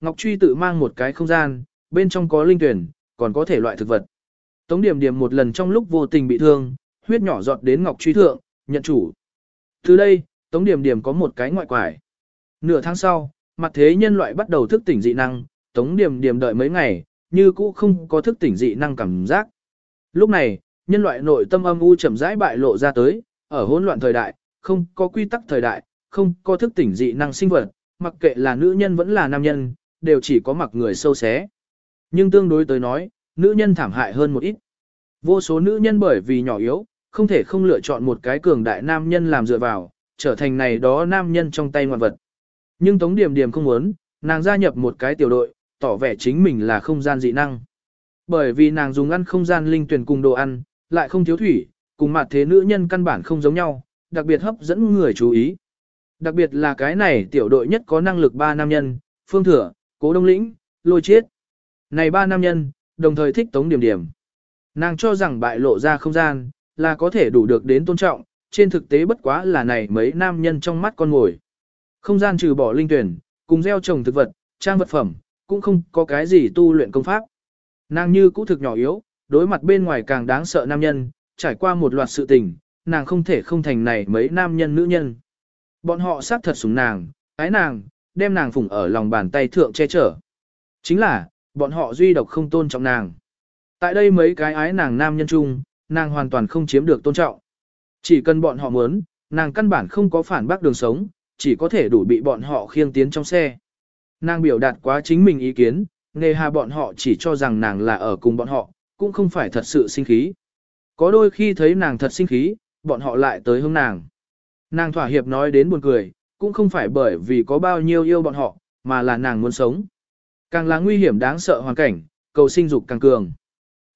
Ngọc Truy tự mang một cái không gian, bên trong có linh tuyển, còn có thể loại thực vật. Tống điểm điểm một lần trong lúc vô tình bị thương, huyết nhỏ giọt đến Ngọc Truy thượng, nhận chủ. Từ đây, Tống điểm điểm có một cái ngoại quải. Nửa tháng sau, mặt thế nhân loại bắt đầu thức tỉnh dị năng, Tống điểm điểm đợi mấy ngày, như cũ không có thức tỉnh dị năng cảm giác. Lúc này, nhân loại nội tâm âm u chậm rãi bại lộ ra tới, ở hỗn loạn thời đại, không có quy tắc thời đại, không có thức tỉnh dị năng sinh vật, mặc kệ là nữ nhân vẫn là nam nhân, đều chỉ có mặc người sâu xé. Nhưng tương đối tới nói, nữ nhân thảm hại hơn một ít. Vô số nữ nhân bởi vì nhỏ yếu, không thể không lựa chọn một cái cường đại nam nhân làm dựa vào, trở thành này đó nam nhân trong tay ngoạn vật. Nhưng Tống Điểm Điểm không muốn, nàng gia nhập một cái tiểu đội, tỏ vẻ chính mình là không gian dị năng. Bởi vì nàng dùng ăn không gian linh tuyển cùng đồ ăn, lại không thiếu thủy, cùng mặt thế nữ nhân căn bản không giống nhau, đặc biệt hấp dẫn người chú ý. Đặc biệt là cái này tiểu đội nhất có năng lực ba nam nhân, Phương Thừa, Cố Đông Lĩnh, Lôi Chiết. Này ba nam nhân, đồng thời thích Tống Điểm Điểm. Nàng cho rằng bại lộ ra không gian, là có thể đủ được đến tôn trọng, trên thực tế bất quá là này mấy nam nhân trong mắt con ngồi. Không gian trừ bỏ linh tuyển, cùng gieo trồng thực vật, trang vật phẩm, cũng không có cái gì tu luyện công pháp. Nàng như cũ thực nhỏ yếu, đối mặt bên ngoài càng đáng sợ nam nhân, trải qua một loạt sự tình, nàng không thể không thành này mấy nam nhân nữ nhân. Bọn họ sát thật sủng nàng, ái nàng, đem nàng phủng ở lòng bàn tay thượng che chở. Chính là, bọn họ duy độc không tôn trọng nàng. Tại đây mấy cái ái nàng nam nhân chung, nàng hoàn toàn không chiếm được tôn trọng. Chỉ cần bọn họ muốn, nàng căn bản không có phản bác đường sống, chỉ có thể đủ bị bọn họ khiêng tiến trong xe. Nàng biểu đạt quá chính mình ý kiến, nghề hà bọn họ chỉ cho rằng nàng là ở cùng bọn họ, cũng không phải thật sự sinh khí. Có đôi khi thấy nàng thật sinh khí, bọn họ lại tới hướng nàng. Nàng thỏa hiệp nói đến buồn cười, cũng không phải bởi vì có bao nhiêu yêu bọn họ, mà là nàng muốn sống. Càng là nguy hiểm đáng sợ hoàn cảnh, cầu sinh dục càng cường.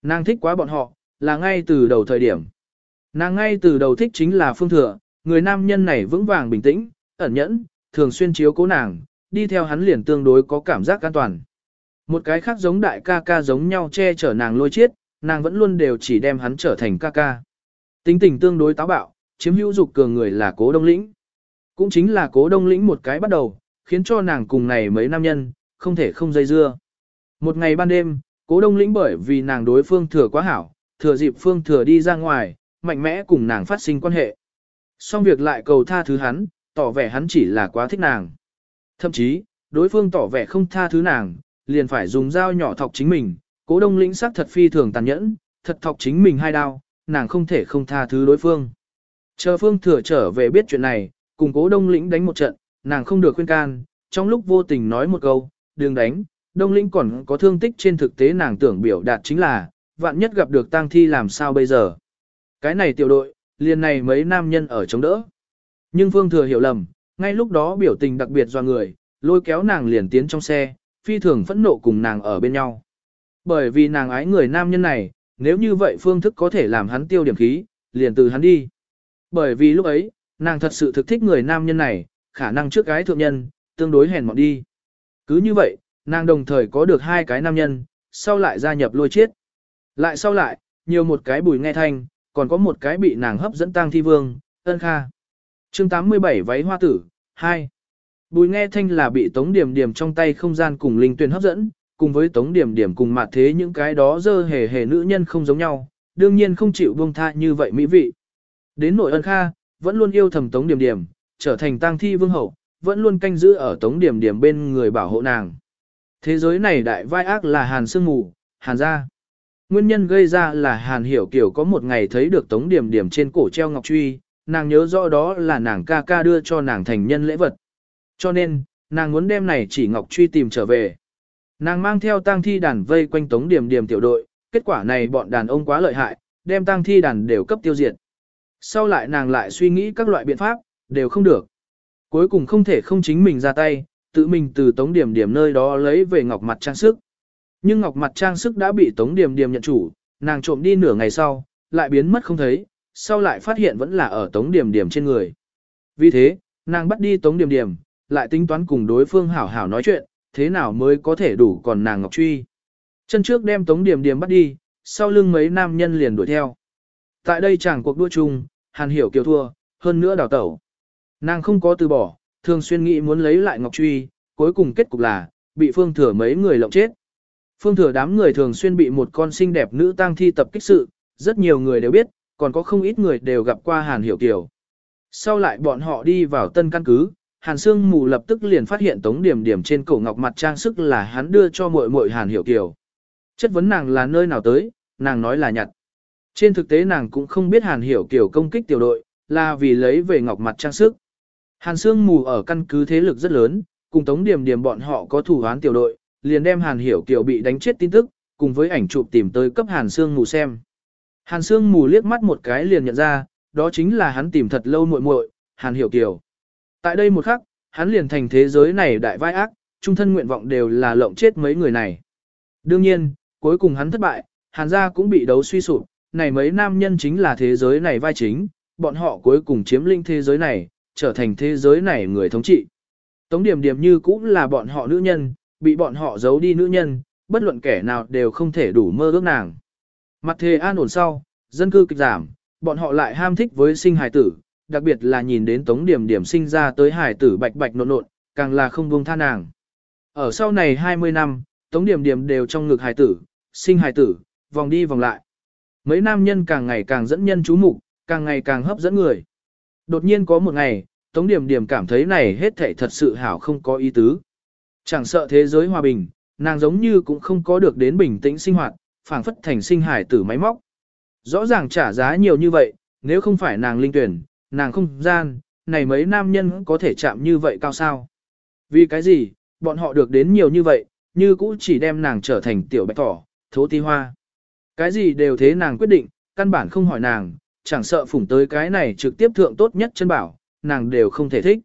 Nàng thích quá bọn họ, là ngay từ đầu thời điểm. Nàng ngay từ đầu thích chính là phương thừa, người nam nhân này vững vàng bình tĩnh, ẩn nhẫn, thường xuyên chiếu cố nàng, đi theo hắn liền tương đối có cảm giác an toàn. Một cái khác giống đại ca ca giống nhau che chở nàng lôi chiết, nàng vẫn luôn đều chỉ đem hắn trở thành ca ca. Tính tình tương đối táo bạo, chiếm hữu dục cường người là cố đông lĩnh. Cũng chính là cố đông lĩnh một cái bắt đầu, khiến cho nàng cùng này mấy nam nhân, không thể không dây dưa. Một ngày ban đêm, cố đông lĩnh bởi vì nàng đối phương thừa quá hảo, thừa dịp phương thừa đi ra ngoài, mạnh mẽ cùng nàng phát sinh quan hệ. Xong việc lại cầu tha thứ hắn, tỏ vẻ hắn chỉ là quá thích nàng. Thậm chí, đối phương tỏ vẻ không tha thứ nàng, liền phải dùng dao nhỏ thọc chính mình, cố đông lĩnh sắc thật phi thường tàn nhẫn, thật thọc chính mình hai đao, nàng không thể không tha thứ đối phương. Chờ phương thừa trở về biết chuyện này, cùng cố đông lĩnh đánh một trận, nàng không được khuyên can, trong lúc vô tình nói một câu, đừng đánh, đông lĩnh còn có thương tích trên thực tế nàng tưởng biểu đạt chính là, vạn nhất gặp được tang thi làm sao bây giờ. Cái này tiểu đội, liền này mấy nam nhân ở chống đỡ. Nhưng phương thừa hiểu lầm, ngay lúc đó biểu tình đặc biệt do người, lôi kéo nàng liền tiến trong xe, phi thường phẫn nộ cùng nàng ở bên nhau. Bởi vì nàng ái người nam nhân này, nếu như vậy phương thức có thể làm hắn tiêu điểm khí, liền từ hắn đi. Bởi vì lúc ấy, nàng thật sự thực thích người nam nhân này, khả năng trước gái thượng nhân, tương đối hèn mọn đi. Cứ như vậy, nàng đồng thời có được hai cái nam nhân, sau lại gia nhập lôi chết. Lại sau lại, nhiều một cái bùi nghe thanh, còn có một cái bị nàng hấp dẫn tang thi vương, ân kha. chương 87 váy hoa tử, 2. Bùi nghe thanh là bị tống điểm điểm trong tay không gian cùng linh tuyển hấp dẫn, cùng với tống điểm điểm cùng mặt thế những cái đó dơ hề hề nữ nhân không giống nhau, đương nhiên không chịu buông tha như vậy mỹ vị. Đến nội ân kha, vẫn luôn yêu thầm tống điểm điểm, trở thành tang thi vương hậu, vẫn luôn canh giữ ở tống điểm điểm bên người bảo hộ nàng. Thế giới này đại vai ác là hàn sương mù, hàn gia. Nguyên nhân gây ra là hàn hiểu Kiều có một ngày thấy được tống điểm điểm trên cổ treo ngọc truy, nàng nhớ rõ đó là nàng ca ca đưa cho nàng thành nhân lễ vật. Cho nên, nàng muốn đem này chỉ ngọc truy tìm trở về. Nàng mang theo tang thi đàn vây quanh tống điểm điểm tiểu đội, kết quả này bọn đàn ông quá lợi hại, đem tang thi đàn đều cấp tiêu diệt. Sau lại nàng lại suy nghĩ các loại biện pháp, đều không được. Cuối cùng không thể không chính mình ra tay, tự mình từ tống điểm điểm nơi đó lấy về ngọc mặt trang sức. Nhưng ngọc mặt trang sức đã bị tống điểm điểm nhận chủ, nàng trộm đi nửa ngày sau, lại biến mất không thấy, sau lại phát hiện vẫn là ở tống điểm điểm trên người. Vì thế, nàng bắt đi tống điểm điểm, lại tính toán cùng đối phương hảo hảo nói chuyện, thế nào mới có thể đủ còn nàng ngọc truy. Chân trước đem tống điểm điểm bắt đi, sau lưng mấy nam nhân liền đuổi theo. Tại đây chẳng cuộc đua chung, hàn hiểu kiều thua, hơn nữa đào tẩu. Nàng không có từ bỏ, thường xuyên nghĩ muốn lấy lại ngọc truy, cuối cùng kết cục là, bị phương thừa mấy người lộng chết. Phương thừa đám người thường xuyên bị một con xinh đẹp nữ tang thi tập kích sự, rất nhiều người đều biết, còn có không ít người đều gặp qua Hàn Hiểu Kiều. Sau lại bọn họ đi vào tân căn cứ, Hàn Sương Mù lập tức liền phát hiện tống điểm điểm trên cổ ngọc mặt trang sức là hắn đưa cho muội muội Hàn Hiểu Kiều. Chất vấn nàng là nơi nào tới, nàng nói là nhặt. Trên thực tế nàng cũng không biết Hàn Hiểu Kiều công kích tiểu đội, là vì lấy về ngọc mặt trang sức. Hàn Sương Mù ở căn cứ thế lực rất lớn, cùng Tống Điểm Điểm bọn họ có thủ án tiểu đội, liền đem Hàn Hiểu Kiều bị đánh chết tin tức, cùng với ảnh chụp tìm tới cấp Hàn Sương Mù xem. Hàn Sương Mù liếc mắt một cái liền nhận ra, đó chính là hắn tìm thật lâu muội muội, Hàn Hiểu Kiều. Tại đây một khắc, hắn liền thành thế giới này đại vai ác, trung thân nguyện vọng đều là lộng chết mấy người này. Đương nhiên, cuối cùng hắn thất bại, Hàn gia cũng bị đấu suy sụp, này mấy nam nhân chính là thế giới này vai chính, bọn họ cuối cùng chiếm lĩnh thế giới này, trở thành thế giới này người thống trị. Tống điểm điểm như cũng là bọn họ nữ nhân, bị bọn họ giấu đi nữ nhân, bất luận kẻ nào đều không thể đủ mơ ước nàng. Mặt thề an ổn sau, dân cư kịch giảm, bọn họ lại ham thích với sinh hài tử, đặc biệt là nhìn đến tống điểm điểm sinh ra tới hài tử bạch bạch nộn nộn, càng là không buông tha nàng. Ở sau này 20 năm, tống điểm điểm đều trong ngực hài tử, sinh hài tử, vòng đi vòng lại. Mấy nam nhân càng ngày càng dẫn nhân chú mục, càng ngày càng hấp dẫn người. Đột nhiên có một ngày, Tống Điểm Điểm cảm thấy này hết thảy thật sự hảo không có ý tứ. Chẳng sợ thế giới hòa bình, nàng giống như cũng không có được đến bình tĩnh sinh hoạt, phảng phất thành sinh hải tử máy móc. Rõ ràng trả giá nhiều như vậy, nếu không phải nàng linh tuyển, nàng không gian, này mấy nam nhân có thể chạm như vậy cao sao? Vì cái gì, bọn họ được đến nhiều như vậy, như cũ chỉ đem nàng trở thành tiểu bạch thỏ, thố ti hoa. Cái gì đều thế nàng quyết định, căn bản không hỏi nàng, chẳng sợ phủng tới cái này trực tiếp thượng tốt nhất chân bảo, nàng đều không thể thích.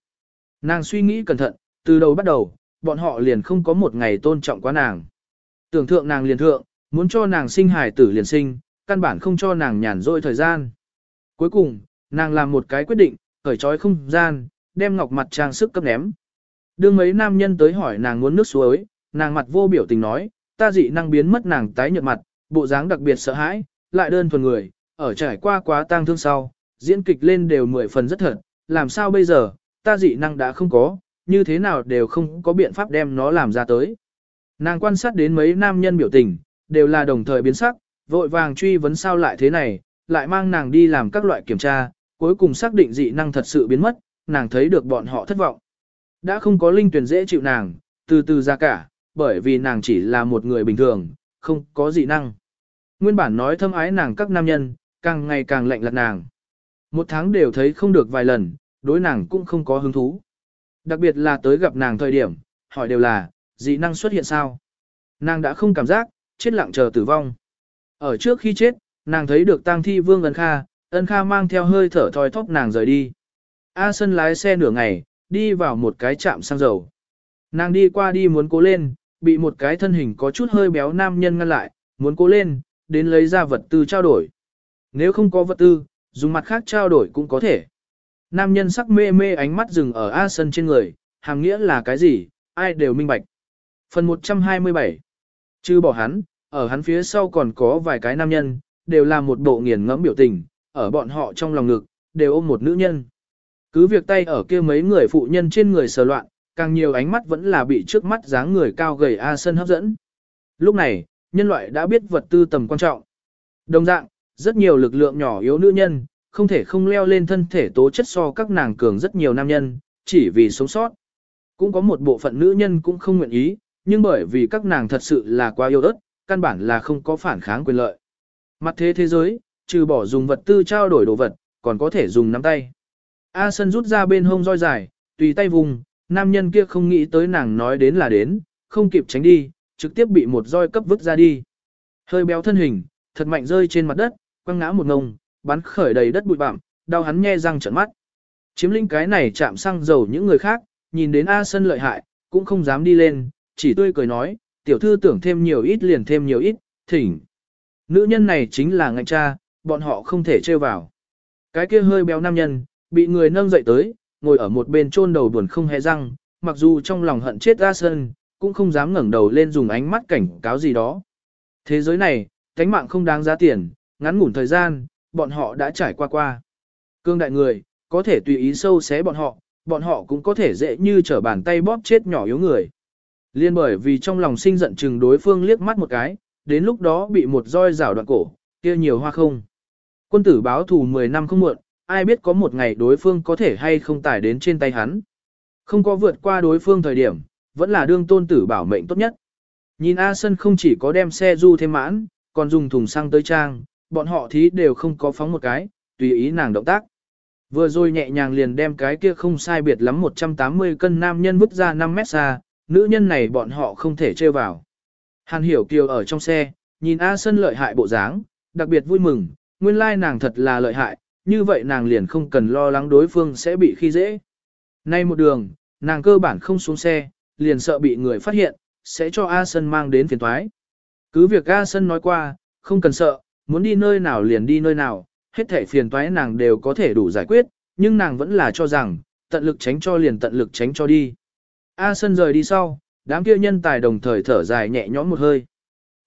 Nàng suy nghĩ cẩn thận, từ đầu bắt đầu, bọn họ liền không có một ngày tôn trọng quá nàng. Tưởng thượng nàng liền thượng, muốn cho nàng sinh hài tử liền sinh, căn bản không cho nàng nhàn rỗi thời gian. Cuối cùng, nàng làm một cái quyết định, cởi trói không gian, đem ngọc mặt trang sức cấp ném. Đương mấy nam nhân tới hỏi nàng muốn nước suối, nàng mặt vô biểu tình nói, ta dị năng biến mất nàng tái nhợt mặt, bộ dáng đặc biệt sợ hãi, lại đơn thuần người, ở trải qua quá tang thương sau, diễn kịch lên đều mười phần rất thật, làm sao bây giờ, ta dị năng đã không có, như thế nào đều không có biện pháp đem nó làm ra tới. Nàng quan sát đến mấy nam nhân biểu tình, đều là đồng thời biến sắc, vội vàng truy vấn sao lại thế này, lại mang nàng đi làm các loại kiểm tra, cuối cùng xác định dị năng thật sự biến mất, nàng thấy được bọn họ thất vọng. Đã không có linh tuyển dễ chịu nàng, từ từ ra cả, bởi vì nàng chỉ là một người bình thường, không có dị năng. Nguyên bản nói thâm ái nàng các nam nhân, càng ngày càng lạnh lặt nàng. Một tháng đều thấy không được vài lần, đối nàng cũng không có hứng thú. Đặc biệt là tới gặp nàng thời điểm, hỏi đều là, dị năng xuất hiện sao? Nàng đã không cảm giác, chết lặng chờ tử vong. Ở trước khi chết, nàng thấy được tang thi vương ân kha, ân kha mang theo hơi thở thoi thóp nàng rời đi. A sân lái xe nửa ngày, đi vào một cái trạm xăng dầu. Nàng đi qua đi muốn cố lên, bị một cái thân hình có chút hơi béo nam nhân ngăn lại, muốn cố lên, đến lấy ra vật tư trao đổi. Nếu không có vật tư, dùng mặt khác trao đổi cũng có thể. Nam nhân sắc mê mê ánh mắt dừng ở A sân trên người, hàng nghĩa là cái gì, ai đều minh bạch. Phần 127 Chứ bỏ hắn, ở hắn phía sau còn có vài cái nam nhân, đều là một bộ nghiền ngẫm biểu tình, ở bọn họ trong lòng ngực, đều ôm một nữ nhân. Cứ việc tay ở kia mấy người phụ nhân trên người sờ loạn, càng nhiều ánh mắt vẫn là bị trước mắt dáng người cao gầy A sân hấp dẫn. Lúc này, nhân loại đã biết vật tư tầm quan trọng. Đồng dạng, rất nhiều lực lượng nhỏ yếu nữ nhân, không thể không leo lên thân thể tố chất so các nàng cường rất nhiều nam nhân, chỉ vì sống sót. Cũng có một bộ phận nữ nhân cũng không nguyện ý, nhưng bởi vì các nàng thật sự là quá yêu đất, căn bản là không có phản kháng quyền lợi. Mặt thế thế giới, trừ bỏ dùng vật tư trao đổi đồ vật, còn có thể dùng nắm tay. A Sân rút ra bên hông roi dài, tùy tay vùng, nam nhân kia không nghĩ tới nàng nói đến là đến, không kịp tránh đi, trực tiếp bị một roi cấp vứt ra đi. Hơi béo thân hình, thật mạnh rơi trên mặt đất, quăng ngã một ngông, bắn khởi đầy đất bụi bặm, đau hắn nhe răng trợn mắt. Chiếm linh cái này chạm xăng dầu những người khác, nhìn đến A Sân lợi hại, cũng không dám đi lên, chỉ tươi cười nói, tiểu thư tưởng thêm nhiều ít liền thêm nhiều ít, thỉnh. Nữ nhân này chính là ngạnh cha, bọn họ không thể trêu vào. Cái kia hơi béo nam nhân, bị người nâng dậy tới, ngồi ở một bên chôn đầu buồn không hề răng, mặc dù trong lòng hận chết A Sơn cũng không dám ngẩng đầu lên dùng ánh mắt cảnh cáo gì đó. Thế giới này, cánh mạng không đáng giá tiền, ngắn ngủn thời gian, bọn họ đã trải qua qua. Cương đại người, có thể tùy ý sâu xé bọn họ, bọn họ cũng có thể dễ như trở bàn tay bóp chết nhỏ yếu người. Liên bởi vì trong lòng sinh giận chừng đối phương liếc mắt một cái, đến lúc đó bị một roi rảo đoạn cổ, kia nhiều hoa không. Quân tử báo thù 10 năm không muộn, ai biết có một ngày đối phương có thể hay không tải đến trên tay hắn. Không có vượt qua đối phương thời điểm, vẫn là đương tôn tử bảo mệnh tốt nhất. Nhìn A Sân không chỉ có đem xe du thêm mãn, còn dùng thùng xăng tới trang, bọn họ thí đều không có phóng một cái, tùy ý nàng động tác. Vừa rồi nhẹ nhàng liền đem cái kia không sai biệt lắm 180 cân nam nhân vứt ra 5 mét xa, nữ nhân này bọn họ không thể trêu vào. Hàn hiểu kiều ở trong xe, nhìn A Sân lợi hại bộ dáng, đặc biệt vui mừng, nguyên lai nàng thật là lợi hại, như vậy nàng liền không cần lo lắng đối phương sẽ bị khi dễ. Nay một đường, nàng cơ bản không xuống xe, liền sợ bị người phát hiện, sẽ cho A Sân mang đến phiền toái. Cứ việc A Sân nói qua, không cần sợ, muốn đi nơi nào liền đi nơi nào, hết thể phiền toái nàng đều có thể đủ giải quyết, nhưng nàng vẫn là cho rằng, tận lực tránh cho liền tận lực tránh cho đi. A Sân rời đi sau, đám kia nhân tài đồng thời thở dài nhẹ nhõm một hơi.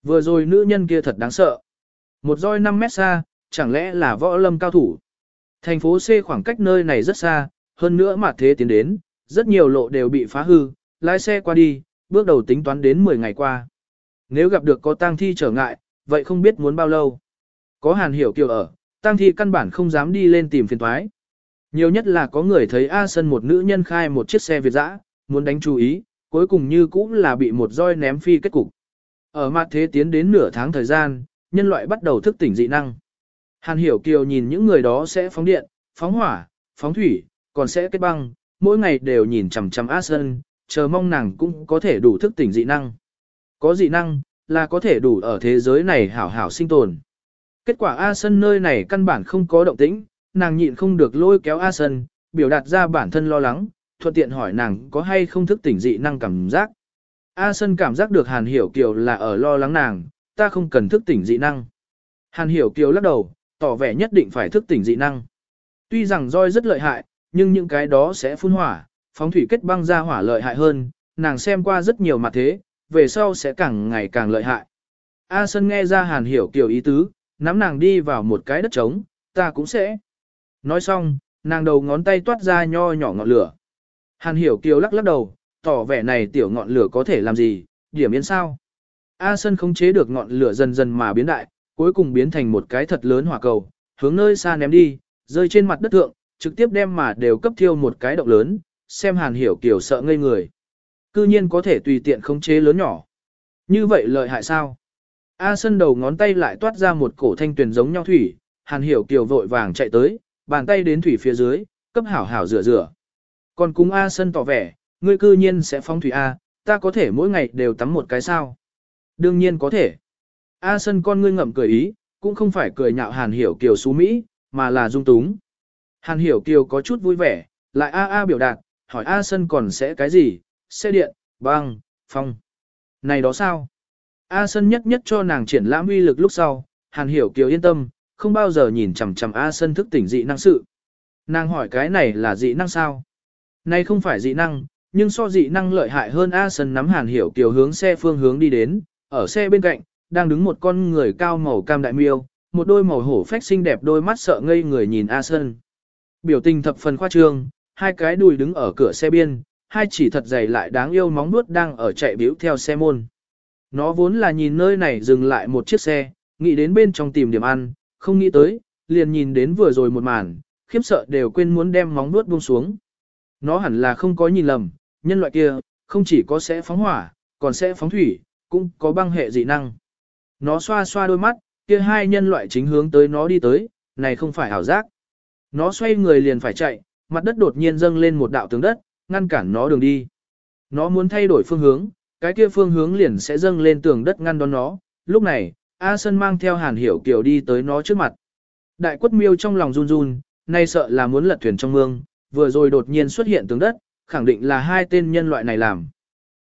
Vừa rồi nữ nhân kia thật đáng sợ. Một roi 5 mét xa, chẳng lẽ là võ lâm cao thủ. Thành phố C khoảng cách nơi này rất xa, hơn nữa mà thế tiến đến, rất nhiều lộ đều bị phá hư, lái xe qua đi, bước đầu tính toán đến 10 ngày qua. Nếu gặp được có tang thi trở ngại, vậy không biết muốn bao lâu. Có hàn hiểu kiều ở, tang thi căn bản không dám đi lên tìm phiền thoái. Nhiều nhất là có người thấy A Sân một nữ nhân khai một chiếc xe Việt dã, muốn đánh chú ý, cuối cùng như cũng là bị một roi ném phi kết cục. Ở mặt thế tiến đến nửa tháng thời gian, nhân loại bắt đầu thức tỉnh dị năng. Hàn Hiểu Kiều nhìn những người đó sẽ phóng điện, phóng hỏa, phóng thủy, còn sẽ kết băng, mỗi ngày đều nhìn chằm chằm A Sơn, chờ mong nàng cũng có thể đủ thức tỉnh dị năng. Có dị năng, là có thể đủ ở thế giới này hảo hảo sinh tồn. Kết quả A Sơn nơi này căn bản không có động tĩnh, nàng nhịn không được lôi kéo A Sơn, biểu đạt ra bản thân lo lắng, thuận tiện hỏi nàng có hay không thức tỉnh dị năng cảm giác. A Sơn cảm giác được Hàn Hiểu Kiều là ở lo lắng nàng, ta không cần thức tỉnh dị năng. Hàn Hiểu Kiều lắc đầu, tỏ vẻ nhất định phải thức tỉnh dị năng. Tuy rằng roi rất lợi hại, nhưng những cái đó sẽ phun hỏa, phóng thủy kết băng ra hỏa lợi hại hơn, nàng xem qua rất nhiều mặt thế, về sau sẽ càng ngày càng lợi hại. A Sân nghe ra Hàn Hiểu Kiều ý tứ, nắm nàng đi vào một cái đất trống, ta cũng sẽ. Nói xong, nàng đầu ngón tay toát ra nho nhỏ ngọn lửa. Hàn Hiểu Kiều lắc lắc đầu, tỏ vẻ này tiểu ngọn lửa có thể làm gì, điểm yên sao. A Sân không chế được ngọn lửa dần dần mà biến đại, cuối cùng biến thành một cái thật lớn hỏa cầu, hướng nơi xa ném đi, rơi trên mặt đất thượng, trực tiếp đem mà đều cấp thiêu một cái động lớn, xem Hàn Hiểu Kiều sợ ngây người. Cư nhiên có thể tùy tiện khống chế lớn nhỏ. Như vậy lợi hại sao? A Sân đầu ngón tay lại toát ra một cổ thanh tuyển giống nhau thủy, Hàn Hiểu Kiều vội vàng chạy tới, bàn tay đến thủy phía dưới, cấp hảo hảo rửa rửa. Còn cùng A Sân tỏ vẻ, ngươi cư nhiên sẽ phóng thủy A, ta có thể mỗi ngày đều tắm một cái sao? Đương nhiên có thể. A Sân con ngươi ngậm cười ý, cũng không phải cười nhạo Hàn Hiểu Kiều xú Mỹ, mà là dung túng. Hàn Hiểu Kiều có chút vui vẻ, lại A A biểu đạt, hỏi A Sân còn sẽ cái gì, xe điện, băng, phong. Này đó sao? A Sân nhất nhất cho nàng triển lãm uy lực lúc sau, Hàn Hiểu Kiều yên tâm, không bao giờ nhìn chằm chằm A Sân thức tỉnh dị năng sự. Nàng hỏi cái này là dị năng sao? Này không phải dị năng, nhưng so dị năng lợi hại hơn A Sân nắm Hàn Hiểu Kiều hướng xe phương hướng đi đến, ở xe bên cạnh, đang đứng một con người cao màu cam đại miêu, một đôi màu hổ phách xinh đẹp đôi mắt sợ ngây người nhìn A Sơn. Biểu tình thập phần khoa trương, hai cái đùi đứng ở cửa xe biên, hai chỉ thật dày lại đáng yêu móng nuốt đang ở chạy biểu theo xe môn. Nó vốn là nhìn nơi này dừng lại một chiếc xe, nghĩ đến bên trong tìm điểm ăn, không nghĩ tới, liền nhìn đến vừa rồi một màn, khiếp sợ đều quên muốn đem móng nuốt buông xuống. Nó hẳn là không có nhìn lầm, nhân loại kia, không chỉ có sẽ phóng hỏa, còn sẽ phóng thủy, cũng có băng hệ dị năng. Nó xoa xoa đôi mắt, kia hai nhân loại chính hướng tới nó đi tới, này không phải ảo giác. Nó xoay người liền phải chạy, mặt đất đột nhiên dâng lên một đạo tường đất, ngăn cản nó đường đi. Nó muốn thay đổi phương hướng, cái kia phương hướng liền sẽ dâng lên tường đất ngăn đón nó. Lúc này, A sơn mang theo Hàn Hiểu Kiều đi tới nó trước mặt. Đại quất miêu trong lòng run run, nay sợ là muốn lật thuyền trong mương, vừa rồi đột nhiên xuất hiện tường đất, khẳng định là hai tên nhân loại này làm.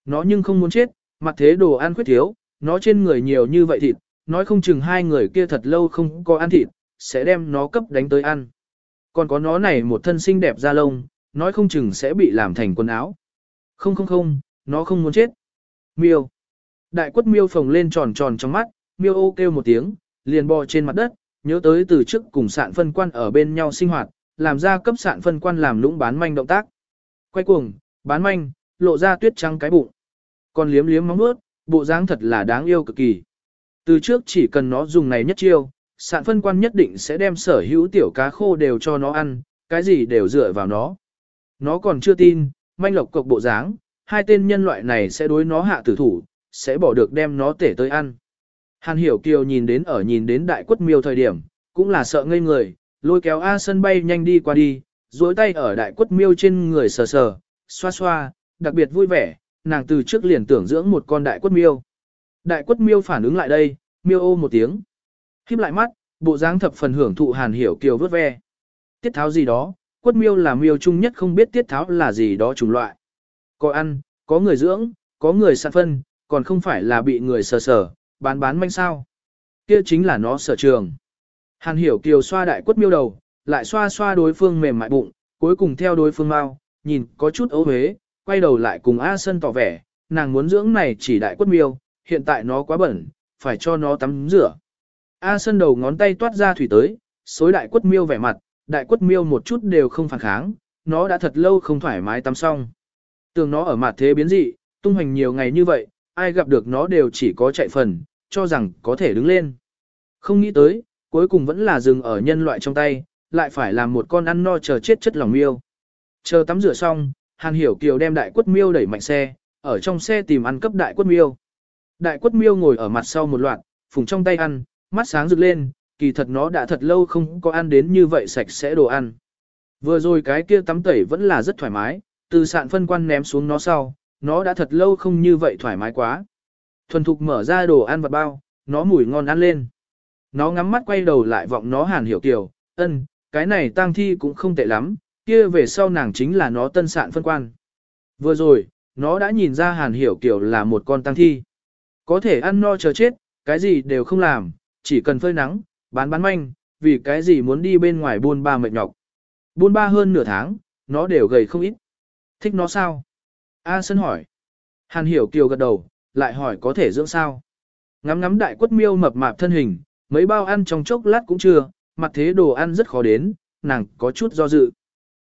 Nó nhưng không muốn chết, mặt thế đồ ăn khuyết thiếu, nó trên người nhiều như vậy thịt, nói không chừng hai người kia thật lâu không có ăn thịt, sẽ đem nó cấp đánh tới ăn. Còn có nó này một thân xinh đẹp da lông, nói không chừng sẽ bị làm thành quần áo. Không không không, nó không muốn chết. Miêu. Đại quất miêu phồng lên tròn tròn trong mắt, miêu ô kêu một tiếng, liền bò trên mặt đất, nhớ tới từ trước cùng sạn phân quan ở bên nhau sinh hoạt, làm ra cấp sạn phân quan làm lũng bán manh động tác. Quay cuồng, bán manh, lộ ra tuyết trắng cái bụng. Còn liếm liếm móng nuốt, bộ dáng thật là đáng yêu cực kỳ. Từ trước chỉ cần nó dùng này nhất chiêu, sạn phân quan nhất định sẽ đem sở hữu tiểu cá khô đều cho nó ăn, cái gì đều dựa vào nó. Nó còn chưa tin, manh lộc cộc bộ dáng, hai tên nhân loại này sẽ đối nó hạ tử thủ, sẽ bỏ được đem nó tể tới ăn. Hàn hiểu kiều nhìn đến ở nhìn đến đại quất miêu thời điểm, cũng là sợ ngây người, lôi kéo A sân bay nhanh đi qua đi, duỗi tay ở đại quất miêu trên người sờ sờ, xoa xoa, đặc biệt vui vẻ, nàng từ trước liền tưởng dưỡng một con đại quất miêu. Đại quất miêu phản ứng lại đây, miêu ô một tiếng. Khiếp lại mắt, bộ dáng thập phần hưởng thụ hàn hiểu kiều vớt ve. Tiết tháo gì đó, quất miêu là miêu chung nhất không biết tiết tháo là gì đó chủng loại. Có ăn, có người dưỡng, có người sạn phân, còn không phải là bị người sờ sờ, bán bán manh sao. Kia chính là nó sở trường. Hàn hiểu kiều xoa đại quất miêu đầu, lại xoa xoa đối phương mềm mại bụng, cuối cùng theo đối phương mau, nhìn có chút ấu hế, quay đầu lại cùng A Sân tỏ vẻ, nàng muốn dưỡng này chỉ đại quất miêu, hiện tại nó quá bẩn, phải cho nó tắm rửa. A Sân đầu ngón tay toát ra thủy tới, xối đại quất miêu vẻ mặt, đại quất miêu một chút đều không phản kháng, nó đã thật lâu không thoải mái tắm xong. Tường nó ở mặt thế biến dị, tung hoành nhiều ngày như vậy, ai gặp được nó đều chỉ có chạy phần, cho rằng có thể đứng lên. Không nghĩ tới, cuối cùng vẫn là dừng ở nhân loại trong tay, lại phải làm một con ăn no chờ chết chất lòng miêu. Chờ tắm rửa xong, Hàn Hiểu Kiều đem đại quất miêu đẩy mạnh xe, ở trong xe tìm ăn cấp đại quất miêu. Đại quất miêu ngồi ở mặt sau một loạt, phùng trong tay ăn, mắt sáng rực lên, kỳ thật nó đã thật lâu không có ăn đến như vậy sạch sẽ đồ ăn. Vừa rồi cái kia tắm tẩy vẫn là rất thoải mái, từ sạn phân quan ném xuống nó sau, nó đã thật lâu không như vậy thoải mái quá. Thuần thục mở ra đồ ăn vật bao, nó mùi ngon ăn lên. Nó ngắm mắt quay đầu lại vọng nó hàn hiểu kiều, ân, cái này tang thi cũng không tệ lắm, kia về sau nàng chính là nó tân sạn phân quan. Vừa rồi, nó đã nhìn ra hàn hiểu kiều là một con tăng thi. Có thể ăn no chờ chết, cái gì đều không làm, chỉ cần phơi nắng, bán bán manh, vì cái gì muốn đi bên ngoài buôn ba mệt nhọc. Buôn ba hơn nửa tháng, nó đều gầy không ít. Thích nó sao? A Sơn hỏi. Hàn hiểu kiều gật đầu, lại hỏi có thể dưỡng sao? Ngắm ngắm đại quất miêu mập mạp thân hình, mấy bao ăn trong chốc lát cũng chưa, mặt thế đồ ăn rất khó đến, nàng có chút do dự.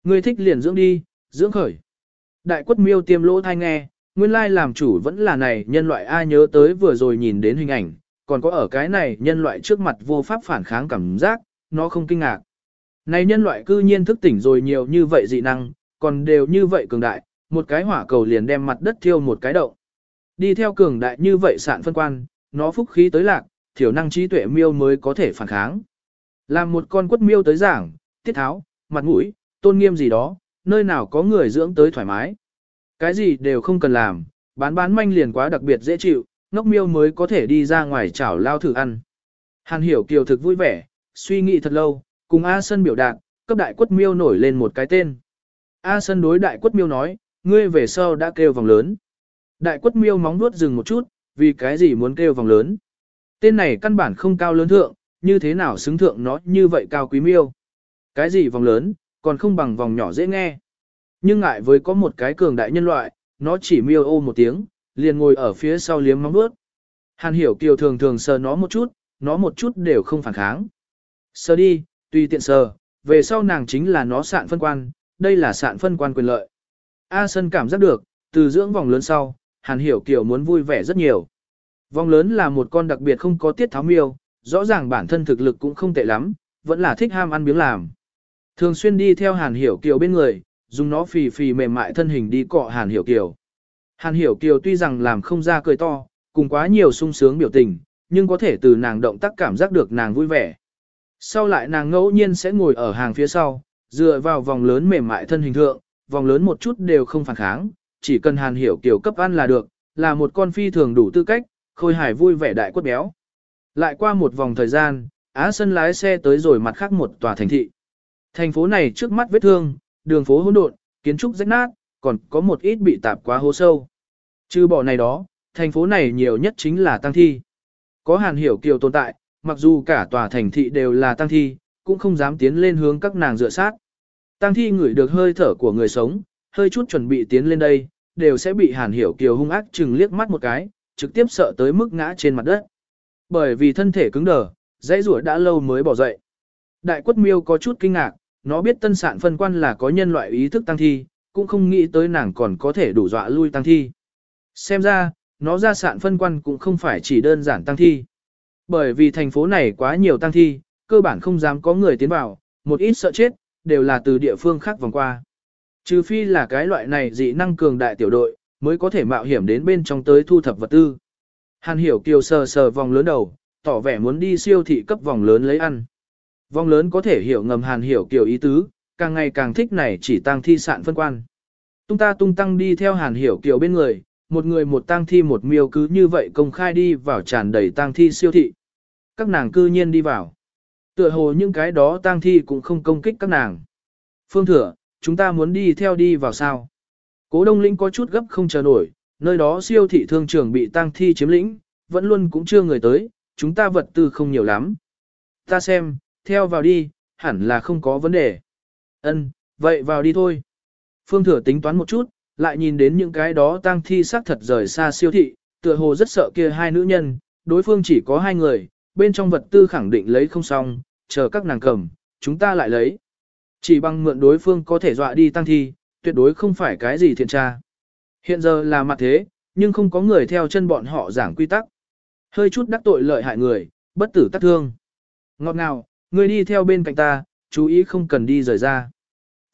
Ngươi thích liền dưỡng đi, dưỡng khởi. Đại quất miêu tiêm lỗ thai nghe, nguyên lai làm chủ vẫn là này nhân loại ai nhớ tới vừa rồi nhìn đến hình ảnh, còn có ở cái này nhân loại trước mặt vô pháp phản kháng cảm giác, nó không kinh ngạc. Này nhân loại cư nhiên thức tỉnh rồi nhiều như vậy dị năng, còn đều như vậy cường đại, một cái hỏa cầu liền đem mặt đất thiêu một cái động. Đi theo cường đại như vậy sạn phân quan, nó phúc khí tới lạc, thiểu năng trí tuệ miêu mới có thể phản kháng. Làm một con quất miêu tới giảng, tiết tháo, mặt mũi, tôn nghiêm gì đó, nơi nào có người dưỡng tới thoải mái. Cái gì đều không cần làm, bán bán manh liền quá đặc biệt dễ chịu, ngốc miêu mới có thể đi ra ngoài chảo lao thử ăn. Hàn hiểu kiều thực vui vẻ, suy nghĩ thật lâu, cùng A Sân biểu đạt, cấp đại quất miêu nổi lên một cái tên. A Sân đối đại quất miêu nói, ngươi về sau đã kêu vòng lớn. Đại quất miêu móng nuốt dừng một chút, vì cái gì muốn kêu vòng lớn. Tên này căn bản không cao lớn thượng, như thế nào xứng thượng nó như vậy cao quý miêu. Cái gì vòng lớn, còn không bằng vòng nhỏ dễ nghe. Nhưng ngại với có một cái cường đại nhân loại, nó chỉ miêu ô một tiếng, liền ngồi ở phía sau liếm móng bước. Hàn hiểu kiều thường thường sờ nó một chút, nó một chút đều không phản kháng. Sờ đi, tùy tiện sờ, về sau nàng chính là nó sạn phân quan, đây là sạn phân quan quyền lợi. A Sân cảm giác được, từ dưỡng vòng lớn sau, Hàn Hiểu Kiều muốn vui vẻ rất nhiều. Vòng lớn là một con đặc biệt không có tiết tháo miêu, rõ ràng bản thân thực lực cũng không tệ lắm, vẫn là thích ham ăn miếng làm. Thường xuyên đi theo Hàn Hiểu Kiều bên người, dùng nó phì phì mềm mại thân hình đi cọ Hàn Hiểu Kiều. Hàn Hiểu Kiều tuy rằng làm không ra cười to, cùng quá nhiều sung sướng biểu tình, nhưng có thể từ nàng động tác cảm giác được nàng vui vẻ. Sau lại nàng ngẫu nhiên sẽ ngồi ở hàng phía sau, dựa vào vòng lớn mềm mại thân hình thượng, vòng lớn một chút đều không phản kháng, chỉ cần Hàn Hiểu Kiều cấp ăn là được, là một con phi thường đủ tư cách, khôi hài vui vẻ đại quất béo. Lại qua một vòng thời gian, Á Sân lái xe tới rồi mặt khác một tòa thành thị. Thành phố này trước mắt vết thương, đường phố hỗn độn, kiến trúc rách nát, còn có một ít bị tạp quá hố sâu. Trừ bỏ này đó, thành phố này nhiều nhất chính là tăng thi. Có Hàn Hiểu Kiều tồn tại, mặc dù cả tòa thành thị đều là tăng thi, cũng không dám tiến lên hướng các nàng dựa sát. Tăng thi ngửi được hơi thở của người sống, hơi chút chuẩn bị tiến lên đây, đều sẽ bị Hàn Hiểu Kiều hung ác chừng liếc mắt một cái, trực tiếp sợ tới mức ngã trên mặt đất. Bởi vì thân thể cứng đờ, dãy rủa đã lâu mới bỏ dậy. Đại quất miêu có chút kinh ngạc, nó biết tân sản phân quan là có nhân loại ý thức tăng thi, cũng không nghĩ tới nàng còn có thể đủ dọa lui tăng thi. Xem ra, nó ra sạn phân quan cũng không phải chỉ đơn giản tăng thi. Bởi vì thành phố này quá nhiều tăng thi, cơ bản không dám có người tiến vào, một ít sợ chết, đều là từ địa phương khác vòng qua. Trừ phi là cái loại này dị năng cường đại tiểu đội, mới có thể mạo hiểm đến bên trong tới thu thập vật tư. Hàn hiểu kiều sờ sờ vòng lớn đầu, tỏ vẻ muốn đi siêu thị cấp vòng lớn lấy ăn vong lớn có thể hiểu ngầm hàn hiểu kiểu ý tứ, càng ngày càng thích này chỉ tăng thi sạn phân quan. Tung ta tung tăng đi theo hàn hiểu kiểu bên người, một người một tang thi một miêu cứ như vậy công khai đi vào tràn đầy tang thi siêu thị. Các nàng cư nhiên đi vào. Tựa hồ những cái đó tang thi cũng không công kích các nàng. Phương thừa, chúng ta muốn đi theo đi vào sao? Cố Đông lĩnh có chút gấp không chờ nổi, nơi đó siêu thị thương trường bị tang thi chiếm lĩnh, vẫn luôn cũng chưa người tới, chúng ta vật tư không nhiều lắm. Ta xem, theo vào đi, hẳn là không có vấn đề. Ân, vậy vào đi thôi. Phương Thừa tính toán một chút, lại nhìn đến những cái đó tang thi xác thật rời xa siêu thị, tựa hồ rất sợ kia hai nữ nhân, đối phương chỉ có hai người, bên trong vật tư khẳng định lấy không xong, chờ các nàng cầm, chúng ta lại lấy. Chỉ bằng mượn đối phương có thể dọa đi tăng thi, tuyệt đối không phải cái gì thiện tra. Hiện giờ là mặt thế, nhưng không có người theo chân bọn họ giảng quy tắc. Hơi chút đắc tội lợi hại người, bất tử tắc thương. Ngọt ngào, Ngươi đi theo bên cạnh ta, chú ý không cần đi rời ra.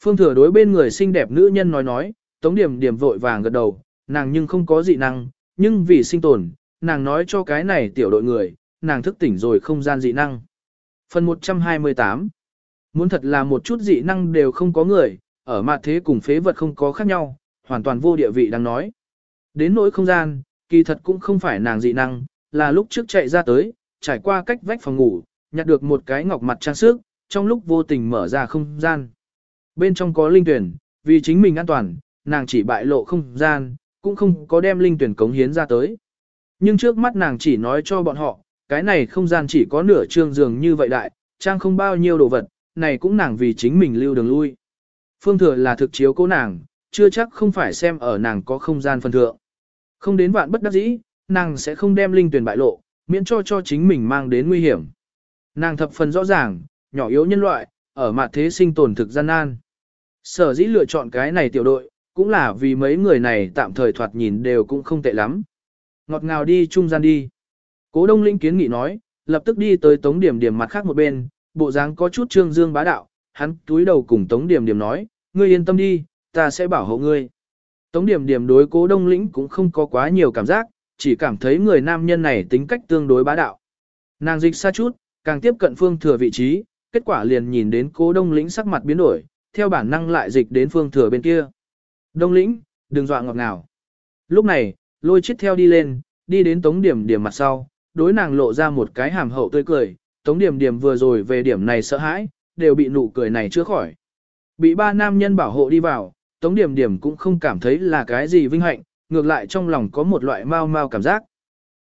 Phương thừa đối bên người xinh đẹp nữ nhân nói nói, tống điểm điểm vội vàng gật đầu, nàng nhưng không có dị năng, nhưng vì sinh tồn, nàng nói cho cái này tiểu đội người, nàng thức tỉnh rồi không gian dị năng. Phần 128 Muốn thật là một chút dị năng đều không có người, ở mặt thế cùng phế vật không có khác nhau, hoàn toàn vô địa vị đang nói. Đến nỗi không gian, kỳ thật cũng không phải nàng dị năng, là lúc trước chạy ra tới, trải qua cách vách phòng ngủ, nhặt được một cái ngọc mặt trang sức, trong lúc vô tình mở ra không gian. Bên trong có linh tuyển, vì chính mình an toàn, nàng chỉ bại lộ không gian, cũng không có đem linh tuyển cống hiến ra tới. Nhưng trước mắt nàng chỉ nói cho bọn họ, cái này không gian chỉ có nửa trương giường như vậy đại, trang không bao nhiêu đồ vật, này cũng nàng vì chính mình lưu đường lui. Phương thừa là thực chiếu cố nàng, chưa chắc không phải xem ở nàng có không gian phân thượng. Không đến vạn bất đắc dĩ, nàng sẽ không đem linh tuyển bại lộ, miễn cho cho chính mình mang đến nguy hiểm. Nàng thập phần rõ ràng, nhỏ yếu nhân loại, ở mặt thế sinh tồn thực gian nan. Sở dĩ lựa chọn cái này tiểu đội, cũng là vì mấy người này tạm thời thoạt nhìn đều cũng không tệ lắm. Ngọt ngào đi trung gian đi. Cố đông linh kiến nghị nói, lập tức đi tới tống điểm điểm mặt khác một bên, bộ dáng có chút trương dương bá đạo, hắn túi đầu cùng tống điểm điểm nói, ngươi yên tâm đi, ta sẽ bảo hộ ngươi. Tống điểm điểm đối cố đông lĩnh cũng không có quá nhiều cảm giác, chỉ cảm thấy người nam nhân này tính cách tương đối bá đạo. Nàng dịch xa chút, càng tiếp cận phương thừa vị trí, kết quả liền nhìn đến cố đông lĩnh sắc mặt biến đổi, theo bản năng lại dịch đến phương thừa bên kia. Đông lĩnh, đừng dọa ngọt nào. Lúc này, lôi chết theo đi lên, đi đến tống điểm điểm mặt sau, đối nàng lộ ra một cái hàm hậu tươi cười, tống điểm điểm vừa rồi về điểm này sợ hãi, đều bị nụ cười này chữa khỏi. Bị ba nam nhân bảo hộ đi vào, tống điểm điểm cũng không cảm thấy là cái gì vinh hạnh, ngược lại trong lòng có một loại mau mau cảm giác.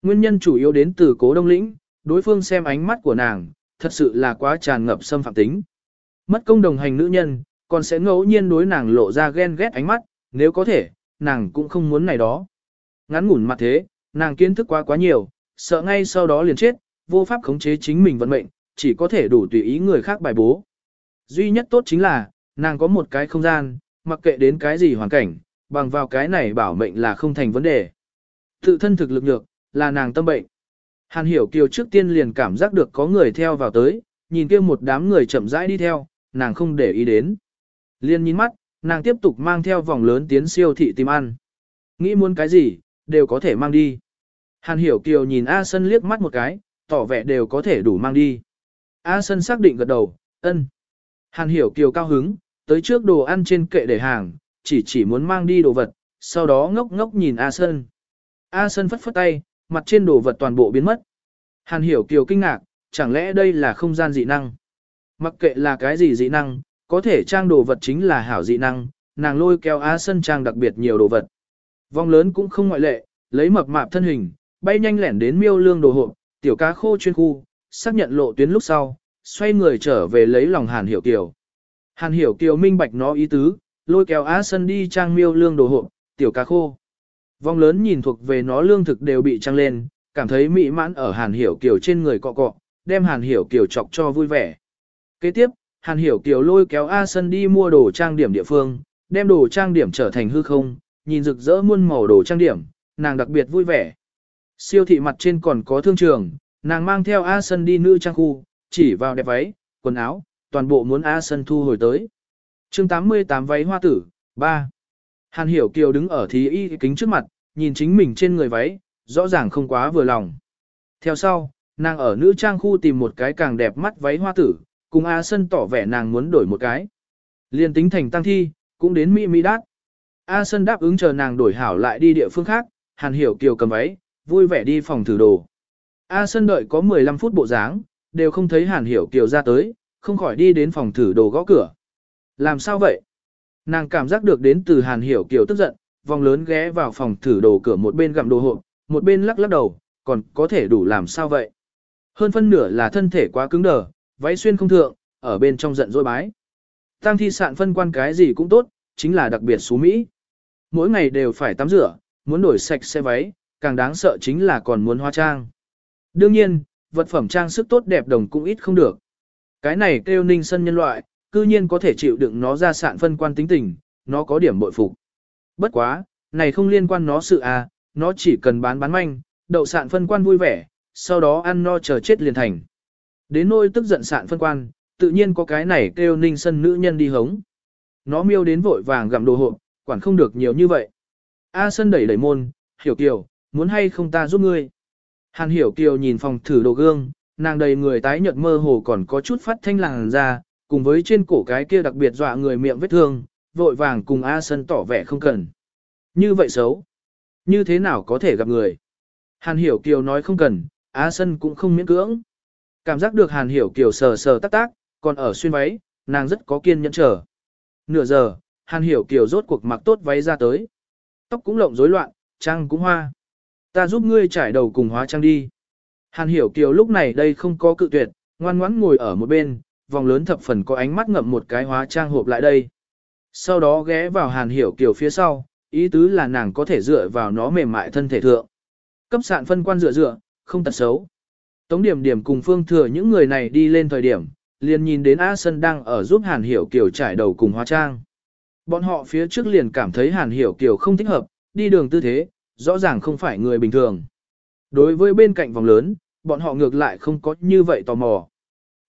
Nguyên nhân chủ yếu đến từ cố đông lĩnh, đối phương xem ánh mắt của nàng, thật sự là quá tràn ngập xâm phạm tính. Mất công đồng hành nữ nhân, còn sẽ ngẫu nhiên đối nàng lộ ra ghen ghét ánh mắt, nếu có thể, nàng cũng không muốn này đó. Ngắn ngủn mặt thế, nàng kiến thức quá quá nhiều, sợ ngay sau đó liền chết, vô pháp khống chế chính mình vận mệnh, chỉ có thể đủ tùy ý người khác bài bố. Duy nhất tốt chính là, nàng có một cái không gian, mặc kệ đến cái gì hoàn cảnh, bằng vào cái này bảo mệnh là không thành vấn đề. Tự thân thực lực nhược, là nàng tâm bệnh. Hàn hiểu kiều trước tiên liền cảm giác được có người theo vào tới, nhìn kia một đám người chậm rãi đi theo, nàng không để ý đến. Liên nhìn mắt, nàng tiếp tục mang theo vòng lớn tiến siêu thị tìm ăn. Nghĩ muốn cái gì, đều có thể mang đi. Hàn hiểu kiều nhìn A Sân liếc mắt một cái, tỏ vẻ đều có thể đủ mang đi. A Sân xác định gật đầu, ân. Hàn hiểu kiều cao hứng, tới trước đồ ăn trên kệ để hàng, chỉ chỉ muốn mang đi đồ vật, sau đó ngốc ngốc nhìn A Sân. A Sân phất phất tay, mặt trên đồ vật toàn bộ biến mất. Hàn hiểu kiều kinh ngạc, chẳng lẽ đây là không gian dị năng? Mặc kệ là cái gì dị năng, có thể trang đồ vật chính là hảo dị năng, nàng lôi kéo Á Sân trang đặc biệt nhiều đồ vật. Vòng lớn cũng không ngoại lệ, lấy mập mạp thân hình, bay nhanh lẻn đến miêu lương đồ hộp, tiểu cá khô chuyên khu, xác nhận lộ tuyến lúc sau, xoay người trở về lấy lòng Hàn Hiểu Kiều. Hàn Hiểu Kiều minh bạch nó ý tứ, lôi kéo Á Sân đi trang miêu lương đồ hộp, tiểu cá khô. Vong lớn nhìn thuộc về nó lương thực đều bị trang lên, cảm thấy mỹ mãn ở Hàn Hiểu Kiều trên người cọ cọ, đem Hàn Hiểu Kiều chọc cho vui vẻ. Kế tiếp, Hàn Hiểu Kiều lôi kéo A Sân đi mua đồ trang điểm địa phương, đem đồ trang điểm trở thành hư không, nhìn rực rỡ muôn màu đồ trang điểm, nàng đặc biệt vui vẻ. Siêu thị mặt trên còn có thương trường, nàng mang theo A Sân đi nữ trang khu, chỉ vào đẹp váy, quần áo, toàn bộ muốn A Sân thu hồi tới. chương 88 váy hoa tử, 3. Hàn Hiểu Kiều đứng ở thí y kính trước mặt, nhìn chính mình trên người váy, rõ ràng không quá vừa lòng. Theo sau, nàng ở nữ trang khu tìm một cái càng đẹp mắt váy hoa tử, cùng A Sân tỏ vẻ nàng muốn đổi một cái. Liên tính thành tăng thi, cũng đến Mỹ Mỹ đát. A Sân đáp ứng chờ nàng đổi hảo lại đi địa phương khác, Hàn Hiểu Kiều cầm váy, vui vẻ đi phòng thử đồ. A Sân đợi có 15 phút bộ dáng, đều không thấy Hàn Hiểu Kiều ra tới, không khỏi đi đến phòng thử đồ gõ cửa. Làm sao vậy? Nàng cảm giác được đến từ Hàn Hiểu Kiều tức giận, vòng lớn ghé vào phòng thử đồ cửa một bên gặm đồ hộp, một bên lắc lắc đầu, còn có thể đủ làm sao vậy? Hơn phân nửa là thân thể quá cứng đờ, váy xuyên không thượng, ở bên trong giận dỗi bái. Tăng thi sạn phân quan cái gì cũng tốt, chính là đặc biệt xú Mỹ. Mỗi ngày đều phải tắm rửa, muốn đổi sạch xe váy, càng đáng sợ chính là còn muốn hóa trang. Đương nhiên, vật phẩm trang sức tốt đẹp đồng cũng ít không được. Cái này kêu ninh sân nhân loại, cư nhiên có thể chịu đựng nó ra sạn phân quan tính tình, nó có điểm bội phục. Bất quá, này không liên quan nó sự à, nó chỉ cần bán bán manh, đậu sạn phân quan vui vẻ, sau đó ăn no chờ chết liền thành. Đến nôi tức giận sạn phân quan, tự nhiên có cái này kêu ninh sân nữ nhân đi hống. Nó miêu đến vội vàng gặm đồ hộp, quản không được nhiều như vậy. A sân đẩy đẩy môn, hiểu kiều, muốn hay không ta giúp ngươi. Hàn hiểu kiều nhìn phòng thử đồ gương, nàng đầy người tái nhợt mơ hồ còn có chút phát thanh làng ra, cùng với trên cổ cái kia đặc biệt dọa người miệng vết thương, vội vàng cùng A sân tỏ vẻ không cần. Như vậy xấu. Như thế nào có thể gặp người? Hàn hiểu kiều nói không cần, A sân cũng không miễn cưỡng. Cảm giác được Hàn hiểu kiều sờ sờ tác tác, còn ở xuyên váy, nàng rất có kiên nhẫn chờ. Nửa giờ, Hàn Hiểu Kiều rốt cuộc mặc tốt váy ra tới. Tóc cũng lộng rối loạn, trang cũng hoa. Ta giúp ngươi trải đầu cùng hóa trang đi. Hàn Hiểu Kiều lúc này đây không có cự tuyệt, ngoan ngoãn ngồi ở một bên, vòng lớn thập phần có ánh mắt ngậm một cái hóa trang hộp lại đây. Sau đó ghé vào Hàn Hiểu Kiều phía sau, ý tứ là nàng có thể dựa vào nó mềm mại thân thể thượng. Cấp sạn phân quan dựa dựa, không tật xấu. Tống điểm điểm cùng phương thừa những người này đi lên thời điểm, liền nhìn đến A Sân đang ở giúp Hàn Hiểu Kiều trải đầu cùng hóa trang. Bọn họ phía trước liền cảm thấy Hàn Hiểu Kiều không thích hợp, đi đường tư thế, rõ ràng không phải người bình thường. Đối với bên cạnh vòng lớn, bọn họ ngược lại không có như vậy tò mò.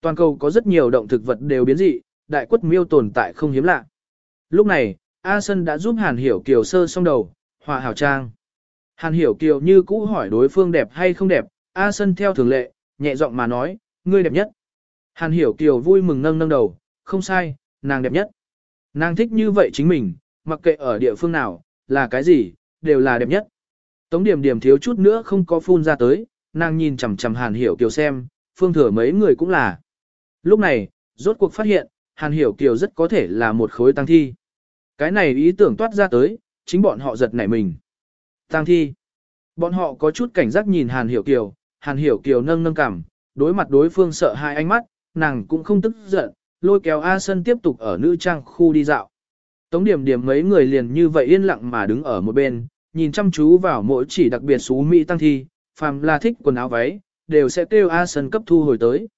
Toàn cầu có rất nhiều động thực vật đều biến dị, đại quất miêu tồn tại không hiếm lạ. Lúc này, A Sân đã giúp Hàn Hiểu Kiều sơ xong đầu, hòa hảo trang. Hàn Hiểu Kiều như cũ hỏi đối phương đẹp hay không đẹp, A Sân theo thường lệ, nhẹ giọng mà nói, ngươi đẹp nhất. Hàn Hiểu Kiều vui mừng nâng nâng đầu, không sai, nàng đẹp nhất. Nàng thích như vậy chính mình, mặc kệ ở địa phương nào, là cái gì, đều là đẹp nhất. Tống điểm điểm thiếu chút nữa không có phun ra tới, nàng nhìn chằm chằm Hàn Hiểu Kiều xem, phương thừa mấy người cũng là. Lúc này, rốt cuộc phát hiện, Hàn Hiểu Kiều rất có thể là một khối tăng thi. Cái này ý tưởng toát ra tới, chính bọn họ giật nảy mình. Tăng thi. Bọn họ có chút cảnh giác nhìn Hàn Hiểu Kiều, Hàn Hiểu Kiều nâng nâng cằm, đối mặt đối phương sợ hai ánh mắt, nàng cũng không tức giận, lôi kéo A Sân tiếp tục ở nữ trang khu đi dạo. Tống điểm điểm mấy người liền như vậy yên lặng mà đứng ở một bên, nhìn chăm chú vào mỗi chỉ đặc biệt xú Mỹ tăng thi, phàm là thích quần áo váy, đều sẽ kêu A Sân cấp thu hồi tới.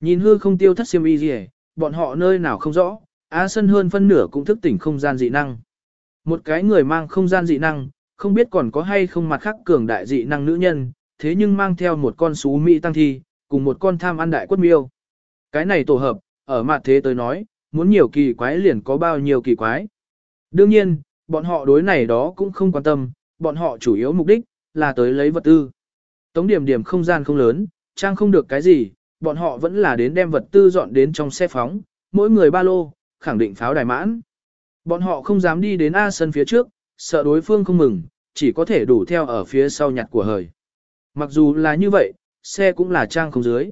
Nhìn hư không tiêu thất siêm y gì bọn họ nơi nào không rõ, Á Sân hơn phân nửa cũng thức tỉnh không gian dị năng. Một cái người mang không gian dị năng, không biết còn có hay không mặt khác cường đại dị năng nữ nhân, thế nhưng mang theo một con xú Mỹ tăng thi, cùng một con tham ăn đại quất miêu. Cái này tổ hợp, ở mặt thế tới nói, muốn nhiều kỳ quái liền có bao nhiêu kỳ quái. Đương nhiên, bọn họ đối này đó cũng không quan tâm, bọn họ chủ yếu mục đích, là tới lấy vật tư. Tống điểm điểm không gian không lớn, trang không được cái gì, bọn họ vẫn là đến đem vật tư dọn đến trong xe phóng, mỗi người ba lô, khẳng định pháo đài mãn. Bọn họ không dám đi đến A sân phía trước, sợ đối phương không mừng, chỉ có thể đủ theo ở phía sau nhặt của hời. Mặc dù là như vậy, xe cũng là trang không dưới.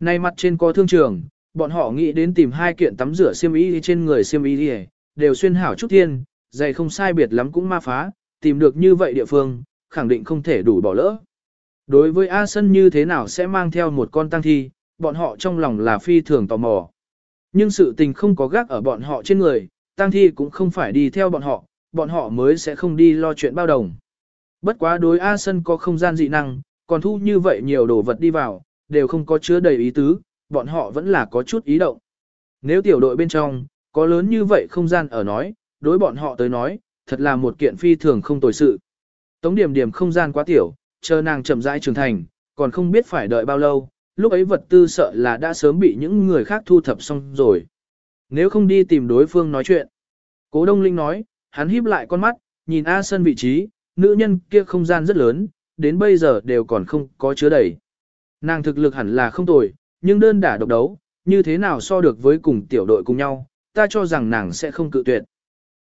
Nay mặt trên có thương trường, bọn họ nghĩ đến tìm hai kiện tắm rửa xiêm y trên người xiêm y đều xuyên hảo chút thiên, giày không sai biệt lắm cũng ma phá, tìm được như vậy địa phương, khẳng định không thể đủ bỏ lỡ. Đối với A Sân như thế nào sẽ mang theo một con tăng thi, bọn họ trong lòng là phi thường tò mò. Nhưng sự tình không có gác ở bọn họ trên người, tăng thi cũng không phải đi theo bọn họ, bọn họ mới sẽ không đi lo chuyện bao đồng. Bất quá đối A Sân có không gian dị năng, còn thu như vậy nhiều đồ vật đi vào, đều không có chứa đầy ý tứ, bọn họ vẫn là có chút ý động. Nếu tiểu đội bên trong, có lớn như vậy không gian ở nói, đối bọn họ tới nói, thật là một kiện phi thường không tồi sự. Tống điểm điểm không gian quá tiểu, chờ nàng chậm rãi trưởng thành, còn không biết phải đợi bao lâu, lúc ấy vật tư sợ là đã sớm bị những người khác thu thập xong rồi. Nếu không đi tìm đối phương nói chuyện. Cố Đông Linh nói, hắn híp lại con mắt, nhìn A Sân vị trí, nữ nhân kia không gian rất lớn, đến bây giờ đều còn không có chứa đầy. Nàng thực lực hẳn là không tồi, nhưng đơn đả độc đấu, như thế nào so được với cùng tiểu đội cùng nhau, ta cho rằng nàng sẽ không cự tuyệt.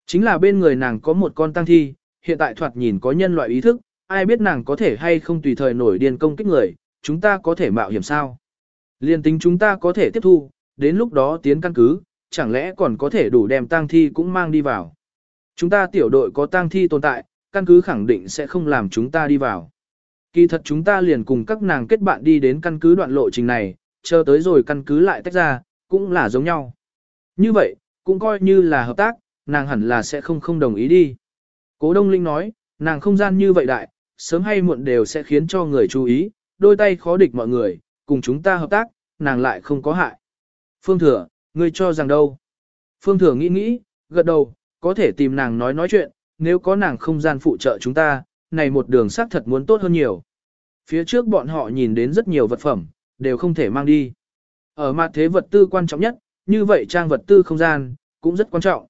Chính là bên người nàng có một con tăng thi, hiện tại thoạt nhìn có nhân loại ý thức, ai biết nàng có thể hay không tùy thời nổi điên công kích người, chúng ta có thể mạo hiểm sao? Liên tính chúng ta có thể tiếp thu, đến lúc đó tiến căn cứ, chẳng lẽ còn có thể đủ đem tang thi cũng mang đi vào. Chúng ta tiểu đội có tang thi tồn tại, căn cứ khẳng định sẽ không làm chúng ta đi vào. Kỳ thật chúng ta liền cùng các nàng kết bạn đi đến căn cứ đoạn lộ trình này, chờ tới rồi căn cứ lại tách ra, cũng là giống nhau. Như vậy, cũng coi như là hợp tác, nàng hẳn là sẽ không không đồng ý đi. Cố Đông Linh nói, nàng không gian như vậy đại, sớm hay muộn đều sẽ khiến cho người chú ý, đôi tay khó địch mọi người, cùng chúng ta hợp tác, nàng lại không có hại. Phương Thừa, ngươi cho rằng đâu? Phương Thừa nghĩ nghĩ, gật đầu, có thể tìm nàng nói nói chuyện, nếu có nàng không gian phụ trợ chúng ta, này một đường xác thật muốn tốt hơn nhiều. Phía trước bọn họ nhìn đến rất nhiều vật phẩm, đều không thể mang đi. Ở mặt thế vật tư quan trọng nhất, như vậy trang vật tư không gian, cũng rất quan trọng.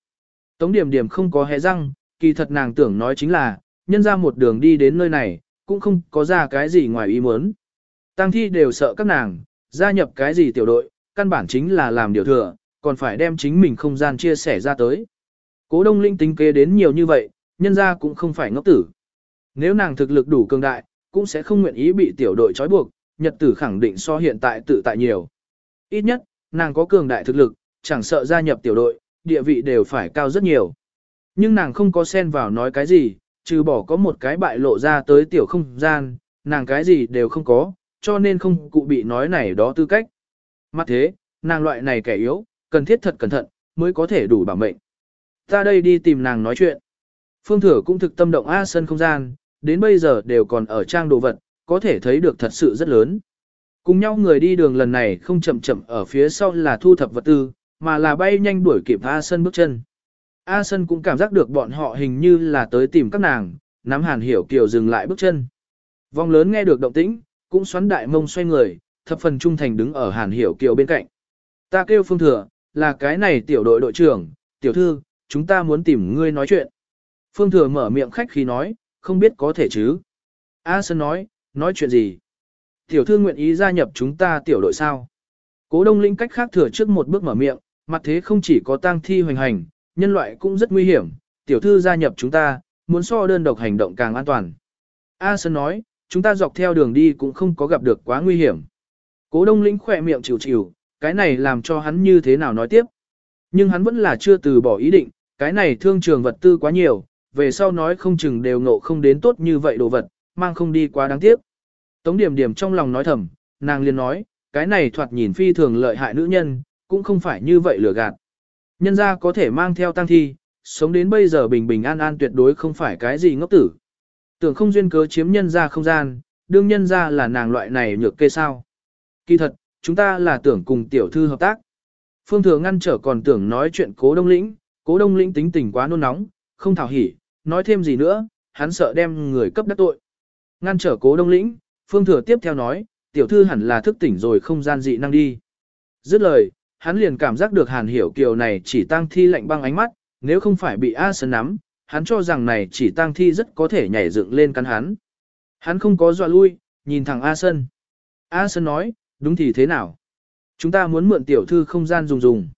Tống điểm điểm không có hé răng, kỳ thật nàng tưởng nói chính là, nhân ra một đường đi đến nơi này, cũng không có ra cái gì ngoài ý muốn. Tăng thi đều sợ các nàng, gia nhập cái gì tiểu đội, căn bản chính là làm điều thừa, còn phải đem chính mình không gian chia sẻ ra tới. Cố đông linh tính kế đến nhiều như vậy, nhân ra cũng không phải ngốc tử. Nếu nàng thực lực đủ cường đại, cũng sẽ không nguyện ý bị tiểu đội trói buộc, nhật tử khẳng định so hiện tại tự tại nhiều. Ít nhất, nàng có cường đại thực lực, chẳng sợ gia nhập tiểu đội, địa vị đều phải cao rất nhiều. Nhưng nàng không có xen vào nói cái gì, trừ bỏ có một cái bại lộ ra tới tiểu không gian, nàng cái gì đều không có, cho nên không cụ bị nói này đó tư cách. Mặt thế, nàng loại này kẻ yếu, cần thiết thật cẩn thận, mới có thể đủ bảo mệnh. Ta đây đi tìm nàng nói chuyện. Phương Thừa cũng thực tâm động A sân không gian, đến bây giờ đều còn ở trang đồ vật, có thể thấy được thật sự rất lớn. Cùng nhau người đi đường lần này không chậm chậm ở phía sau là thu thập vật tư, mà là bay nhanh đuổi kịp A sân bước chân. A sân cũng cảm giác được bọn họ hình như là tới tìm các nàng, nắm hàn hiểu kiều dừng lại bước chân. Vong lớn nghe được động tĩnh, cũng xoắn đại mông xoay người, thập phần trung thành đứng ở hàn hiểu kiều bên cạnh. Ta kêu phương thừa, là cái này tiểu đội đội trưởng, tiểu thư, chúng ta muốn tìm ngươi nói chuyện. Phương thừa mở miệng khách khí nói, không biết có thể chứ. A Sơn nói, nói chuyện gì? Tiểu thư nguyện ý gia nhập chúng ta tiểu đội sao? Cố đông linh cách khác thừa trước một bước mở miệng, mặt thế không chỉ có tang thi hoành hành, nhân loại cũng rất nguy hiểm, tiểu thư gia nhập chúng ta, muốn so đơn độc hành động càng an toàn. A Sơn nói, chúng ta dọc theo đường đi cũng không có gặp được quá nguy hiểm. Cố đông lĩnh khỏe miệng chịu chịu, cái này làm cho hắn như thế nào nói tiếp. Nhưng hắn vẫn là chưa từ bỏ ý định, cái này thương trường vật tư quá nhiều, về sau nói không chừng đều ngộ không đến tốt như vậy đồ vật, mang không đi quá đáng tiếc. Tống điểm điểm trong lòng nói thầm, nàng liền nói, cái này thoạt nhìn phi thường lợi hại nữ nhân, cũng không phải như vậy lừa gạt. Nhân ra có thể mang theo tăng thi, sống đến bây giờ bình bình an an tuyệt đối không phải cái gì ngốc tử. Tưởng không duyên cớ chiếm nhân ra không gian, đương nhân ra là nàng loại này nhược kê sao. Kỳ thật, chúng ta là tưởng cùng tiểu thư hợp tác. Phương thừa ngăn trở còn tưởng nói chuyện cố đông lĩnh, cố đông lĩnh tính tình quá nôn nóng, không thảo hỉ, nói thêm gì nữa, hắn sợ đem người cấp đắc tội. Ngăn trở cố đông lĩnh, phương thừa tiếp theo nói, tiểu thư hẳn là thức tỉnh rồi không gian dị năng đi. Dứt lời, hắn liền cảm giác được hàn hiểu kiều này chỉ tang thi lạnh băng ánh mắt, nếu không phải bị A Sơn nắm, hắn cho rằng này chỉ tang thi rất có thể nhảy dựng lên cắn hắn. Hắn không có dọa lui, nhìn thẳng A Sơn. A Sơn nói, đúng thì thế nào? Chúng ta muốn mượn tiểu thư không gian dùng dùng.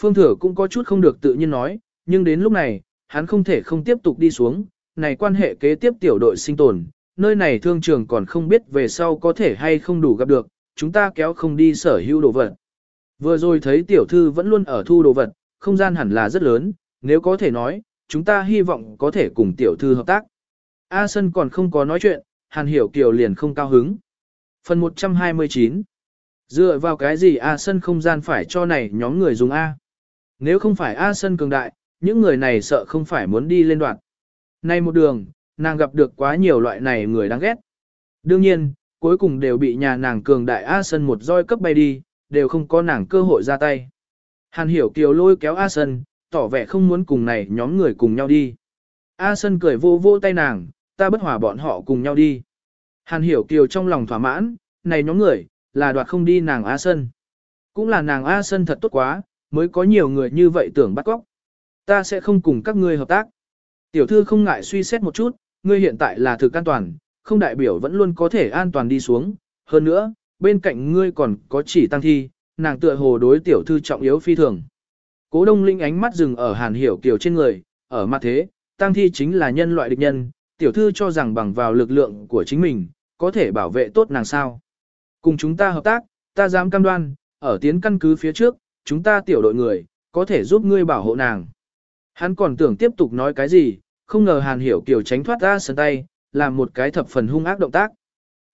Phương Thừa cũng có chút không được tự nhiên nói, nhưng đến lúc này, hắn không thể không tiếp tục đi xuống, này quan hệ kế tiếp tiểu đội sinh tồn, nơi này thương trường còn không biết về sau có thể hay không đủ gặp được, chúng ta kéo không đi sở hữu đồ vật. Vừa rồi thấy tiểu thư vẫn luôn ở thu đồ vật, không gian hẳn là rất lớn, nếu có thể nói, chúng ta hy vọng có thể cùng tiểu thư hợp tác. A Sân còn không có nói chuyện, Hàn Hiểu Kiều liền không cao hứng. Phần 129 Dựa vào cái gì A Sân không gian phải cho này nhóm người dùng A? Nếu không phải A Sân cường đại, những người này sợ không phải muốn đi lên đoạn. Nay một đường, nàng gặp được quá nhiều loại này người đáng ghét. Đương nhiên, cuối cùng đều bị nhà nàng cường đại A Sân một roi cấp bay đi, đều không có nàng cơ hội ra tay. Hàn hiểu kiều lôi kéo A Sân, tỏ vẻ không muốn cùng này nhóm người cùng nhau đi. A Sân cười vô vô tay nàng, ta bất hòa bọn họ cùng nhau đi. Hàn hiểu kiều trong lòng thỏa mãn, này nhóm người, là đoạt không đi nàng A Sân. Cũng là nàng A Sân thật tốt quá, mới có nhiều người như vậy tưởng bắt cóc. Ta sẽ không cùng các ngươi hợp tác. Tiểu thư không ngại suy xét một chút, ngươi hiện tại là thực an toàn, không đại biểu vẫn luôn có thể an toàn đi xuống. Hơn nữa, bên cạnh ngươi còn có chỉ tăng thi, nàng tựa hồ đối tiểu thư trọng yếu phi thường. Cố đông linh ánh mắt dừng ở hàn hiểu kiều trên người, ở mặt thế, tăng thi chính là nhân loại địch nhân, tiểu thư cho rằng bằng vào lực lượng của chính mình, có thể bảo vệ tốt nàng sao. Cùng chúng ta hợp tác, ta dám cam đoan, ở tiến căn cứ phía trước, chúng ta tiểu đội người, có thể giúp ngươi bảo hộ nàng. Hắn còn tưởng tiếp tục nói cái gì, không ngờ Hàn Hiểu Kiều tránh thoát ra sân tay, làm một cái thập phần hung ác động tác.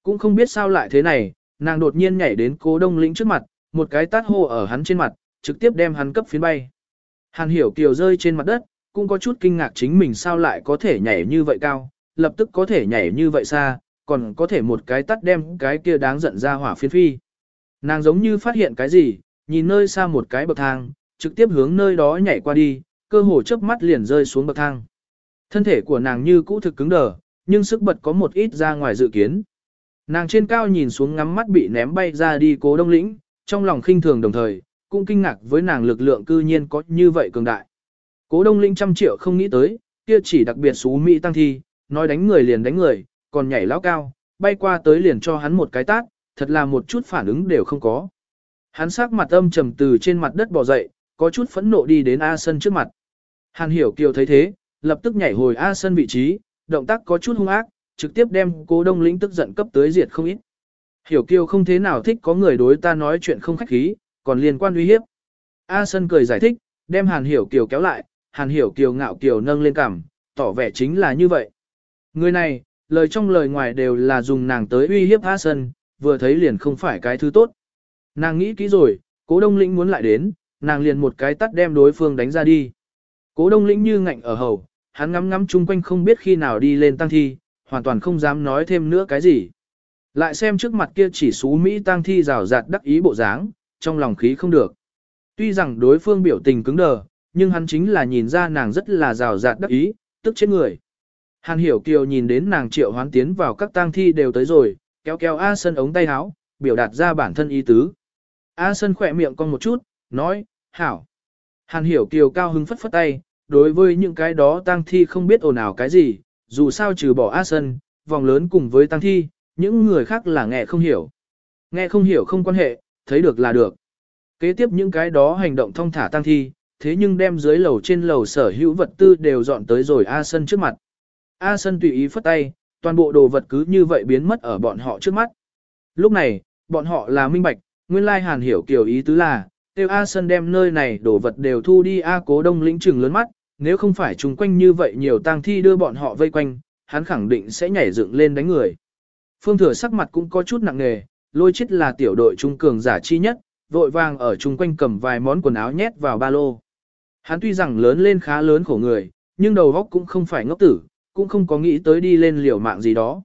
Cũng không biết sao lại thế này, nàng đột nhiên nhảy đến cố đông lĩnh trước mặt, một cái tát hô ở hắn trên mặt, trực tiếp đem hắn cấp phiến bay. Hàn Hiểu Kiều rơi trên mặt đất, cũng có chút kinh ngạc chính mình sao lại có thể nhảy như vậy cao, lập tức có thể nhảy như vậy xa, còn có thể một cái tắt đem cái kia đáng giận ra hỏa phiến phi. Nàng giống như phát hiện cái gì, nhìn nơi xa một cái bậc thang, trực tiếp hướng nơi đó nhảy qua đi, cơ hồ chớp mắt liền rơi xuống bậc thang. Thân thể của nàng như cũ thực cứng đờ, nhưng sức bật có một ít ra ngoài dự kiến. Nàng trên cao nhìn xuống ngắm mắt bị ném bay ra đi cố đông lĩnh, trong lòng khinh thường đồng thời, cũng kinh ngạc với nàng lực lượng cư nhiên có như vậy cường đại. Cố đông lĩnh trăm triệu không nghĩ tới, kia chỉ đặc biệt xú Mỹ tăng thi, nói đánh người liền đánh người, còn nhảy lão cao, bay qua tới liền cho hắn một cái tát, thật là một chút phản ứng đều không có. Hắn sắc mặt âm trầm từ trên mặt đất bò dậy, có chút phẫn nộ đi đến A Sân trước mặt. Hàn Hiểu Kiều thấy thế, lập tức nhảy hồi A Sân vị trí, động tác có chút hung ác, trực tiếp đem cố đông lĩnh tức giận cấp tới diệt không ít. Hiểu Kiều không thế nào thích có người đối ta nói chuyện không khách khí, còn liên quan uy hiếp. A Sân cười giải thích, đem Hàn Hiểu Kiều kéo lại, Hàn Hiểu Kiều ngạo kiều nâng lên cằm, tỏ vẻ chính là như vậy. Người này, lời trong lời ngoài đều là dùng nàng tới uy hiếp A Sân, vừa thấy liền không phải cái thứ tốt. Nàng nghĩ kỹ rồi, cố đông lĩnh muốn lại đến, nàng liền một cái tắt đem đối phương đánh ra đi. Cố đông lĩnh như ngạnh ở hầu, hắn ngắm ngắm chung quanh không biết khi nào đi lên tăng thi, hoàn toàn không dám nói thêm nữa cái gì. Lại xem trước mặt kia chỉ xú Mỹ tang thi rào rạt đắc ý bộ dáng, trong lòng khí không được. Tuy rằng đối phương biểu tình cứng đờ, nhưng hắn chính là nhìn ra nàng rất là rào rạt đắc ý, tức chết người. Hàn hiểu kiều nhìn đến nàng triệu hoán tiến vào các tang thi đều tới rồi, kéo kéo A Sân ống tay áo, biểu đạt ra bản thân ý tứ. A Sân khỏe miệng con một chút, nói, hảo. Hàn hiểu kiều cao hứng phất phất tay, đối với những cái đó tang thi không biết ồn ào cái gì, dù sao trừ bỏ A Sân, vòng lớn cùng với tang thi, những người khác là nghe không hiểu. Nghe không hiểu không quan hệ, thấy được là được. Kế tiếp những cái đó hành động thông thả tang thi, thế nhưng đem dưới lầu trên lầu sở hữu vật tư đều dọn tới rồi A Sân trước mặt. A Sân tùy ý phất tay, toàn bộ đồ vật cứ như vậy biến mất ở bọn họ trước mắt. Lúc này, bọn họ là minh bạch, nguyên lai hàn hiểu kiểu ý tứ là, tiêu A Sân đem nơi này đồ vật đều thu đi A cố đông lĩnh trừng lớn mắt, nếu không phải chung quanh như vậy nhiều tang thi đưa bọn họ vây quanh, hắn khẳng định sẽ nhảy dựng lên đánh người. Phương thừa sắc mặt cũng có chút nặng nề, lôi chết là tiểu đội trung cường giả chi nhất, vội vàng ở chung quanh cầm vài món quần áo nhét vào ba lô. Hắn tuy rằng lớn lên khá lớn khổ người, nhưng đầu óc cũng không phải ngốc tử, cũng không có nghĩ tới đi lên liều mạng gì đó.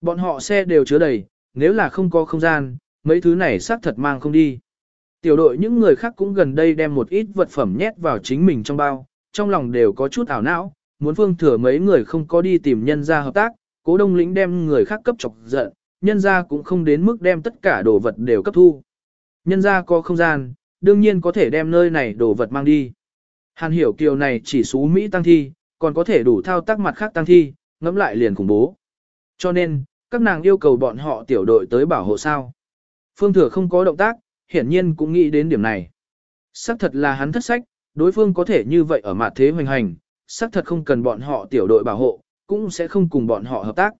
Bọn họ xe đều chứa đầy, nếu là không có không gian, mấy thứ này xác thật mang không đi. Tiểu đội những người khác cũng gần đây đem một ít vật phẩm nhét vào chính mình trong bao, trong lòng đều có chút ảo não, muốn phương thừa mấy người không có đi tìm nhân ra hợp tác, cố đông lĩnh đem người khác cấp chọc giận, nhân ra cũng không đến mức đem tất cả đồ vật đều cấp thu. Nhân ra có không gian, đương nhiên có thể đem nơi này đồ vật mang đi. Hàn hiểu kiều này chỉ xú Mỹ tăng thi, còn có thể đủ thao tác mặt khác tăng thi, ngẫm lại liền khủng bố. Cho nên, các nàng yêu cầu bọn họ tiểu đội tới bảo hộ sao. Phương thừa không có động tác, hiển nhiên cũng nghĩ đến điểm này. Sắc thật là hắn thất sách, đối phương có thể như vậy ở mặt thế hoành hành, xác thật không cần bọn họ tiểu đội bảo hộ, cũng sẽ không cùng bọn họ hợp tác.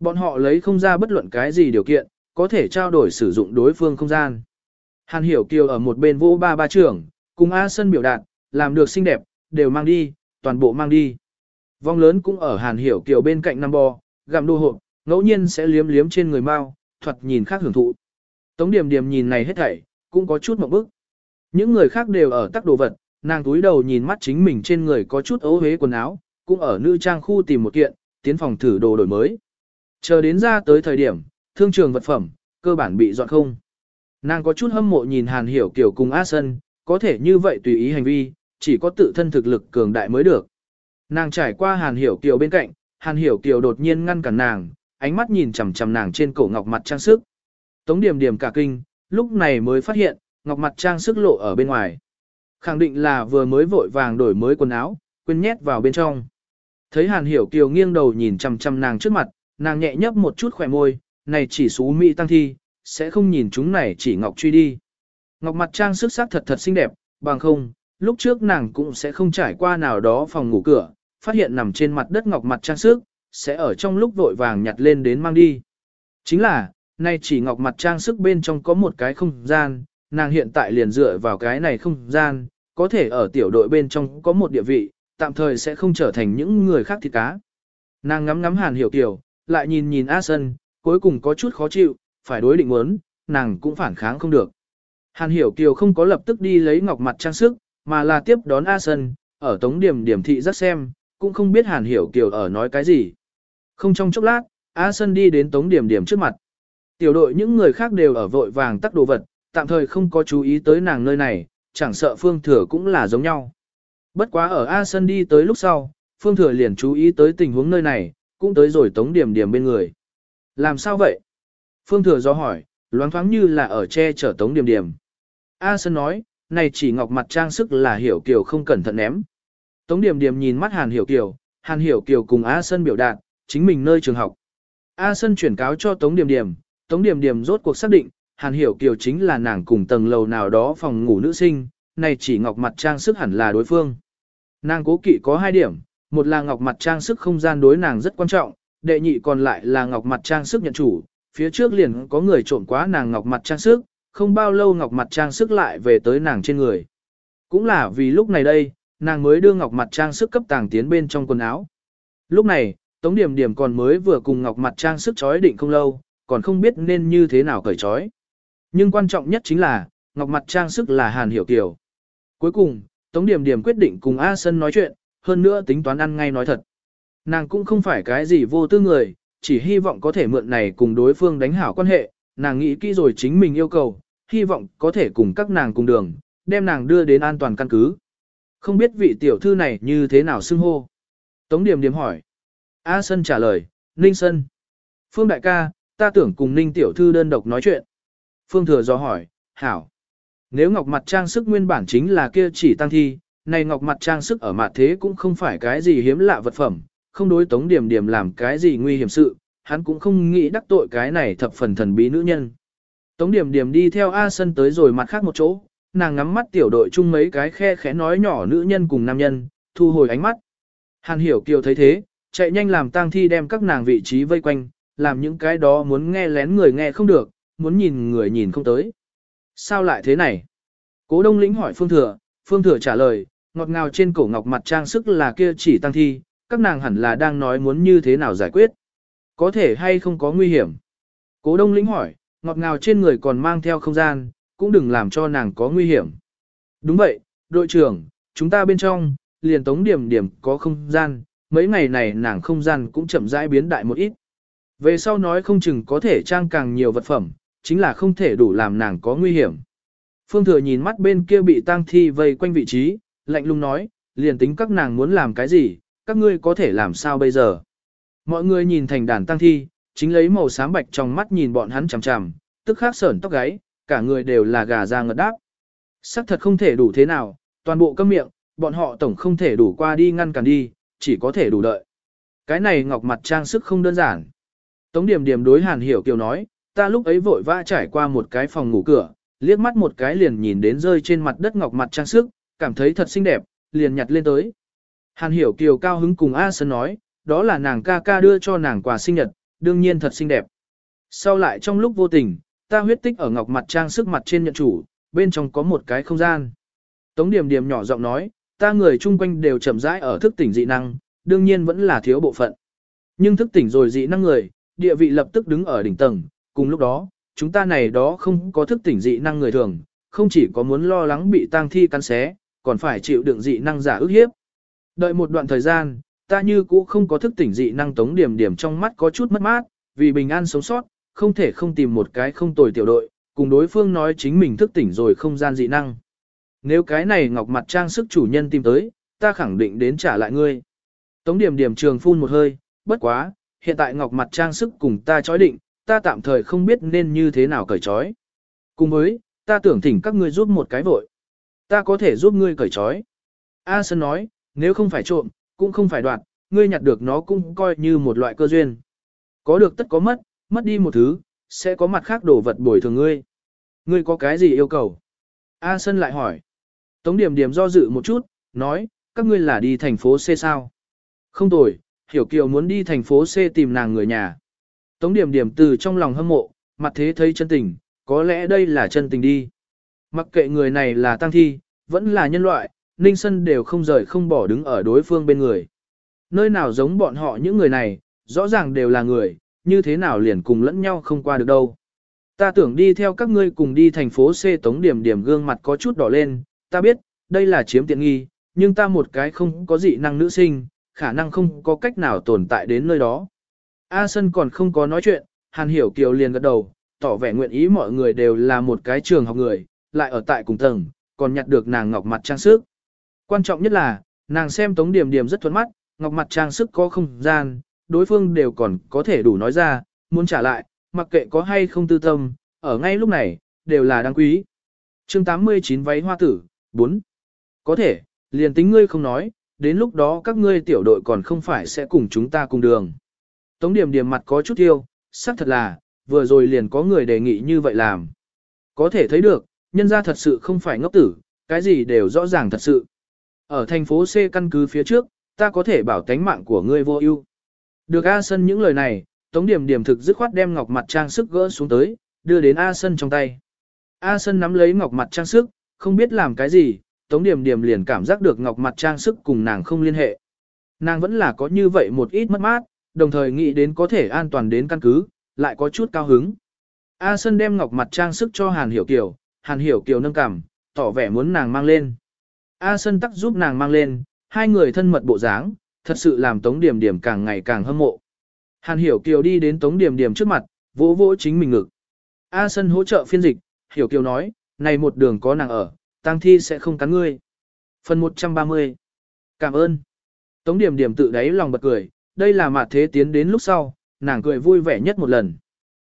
Bọn họ lấy không ra bất luận cái gì điều kiện, có thể trao đổi sử dụng đối phương không gian. Hàn Hiểu Kiều ở một bên vũ ba ba trưởng, cùng A Sân biểu đạt, làm được xinh đẹp, đều mang đi, toàn bộ mang đi. Vong lớn cũng ở Hàn Hiểu Kiều bên cạnh Nam bò, gặm đô hộp, ngẫu nhiên sẽ liếm liếm trên người mau, thuật nhìn khác hưởng thụ. Tống điểm điểm nhìn này hết thảy, cũng có chút mộng bức. Những người khác đều ở tắc đồ vật, nàng túi đầu nhìn mắt chính mình trên người có chút ấu hế quần áo, cũng ở nữ trang khu tìm một kiện, tiến phòng thử đồ đổi mới. Chờ đến ra tới thời điểm, thương trường vật phẩm, cơ bản bị dọn không. Nàng có chút hâm mộ nhìn Hàn Hiểu Kiều cùng A Sân, có thể như vậy tùy ý hành vi, chỉ có tự thân thực lực cường đại mới được. Nàng trải qua Hàn Hiểu Kiều bên cạnh, Hàn Hiểu Kiều đột nhiên ngăn cản nàng, ánh mắt nhìn chằm chằm nàng trên cổ ngọc mặt trang sức. Tống Điểm Điểm cả kinh, lúc này mới phát hiện, ngọc mặt trang sức lộ ở bên ngoài. Khẳng định là vừa mới vội vàng đổi mới quần áo, quên nhét vào bên trong. Thấy Hàn Hiểu Kiều nghiêng đầu nhìn chằm chằm nàng trước mặt, nàng nhẹ nhấp một chút khỏe môi, này chỉ xú mỹ tăng thi, sẽ không nhìn chúng này chỉ ngọc truy đi. Ngọc mặt trang sức sắc thật thật xinh đẹp, bằng không, lúc trước nàng cũng sẽ không trải qua nào đó phòng ngủ cửa, phát hiện nằm trên mặt đất ngọc mặt trang sức, sẽ ở trong lúc vội vàng nhặt lên đến mang đi. Chính là, nay chỉ ngọc mặt trang sức bên trong có một cái không gian, nàng hiện tại liền dựa vào cái này không gian, có thể ở tiểu đội bên trong có một địa vị, tạm thời sẽ không trở thành những người khác thịt cá. Nàng ngắm ngắm Hàn Hiểu Kiều, lại nhìn nhìn A Sân, cuối cùng có chút khó chịu, phải đối định muốn, nàng cũng phản kháng không được. Hàn Hiểu Kiều không có lập tức đi lấy ngọc mặt trang sức, mà là tiếp đón A Sân, ở tống điểm điểm thị rất xem, cũng không biết Hàn Hiểu Kiều ở nói cái gì. Không trong chốc lát, A Sân đi đến tống điểm điểm trước mặt. Tiểu đội những người khác đều ở vội vàng tắt đồ vật, tạm thời không có chú ý tới nàng nơi này, chẳng sợ Phương Thừa cũng là giống nhau. Bất quá ở A Sân đi tới lúc sau, Phương Thừa liền chú ý tới tình huống nơi này, cũng tới rồi tống điểm điểm bên người. Làm sao vậy? Phương Thừa do hỏi, loáng thoáng như là ở che chở tống điểm điểm. A Sân nói, này chỉ ngọc mặt trang sức là hiểu kiều không cẩn thận ném. Tống điểm điểm nhìn mắt Hàn hiểu kiều, Hàn hiểu kiều cùng A Sân biểu đạt, chính mình nơi trường học. A Sân chuyển cáo cho Tống điểm điểm, Tống điểm điểm rốt cuộc xác định, Hàn hiểu kiều chính là nàng cùng tầng lầu nào đó phòng ngủ nữ sinh, này chỉ ngọc mặt trang sức hẳn là đối phương. Nàng cố kỵ có hai điểm, một là ngọc mặt trang sức không gian đối nàng rất quan trọng, đệ nhị còn lại là ngọc mặt trang sức nhận chủ, phía trước liền có người trộm quá nàng ngọc mặt trang sức, không bao lâu ngọc mặt trang sức lại về tới nàng trên người. Cũng là vì lúc này đây, nàng mới đưa ngọc mặt trang sức cấp tàng tiến bên trong quần áo. Lúc này, Tống Điểm Điểm còn mới vừa cùng ngọc mặt trang sức chói định không lâu, còn không biết nên như thế nào cởi chói. Nhưng quan trọng nhất chính là, ngọc mặt trang sức là Hàn Hiểu Kiều. Cuối cùng, Tống Điểm Điểm quyết định cùng A Sân nói chuyện, hơn nữa tính toán ăn ngay nói thật. Nàng cũng không phải cái gì vô tư người, chỉ hy vọng có thể mượn này cùng đối phương đánh hảo quan hệ, nàng nghĩ kỹ rồi chính mình yêu cầu, hy vọng có thể cùng các nàng cùng đường, đem nàng đưa đến an toàn căn cứ. Không biết vị tiểu thư này như thế nào xưng hô. Tống Điểm Điểm hỏi. A Sân trả lời, Ninh Sân. Phương đại ca, ta tưởng cùng Ninh tiểu thư đơn độc nói chuyện. Phương Thừa do hỏi, hảo. Nếu ngọc mặt trang sức nguyên bản chính là kia chỉ tăng thi, này ngọc mặt trang sức ở mặt thế cũng không phải cái gì hiếm lạ vật phẩm, không đối tống điểm điểm làm cái gì nguy hiểm sự, hắn cũng không nghĩ đắc tội cái này thập phần thần bí nữ nhân. Tống điểm điểm đi theo A Sân tới rồi mặt khác một chỗ, nàng ngắm mắt tiểu đội chung mấy cái khe khẽ nói nhỏ nữ nhân cùng nam nhân, thu hồi ánh mắt. Hàn hiểu kiều thấy thế, chạy nhanh làm tang thi đem các nàng vị trí vây quanh, làm những cái đó muốn nghe lén người nghe không được, muốn nhìn người nhìn không tới. Sao lại thế này? Cố đông lĩnh hỏi Phương Thừa, Phương Thừa trả lời, ngọt ngào trên cổ ngọc mặt trang sức là kia chỉ tăng thi, các nàng hẳn là đang nói muốn như thế nào giải quyết. Có thể hay không có nguy hiểm. Cố đông lĩnh hỏi, ngọt ngào trên người còn mang theo không gian, cũng đừng làm cho nàng có nguy hiểm. Đúng vậy, đội trưởng, chúng ta bên trong, liền tống điểm điểm có không gian, mấy ngày này nàng không gian cũng chậm rãi biến đại một ít. Về sau nói không chừng có thể trang càng nhiều vật phẩm, chính là không thể đủ làm nàng có nguy hiểm. Phương Thừa nhìn mắt bên kia bị tang thi vây quanh vị trí, lạnh lùng nói, liền tính các nàng muốn làm cái gì, các ngươi có thể làm sao bây giờ. Mọi người nhìn thành đàn tang thi, chính lấy màu xám bạch trong mắt nhìn bọn hắn chằm chằm, tức khắc sởn tóc gáy, cả người đều là gà ra ngật đáp. Sắc thật không thể đủ thế nào, toàn bộ câm miệng, bọn họ tổng không thể đủ qua đi ngăn cản đi, chỉ có thể đủ đợi. Cái này ngọc mặt trang sức không đơn giản. Tống điểm điểm đối Hàn Hiểu Kiều nói, ta lúc ấy vội vã trải qua một cái phòng ngủ cửa, liếc mắt một cái liền nhìn đến rơi trên mặt đất ngọc mặt trang sức, cảm thấy thật xinh đẹp, liền nhặt lên tới. Hàn Hiểu Kiều cao hứng cùng A Sơn nói, đó là nàng ca ca đưa cho nàng quà sinh nhật, đương nhiên thật xinh đẹp. Sau lại trong lúc vô tình, ta huyết tích ở ngọc mặt trang sức mặt trên nhận chủ, bên trong có một cái không gian. Tống điểm điểm nhỏ giọng nói, ta người chung quanh đều chậm rãi ở thức tỉnh dị năng, đương nhiên vẫn là thiếu bộ phận. Nhưng thức tỉnh rồi dị năng người, địa vị lập tức đứng ở đỉnh tầng, cùng lúc đó, chúng ta này đó không có thức tỉnh dị năng người thường, không chỉ có muốn lo lắng bị tang thi cắn xé, còn phải chịu đựng dị năng giả ức hiếp. Đợi một đoạn thời gian, ta như cũ không có thức tỉnh dị năng tống điểm điểm trong mắt có chút mất mát, vì bình an sống sót, không thể không tìm một cái không tồi tiểu đội, cùng đối phương nói chính mình thức tỉnh rồi không gian dị năng. Nếu cái này ngọc mặt trang sức chủ nhân tìm tới, ta khẳng định đến trả lại ngươi. Tống điểm điểm trường phun một hơi, bất quá, hiện tại ngọc mặt trang sức cùng ta chói định, ta tạm thời không biết nên như thế nào cởi trói. Cùng với, ta tưởng thỉnh các ngươi giúp một cái vội. Ta có thể giúp ngươi cởi trói. A Sơn nói, nếu không phải trộm, cũng không phải đoạt, ngươi nhặt được nó cũng coi như một loại cơ duyên. Có được tất có mất, mất đi một thứ, sẽ có mặt khác đồ vật bồi thường ngươi. Ngươi có cái gì yêu cầu? A Sơn lại hỏi. Tống điểm điểm do dự một chút, nói, các ngươi là đi thành phố C sao? Không tồi, Hiểu Kiều muốn đi thành phố C tìm nàng người nhà. Tống điểm điểm từ trong lòng hâm mộ, mặt thế thấy chân tình, có lẽ đây là chân tình đi. Mặc kệ người này là tăng thi, vẫn là nhân loại, Ninh Sân đều không rời không bỏ đứng ở đối phương bên người. Nơi nào giống bọn họ những người này, rõ ràng đều là người, như thế nào liền cùng lẫn nhau không qua được đâu. Ta tưởng đi theo các ngươi cùng đi thành phố C tống điểm điểm gương mặt có chút đỏ lên, ta biết, đây là chiếm tiện nghi, nhưng ta một cái không có dị năng nữ sinh, khả năng không có cách nào tồn tại đến nơi đó. A Sân còn không có nói chuyện, Hàn Hiểu Kiều liền gật đầu, tỏ vẻ nguyện ý mọi người đều là một cái trường học người, lại ở tại cùng tầng, còn nhặt được nàng ngọc mặt trang sức. Quan trọng nhất là, nàng xem Tống Điểm Điểm rất thuận mắt, ngọc mặt trang sức có không gian, đối phương đều còn có thể đủ nói ra, muốn trả lại, mặc kệ có hay không tư tâm, ở ngay lúc này, đều là đáng quý. chương 89 váy hoa tử, 4. Có thể, liền tính ngươi không nói, đến lúc đó các ngươi tiểu đội còn không phải sẽ cùng chúng ta cùng đường. Tống điểm điểm mặt có chút tiêu, xác thật là, vừa rồi liền có người đề nghị như vậy làm. Có thể thấy được, nhân ra thật sự không phải ngốc tử, cái gì đều rõ ràng thật sự. Ở thành phố C căn cứ phía trước, ta có thể bảo tánh mạng của ngươi vô ưu. Được A Sân những lời này, Tống Điểm Điểm thực dứt khoát đem ngọc mặt trang sức gỡ xuống tới, đưa đến A Sân trong tay. A Sân nắm lấy ngọc mặt trang sức, không biết làm cái gì, Tống Điểm Điểm liền cảm giác được ngọc mặt trang sức cùng nàng không liên hệ. Nàng vẫn là có như vậy một ít mất mát, đồng thời nghĩ đến có thể an toàn đến căn cứ, lại có chút cao hứng. A Sân đem ngọc mặt trang sức cho Hàn Hiểu Kiều, Hàn Hiểu Kiều nâng cảm, tỏ vẻ muốn nàng mang lên. A Sân tắc giúp nàng mang lên, hai người thân mật bộ dáng, thật sự làm Tống Điểm Điểm càng ngày càng hâm mộ. Hàn Hiểu Kiều đi đến Tống Điểm Điểm trước mặt, vỗ vỗ chính mình ngực. A Sân hỗ trợ phiên dịch, Hiểu Kiều nói, này một đường có nàng ở, tang thi sẽ không cắn ngươi. Phần 130 Cảm ơn. Tống Điểm Điểm tự đáy lòng bật cười, đây là mặt thế tiến đến lúc sau, nàng cười vui vẻ nhất một lần.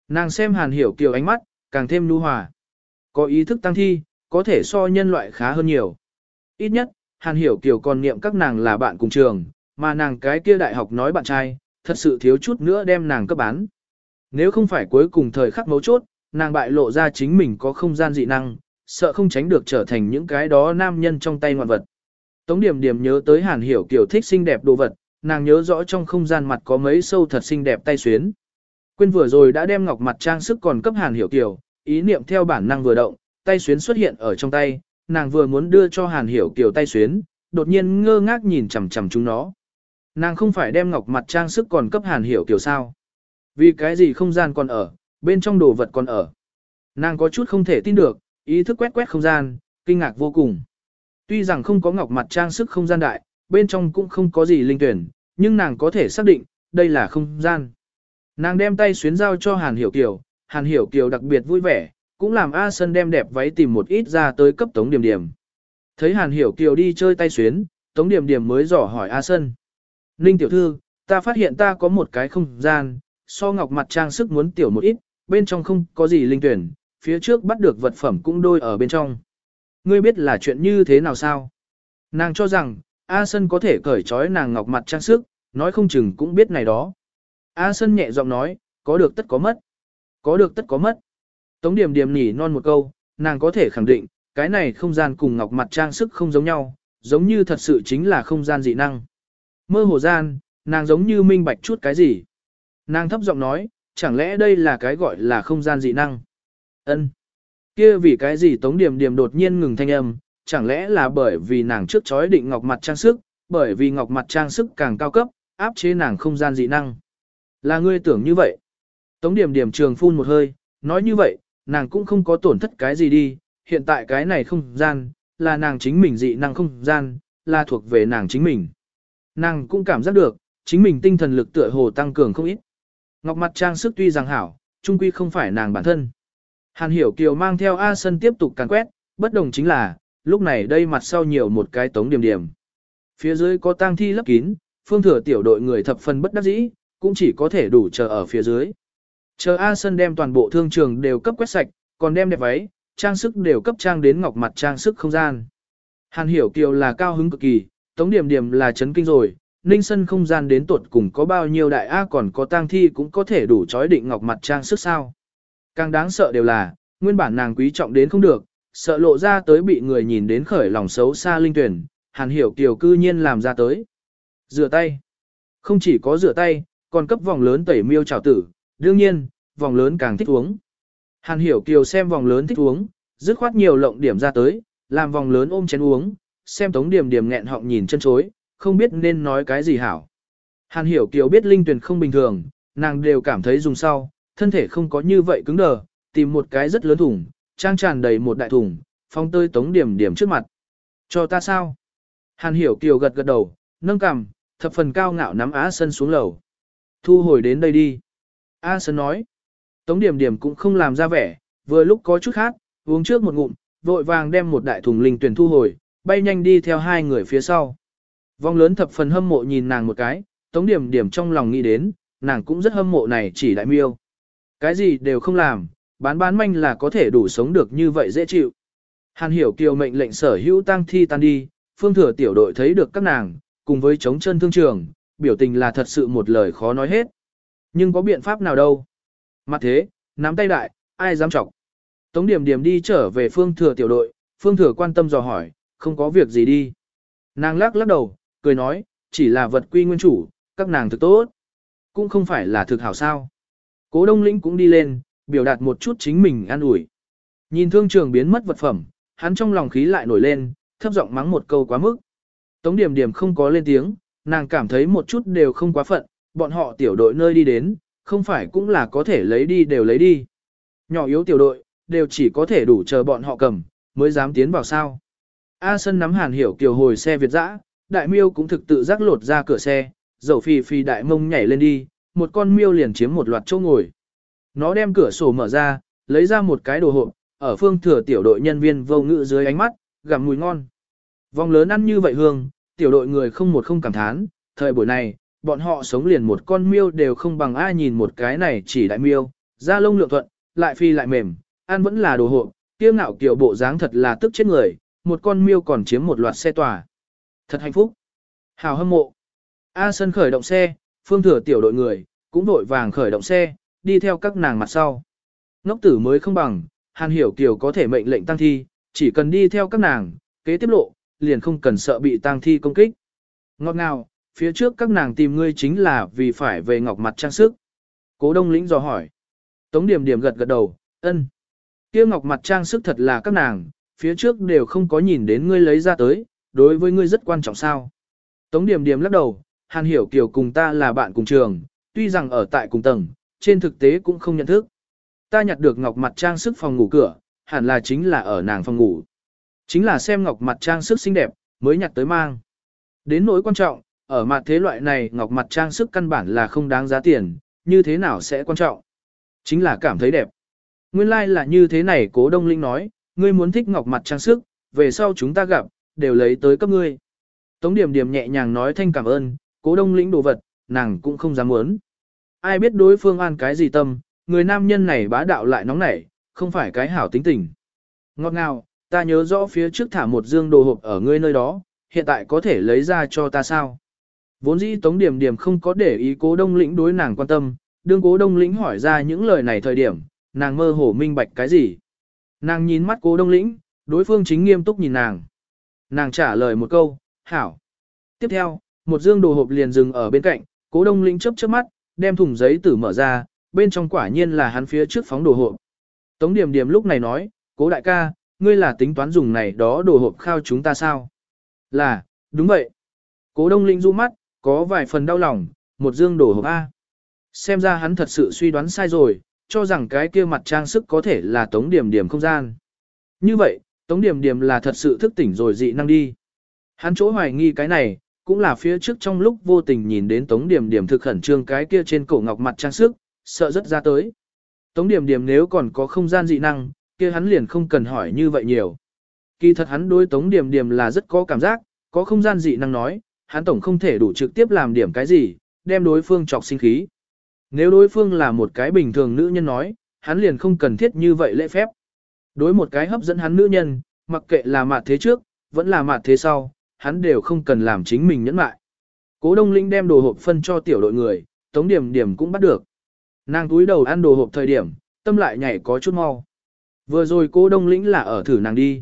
Nàng xem Hàn Hiểu Kiều ánh mắt, càng thêm nu hòa. Có ý thức tăng thi, có thể so nhân loại khá hơn nhiều. Ít nhất, Hàn Hiểu Kiều còn niệm các nàng là bạn cùng trường, mà nàng cái kia đại học nói bạn trai, thật sự thiếu chút nữa đem nàng cấp bán. Nếu không phải cuối cùng thời khắc mấu chốt, nàng bại lộ ra chính mình có không gian dị năng, sợ không tránh được trở thành những cái đó nam nhân trong tay ngoạn vật. Tống điểm điểm nhớ tới Hàn Hiểu Kiều thích xinh đẹp đồ vật, nàng nhớ rõ trong không gian mặt có mấy sâu thật xinh đẹp tay xuyến. Quên vừa rồi đã đem ngọc mặt trang sức còn cấp Hàn Hiểu Kiều, ý niệm theo bản năng vừa động, tay xuyến xuất hiện ở trong tay, nàng vừa muốn đưa cho Hàn Hiểu Kiều tay xuyến, đột nhiên ngơ ngác nhìn chằm chằm chúng nó. Nàng không phải đem ngọc mặt trang sức còn cấp Hàn Hiểu Kiều sao? Vì cái gì không gian còn ở, bên trong đồ vật còn ở. Nàng có chút không thể tin được, ý thức quét quét không gian, kinh ngạc vô cùng. Tuy rằng không có ngọc mặt trang sức không gian đại, bên trong cũng không có gì linh tuyển, nhưng nàng có thể xác định, đây là không gian. Nàng đem tay xuyến giao cho Hàn Hiểu Kiều, Hàn Hiểu Kiều đặc biệt vui vẻ, cũng làm A Sân đem đẹp váy tìm một ít ra tới cấp Tống Điểm Điểm. Thấy Hàn Hiểu Kiều đi chơi tay xuyến, Tống Điểm Điểm mới dò hỏi A Sân. Ninh tiểu thư, ta phát hiện ta có một cái không gian, so ngọc mặt trang sức muốn tiểu một ít, bên trong không có gì linh tuyển, phía trước bắt được vật phẩm cũng đôi ở bên trong. Ngươi biết là chuyện như thế nào sao? Nàng cho rằng, A Sân có thể cởi trói nàng ngọc mặt trang sức, nói không chừng cũng biết này đó. A Sân nhẹ giọng nói, có được tất có mất. Có được tất có mất. Tống điểm điểm nỉ non một câu, nàng có thể khẳng định, cái này không gian cùng ngọc mặt trang sức không giống nhau, giống như thật sự chính là không gian dị năng. Mơ hồ gian, nàng giống như minh bạch chút cái gì. Nàng thấp giọng nói, chẳng lẽ đây là cái gọi là không gian dị năng? Ân. Kia vì cái gì Tống Điểm Điểm đột nhiên ngừng thanh âm, chẳng lẽ là bởi vì nàng trước chói định ngọc mặt trang sức, bởi vì ngọc mặt trang sức càng cao cấp, áp chế nàng không gian dị năng. Là ngươi tưởng như vậy. Tống Điểm Điểm trường phun một hơi, nói như vậy, nàng cũng không có tổn thất cái gì đi, hiện tại cái này không gian, là nàng chính mình dị năng không gian, là thuộc về nàng chính mình. Nàng cũng cảm giác được, chính mình tinh thần lực tựa hồ tăng cường không ít. Ngọc mặt trang sức tuy rằng hảo, trung quy không phải nàng bản thân. Hàn hiểu kiều mang theo A Sân tiếp tục càn quét, bất đồng chính là, lúc này đây mặt sau nhiều một cái tống điểm điểm. Phía dưới có tang thi lấp kín, phương thừa tiểu đội người thập phần bất đắc dĩ, cũng chỉ có thể đủ chờ ở phía dưới. Chờ A sơn đem toàn bộ thương trường đều cấp quét sạch, còn đem đẹp váy, trang sức đều cấp trang đến ngọc mặt trang sức không gian. Hàn Hiểu Kiều là cao hứng cực kỳ, Tống Điểm Điểm là chấn kinh rồi, Ninh Sân không gian đến tuột cùng có bao nhiêu đại A còn có tang thi cũng có thể đủ chói định ngọc mặt trang sức sao. Càng đáng sợ đều là, nguyên bản nàng quý trọng đến không được, sợ lộ ra tới bị người nhìn đến khởi lòng xấu xa linh tuyển, Hàn Hiểu Kiều cư nhiên làm ra tới. Rửa tay. Không chỉ có rửa tay, còn cấp vòng lớn tẩy miêu trào tử, đương nhiên, vòng lớn càng thích uống. Hàn Hiểu Kiều xem vòng lớn thích uống, dứt khoát nhiều lộng điểm ra tới, làm vòng lớn ôm chén uống, xem Tống Điểm Điểm nghẹn họng nhìn chân chối, không biết nên nói cái gì hảo. Hàn Hiểu Kiều biết linh tuyển không bình thường, nàng đều cảm thấy dùng sau, thân thể không có như vậy cứng đờ, tìm một cái rất lớn thủng trang tràn đầy một đại thùng, phong tơi Tống Điểm Điểm trước mặt. Cho ta sao? Hàn Hiểu Kiều gật gật đầu, nâng cằm, thập phần cao ngạo nắm Á Sân xuống lầu. Thu hồi đến đây đi. Á Sân nói. Tống Điểm Điểm cũng không làm ra vẻ, vừa lúc có chút khác, uống trước một ngụm, vội vàng đem một đại thùng linh tuyển thu hồi, bay nhanh đi theo hai người phía sau. Vong lớn thập phần hâm mộ nhìn nàng một cái, Tống Điểm Điểm trong lòng nghĩ đến, nàng cũng rất hâm mộ này chỉ đại miêu. Cái gì đều không làm, bán bán manh là có thể đủ sống được như vậy dễ chịu. Hàn hiểu kiều mệnh lệnh sở hữu tăng thi tan đi, phương thừa tiểu đội thấy được các nàng, cùng với chống chân thương trường, biểu tình là thật sự một lời khó nói hết. Nhưng có biện pháp nào đâu. Mặt thế, nắm tay đại, ai dám chọc. Tống điểm điểm đi trở về phương thừa tiểu đội, phương thừa quan tâm dò hỏi, không có việc gì đi. Nàng lắc lắc đầu, cười nói, chỉ là vật quy nguyên chủ, các nàng thực tốt. Cũng không phải là thực hảo sao. Cố đông lĩnh cũng đi lên, biểu đạt một chút chính mình an ủi. Nhìn thương trường biến mất vật phẩm, hắn trong lòng khí lại nổi lên, thấp giọng mắng một câu quá mức. Tống điểm điểm không có lên tiếng, nàng cảm thấy một chút đều không quá phận, bọn họ tiểu đội nơi đi đến, không phải cũng là có thể lấy đi đều lấy đi. Nhỏ yếu tiểu đội, đều chỉ có thể đủ chờ bọn họ cầm, mới dám tiến vào sao. A Sân nắm hàn hiểu kiều hồi xe Việt dã, đại miêu cũng thực tự giác lột ra cửa xe, dầu phi phi đại mông nhảy lên đi, một con miêu liền chiếm một loạt chỗ ngồi. Nó đem cửa sổ mở ra, lấy ra một cái đồ hộp, ở phương thừa tiểu đội nhân viên vô ngự dưới ánh mắt, gặm mùi ngon. Vòng lớn ăn như vậy hương, tiểu đội người không một không cảm thán, thời buổi này, bọn họ sống liền một con miêu đều không bằng ai nhìn một cái này chỉ đại miêu, da lông lượng thuận, lại phi lại mềm, ăn vẫn là đồ hộp, tiêu ngạo kiểu bộ dáng thật là tức chết người, một con miêu còn chiếm một loạt xe tòa. Thật hạnh phúc. Hào hâm mộ. A sân khởi động xe, phương thừa tiểu đội người, cũng vội vàng khởi động xe, đi theo các nàng mặt sau. Ngốc tử mới không bằng, Hàn Hiểu Kiều có thể mệnh lệnh tăng thi, chỉ cần đi theo các nàng, kế tiếp lộ, liền không cần sợ bị tăng thi công kích. Ngọt ngào, phía trước các nàng tìm ngươi chính là vì phải về ngọc mặt trang sức. Cố đông lĩnh dò hỏi. Tống điểm điểm gật gật đầu, ân. kia ngọc mặt trang sức thật là các nàng, phía trước đều không có nhìn đến ngươi lấy ra tới, đối với ngươi rất quan trọng sao. Tống điểm điểm lắc đầu, Hàn Hiểu Kiều cùng ta là bạn cùng trường, tuy rằng ở tại cùng tầng, trên thực tế cũng không nhận thức. Ta nhặt được ngọc mặt trang sức phòng ngủ cửa, hẳn là chính là ở nàng phòng ngủ. Chính là xem ngọc mặt trang sức xinh đẹp, mới nhặt tới mang. Đến nỗi quan trọng, ở mặt thế loại này ngọc mặt trang sức căn bản là không đáng giá tiền, như thế nào sẽ quan trọng? Chính là cảm thấy đẹp. Nguyên lai like là như thế này cố đông linh nói, ngươi muốn thích ngọc mặt trang sức, về sau chúng ta gặp, đều lấy tới cấp ngươi. Tống điểm điểm nhẹ nhàng nói thanh cảm ơn, cố đông lĩnh đồ vật, nàng cũng không dám muốn. Ai biết đối phương an cái gì tâm, người nam nhân này bá đạo lại nóng nảy, không phải cái hảo tính tình. Ngọt ngào, ta nhớ rõ phía trước thả một dương đồ hộp ở ngươi nơi đó, hiện tại có thể lấy ra cho ta sao? Vốn dĩ Tống Điểm Điểm không có để ý cố đông lĩnh đối nàng quan tâm, đương cố đông lĩnh hỏi ra những lời này thời điểm, nàng mơ hồ minh bạch cái gì. Nàng nhìn mắt cố đông lĩnh, đối phương chính nghiêm túc nhìn nàng. Nàng trả lời một câu, hảo. Tiếp theo, một dương đồ hộp liền dừng ở bên cạnh, cố đông lĩnh chớp chớp mắt, đem thùng giấy tử mở ra, bên trong quả nhiên là hắn phía trước phóng đồ hộp. Tống điểm điểm lúc này nói, cố đại ca, ngươi là tính toán dùng này đó đồ hộp khao chúng ta sao? Là, đúng vậy. Cố đông linh du mắt, có vài phần đau lòng, một dương đồ hộp A. Xem ra hắn thật sự suy đoán sai rồi, cho rằng cái kia mặt trang sức có thể là tống điểm điểm không gian. Như vậy, tống điểm điểm là thật sự thức tỉnh rồi dị năng đi. Hắn chỗ hoài nghi cái này, cũng là phía trước trong lúc vô tình nhìn đến tống điểm điểm thực khẩn trương cái kia trên cổ ngọc mặt trang sức, sợ rất ra tới. Tống điểm điểm nếu còn có không gian dị năng, kia hắn liền không cần hỏi như vậy nhiều. Kỳ thật hắn đối tống điểm điểm là rất có cảm giác, có không gian dị năng nói, hắn tổng không thể đủ trực tiếp làm điểm cái gì, đem đối phương chọc sinh khí. Nếu đối phương là một cái bình thường nữ nhân nói, hắn liền không cần thiết như vậy lễ phép. Đối một cái hấp dẫn hắn nữ nhân, mặc kệ là mặt thế trước, vẫn là mặt thế sau, hắn đều không cần làm chính mình nhẫn mại. Cố Đông Linh đem đồ hộp phân cho tiểu đội người, Tống Điểm Điểm cũng bắt được. Nàng túi đầu ăn đồ hộp thời điểm, tâm lại nhảy có chút mau. Vừa rồi Cố Đông Linh là ở thử nàng đi.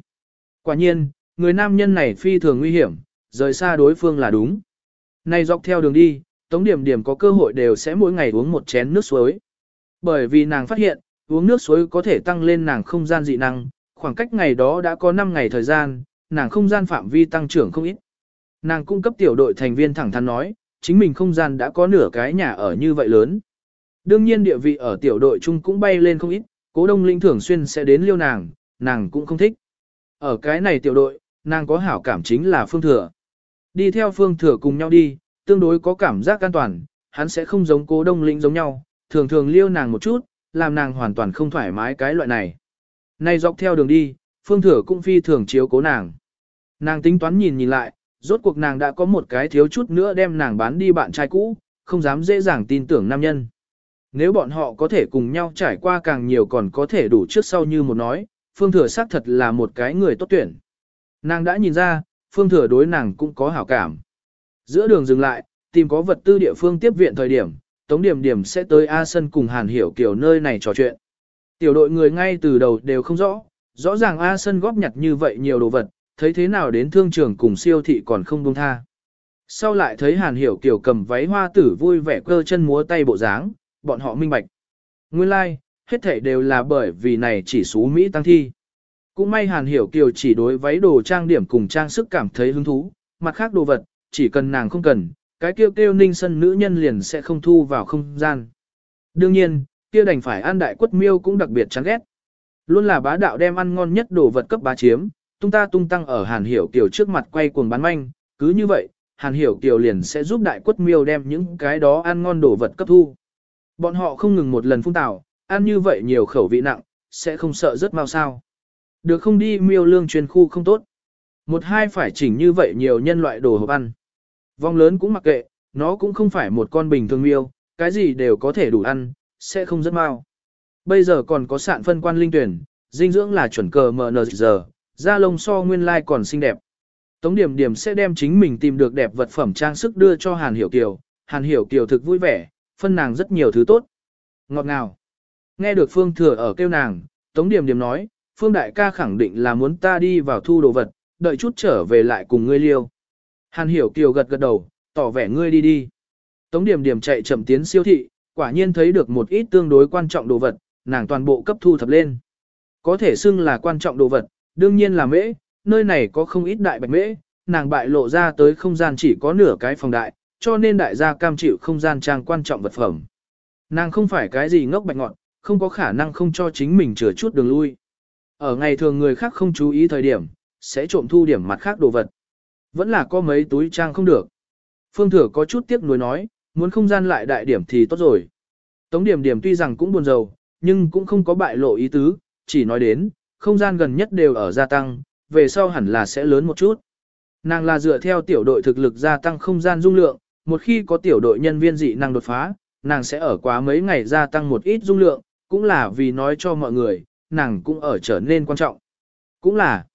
Quả nhiên, người nam nhân này phi thường nguy hiểm, rời xa đối phương là đúng. Này dọc theo đường đi, Tống Điểm Điểm có cơ hội đều sẽ mỗi ngày uống một chén nước suối. Bởi vì nàng phát hiện, uống nước suối có thể tăng lên nàng không gian dị năng, khoảng cách ngày đó đã có 5 ngày thời gian, nàng không gian phạm vi tăng trưởng không ít. Nàng cung cấp tiểu đội thành viên thẳng thắn nói, chính mình không gian đã có nửa cái nhà ở như vậy lớn. Đương nhiên địa vị ở tiểu đội chung cũng bay lên không ít, cố đông linh thường xuyên sẽ đến liêu nàng, nàng cũng không thích. Ở cái này tiểu đội, nàng có hảo cảm chính là phương thừa. Đi theo phương thừa cùng nhau đi, tương đối có cảm giác an toàn, hắn sẽ không giống cố đông linh giống nhau, thường thường liêu nàng một chút, làm nàng hoàn toàn không thoải mái cái loại này. Nay dọc theo đường đi, phương thừa cũng phi thường chiếu cố nàng. Nàng tính toán nhìn nhìn lại, rốt cuộc nàng đã có một cái thiếu chút nữa đem nàng bán đi bạn trai cũ, không dám dễ dàng tin tưởng nam nhân. Nếu bọn họ có thể cùng nhau trải qua càng nhiều còn có thể đủ trước sau như một nói, phương thừa xác thật là một cái người tốt tuyển. Nàng đã nhìn ra, phương thừa đối nàng cũng có hảo cảm. Giữa đường dừng lại, tìm có vật tư địa phương tiếp viện thời điểm, Tống Điểm Điểm sẽ tới A Sân cùng Hàn Hiểu Kiều nơi này trò chuyện. Tiểu đội người ngay từ đầu đều không rõ, rõ ràng A Sân góp nhặt như vậy nhiều đồ vật, thấy thế nào đến thương trường cùng siêu thị còn không buông tha. Sau lại thấy Hàn Hiểu Kiều cầm váy hoa tử vui vẻ cơ chân múa tay bộ dáng, bọn họ minh bạch. Nguyên lai, like, hết thảy đều là bởi vì này chỉ số Mỹ tăng thi. Cũng may Hàn Hiểu Kiều chỉ đối váy đồ trang điểm cùng trang sức cảm thấy hứng thú, mặt khác đồ vật, chỉ cần nàng không cần, cái kêu kêu ninh sân nữ nhân liền sẽ không thu vào không gian. Đương nhiên, kia đành phải ăn đại quất miêu cũng đặc biệt chán ghét. Luôn là bá đạo đem ăn ngon nhất đồ vật cấp bá chiếm, tung ta tung tăng ở Hàn Hiểu Kiều trước mặt quay cuồng bán manh, cứ như vậy, Hàn Hiểu Kiều liền sẽ giúp đại quất miêu đem những cái đó ăn ngon đồ vật cấp thu. Bọn họ không ngừng một lần phun tảo, ăn như vậy nhiều khẩu vị nặng, sẽ không sợ rất mau sao. Được không đi miêu lương chuyên khu không tốt. Một hai phải chỉnh như vậy nhiều nhân loại đồ hộp ăn. Vong lớn cũng mặc kệ, nó cũng không phải một con bình thường miêu, cái gì đều có thể đủ ăn, sẽ không rất mau. Bây giờ còn có sạn phân quan linh tuyển, dinh dưỡng là chuẩn cờ giờ da lông so nguyên lai like còn xinh đẹp. Tống điểm điểm sẽ đem chính mình tìm được đẹp vật phẩm trang sức đưa cho Hàn Hiểu Kiều, Hàn Hiểu Kiều thực vui vẻ, phân nàng rất nhiều thứ tốt. Ngọt ngào. Nghe được Phương Thừa ở kêu nàng, Tống điểm điểm nói, Phương Đại ca khẳng định là muốn ta đi vào thu đồ vật, đợi chút trở về lại cùng ngươi liêu. Hàn Hiểu Kiều gật gật đầu, tỏ vẻ ngươi đi đi. Tống điểm điểm chạy chậm tiến siêu thị, quả nhiên thấy được một ít tương đối quan trọng đồ vật, nàng toàn bộ cấp thu thập lên. Có thể xưng là quan trọng đồ vật, đương nhiên là mễ, nơi này có không ít đại bạch mễ, nàng bại lộ ra tới không gian chỉ có nửa cái phòng đại, cho nên đại gia cam chịu không gian trang quan trọng vật phẩm. Nàng không phải cái gì ngốc bạch ngọn, không có khả năng không cho chính mình chừa chút đường lui. Ở ngày thường người khác không chú ý thời điểm, sẽ trộm thu điểm mặt khác đồ vật. Vẫn là có mấy túi trang không được. Phương Thừa có chút tiếc nuối nói, muốn không gian lại đại điểm thì tốt rồi. Tống điểm điểm tuy rằng cũng buồn rầu, nhưng cũng không có bại lộ ý tứ, chỉ nói đến, không gian gần nhất đều ở gia tăng, về sau hẳn là sẽ lớn một chút. Nàng là dựa theo tiểu đội thực lực gia tăng không gian dung lượng, một khi có tiểu đội nhân viên dị năng đột phá, nàng sẽ ở quá mấy ngày gia tăng một ít dung lượng, cũng là vì nói cho mọi người, nàng cũng ở trở nên quan trọng. Cũng là,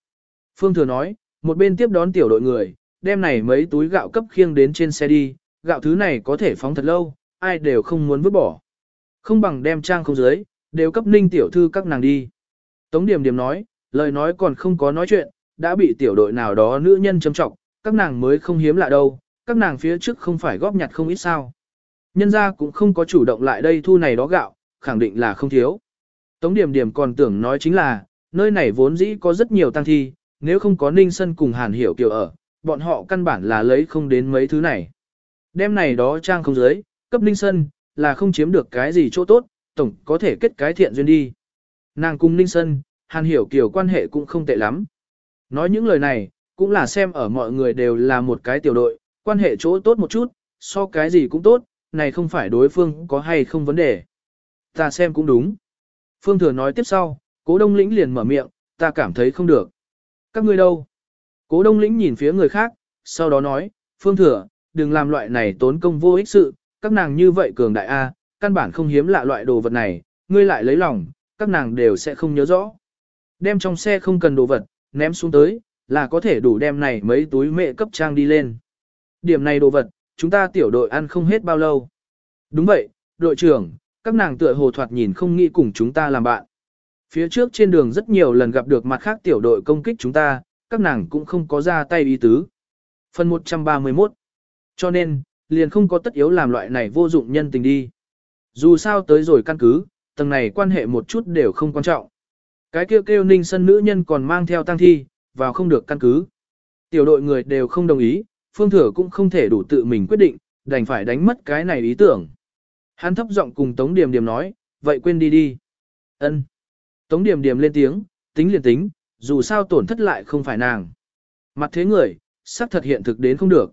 Phương Thừa nói, một bên tiếp đón tiểu đội người, đem này mấy túi gạo cấp khiêng đến trên xe đi, gạo thứ này có thể phóng thật lâu, ai đều không muốn vứt bỏ. Không bằng đem trang không dưới, đều cấp ninh tiểu thư các nàng đi. Tống Điểm Điểm nói, lời nói còn không có nói chuyện, đã bị tiểu đội nào đó nữ nhân châm trọng, các nàng mới không hiếm lạ đâu, các nàng phía trước không phải góp nhặt không ít sao. Nhân ra cũng không có chủ động lại đây thu này đó gạo, khẳng định là không thiếu. Tống Điểm Điểm còn tưởng nói chính là, nơi này vốn dĩ có rất nhiều tăng thi, nếu không có Ninh Sân cùng Hàn Hiểu Kiều ở, bọn họ căn bản là lấy không đến mấy thứ này. Đêm này đó trang không giới, cấp Ninh Sân, là không chiếm được cái gì chỗ tốt, tổng có thể kết cái thiện duyên đi. Nàng cùng Ninh Sân, Hàn Hiểu Kiều quan hệ cũng không tệ lắm. Nói những lời này, cũng là xem ở mọi người đều là một cái tiểu đội, quan hệ chỗ tốt một chút, so cái gì cũng tốt, này không phải đối phương có hay không vấn đề. Ta xem cũng đúng. Phương Thừa nói tiếp sau, cố đông lĩnh liền mở miệng, ta cảm thấy không được. Các ngươi đâu? Cố đông lĩnh nhìn phía người khác, sau đó nói, Phương Thừa, đừng làm loại này tốn công vô ích sự, các nàng như vậy cường đại A, căn bản không hiếm lạ loại đồ vật này, ngươi lại lấy lòng, các nàng đều sẽ không nhớ rõ. Đem trong xe không cần đồ vật, ném xuống tới, là có thể đủ đem này mấy túi mẹ cấp trang đi lên. Điểm này đồ vật, chúng ta tiểu đội ăn không hết bao lâu. Đúng vậy, đội trưởng, các nàng tựa hồ thoạt nhìn không nghĩ cùng chúng ta làm bạn. Phía trước trên đường rất nhiều lần gặp được mặt khác tiểu đội công kích chúng ta, các nàng cũng không có ra tay ý tứ. Phần 131 Cho nên, liền không có tất yếu làm loại này vô dụng nhân tình đi. Dù sao tới rồi căn cứ, tầng này quan hệ một chút đều không quan trọng. Cái kêu kêu ninh sân nữ nhân còn mang theo tăng thi, vào không được căn cứ. Tiểu đội người đều không đồng ý, phương thừa cũng không thể đủ tự mình quyết định, đành phải đánh mất cái này ý tưởng. Hắn thấp giọng cùng Tống Điềm Điềm nói, vậy quên đi đi. Ân. Tống Điềm Điềm lên tiếng, tính liền tính, dù sao tổn thất lại không phải nàng. Mặt thế người, sắc thật hiện thực đến không được.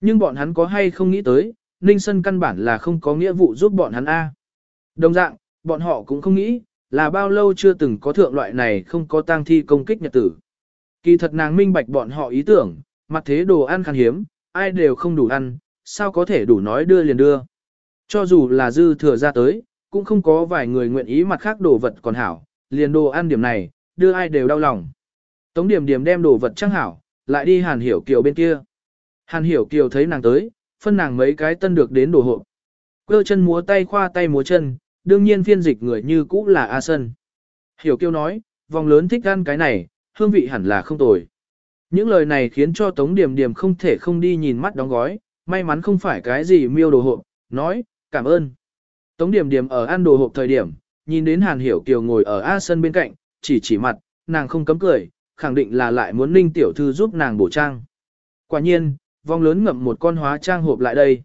Nhưng bọn hắn có hay không nghĩ tới, Ninh Sân căn bản là không có nghĩa vụ giúp bọn hắn A. Đồng dạng, bọn họ cũng không nghĩ, là bao lâu chưa từng có thượng loại này không có tang thi công kích nhật tử. Kỳ thật nàng minh bạch bọn họ ý tưởng, mặt thế đồ ăn khan hiếm, ai đều không đủ ăn, sao có thể đủ nói đưa liền đưa. Cho dù là dư thừa ra tới, cũng không có vài người nguyện ý mặt khác đồ vật còn hảo, liền đồ ăn điểm này, đưa ai đều đau lòng. Tống điểm điểm đem đồ vật trang hảo, lại đi hàn hiểu kiều bên kia. Hàn hiểu kiều thấy nàng tới, phân nàng mấy cái tân được đến đồ hộp. Cơ chân múa tay khoa tay múa chân, đương nhiên phiên dịch người như cũ là A Sân. Hiểu kiêu nói, vòng lớn thích ăn cái này, hương vị hẳn là không tồi. Những lời này khiến cho Tống Điểm Điểm không thể không đi nhìn mắt đóng gói, may mắn không phải cái gì miêu đồ hộp, nói, cảm ơn. Tống Điểm Điểm ở ăn đồ hộp thời điểm, nhìn đến Hàn Hiểu Kiều ngồi ở A Sân bên cạnh, chỉ chỉ mặt, nàng không cấm cười, khẳng định là lại muốn Ninh Tiểu Thư giúp nàng bổ trang. Quả nhiên, vong lớn ngậm một con hóa trang hộp lại đây.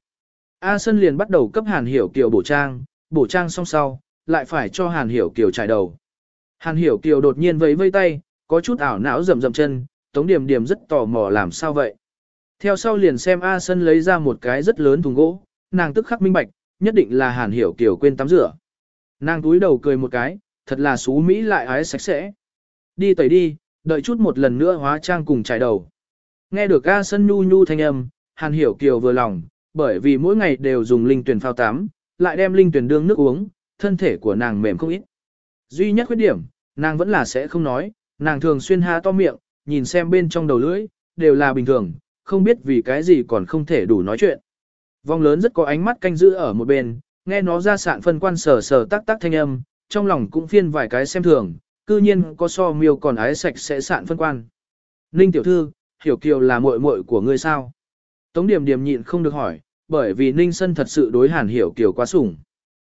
A Sân liền bắt đầu cấp Hàn Hiểu Kiều bổ trang, bổ trang xong sau, lại phải cho Hàn Hiểu Kiều trải đầu. Hàn Hiểu Kiều đột nhiên vẫy vây tay, có chút ảo não rầm rầm chân, Tống Điểm Điểm rất tò mò làm sao vậy. Theo sau liền xem A Sân lấy ra một cái rất lớn thùng gỗ, nàng tức khắc minh bạch, nhất định là Hàn Hiểu Kiều quên tắm rửa. Nàng túi đầu cười một cái, thật là xú Mỹ lại ái sạch sẽ. Đi tẩy đi, đợi chút một lần nữa hóa trang cùng trải đầu. Nghe được A Sân nhu nhu thanh âm, Hàn Hiểu Kiều vừa lòng, bởi vì mỗi ngày đều dùng linh tuyển phao tắm, lại đem linh tuyển đương nước uống, thân thể của nàng mềm không ít. Duy nhất khuyết điểm, nàng vẫn là sẽ không nói, nàng thường xuyên ha to miệng, nhìn xem bên trong đầu lưỡi, đều là bình thường, không biết vì cái gì còn không thể đủ nói chuyện. Vong lớn rất có ánh mắt canh giữ ở một bên, nghe nó ra sạn phân quan sờ sờ tác tác thanh âm, trong lòng cũng phiên vài cái xem thường, cư nhiên có so miêu còn ái sạch sẽ sạn phân quan. Ninh tiểu thư, hiểu kiều là muội muội của ngươi sao? Tống điểm điểm nhịn không được hỏi, bởi vì Ninh Sân thật sự đối hàn hiểu kiều quá sủng.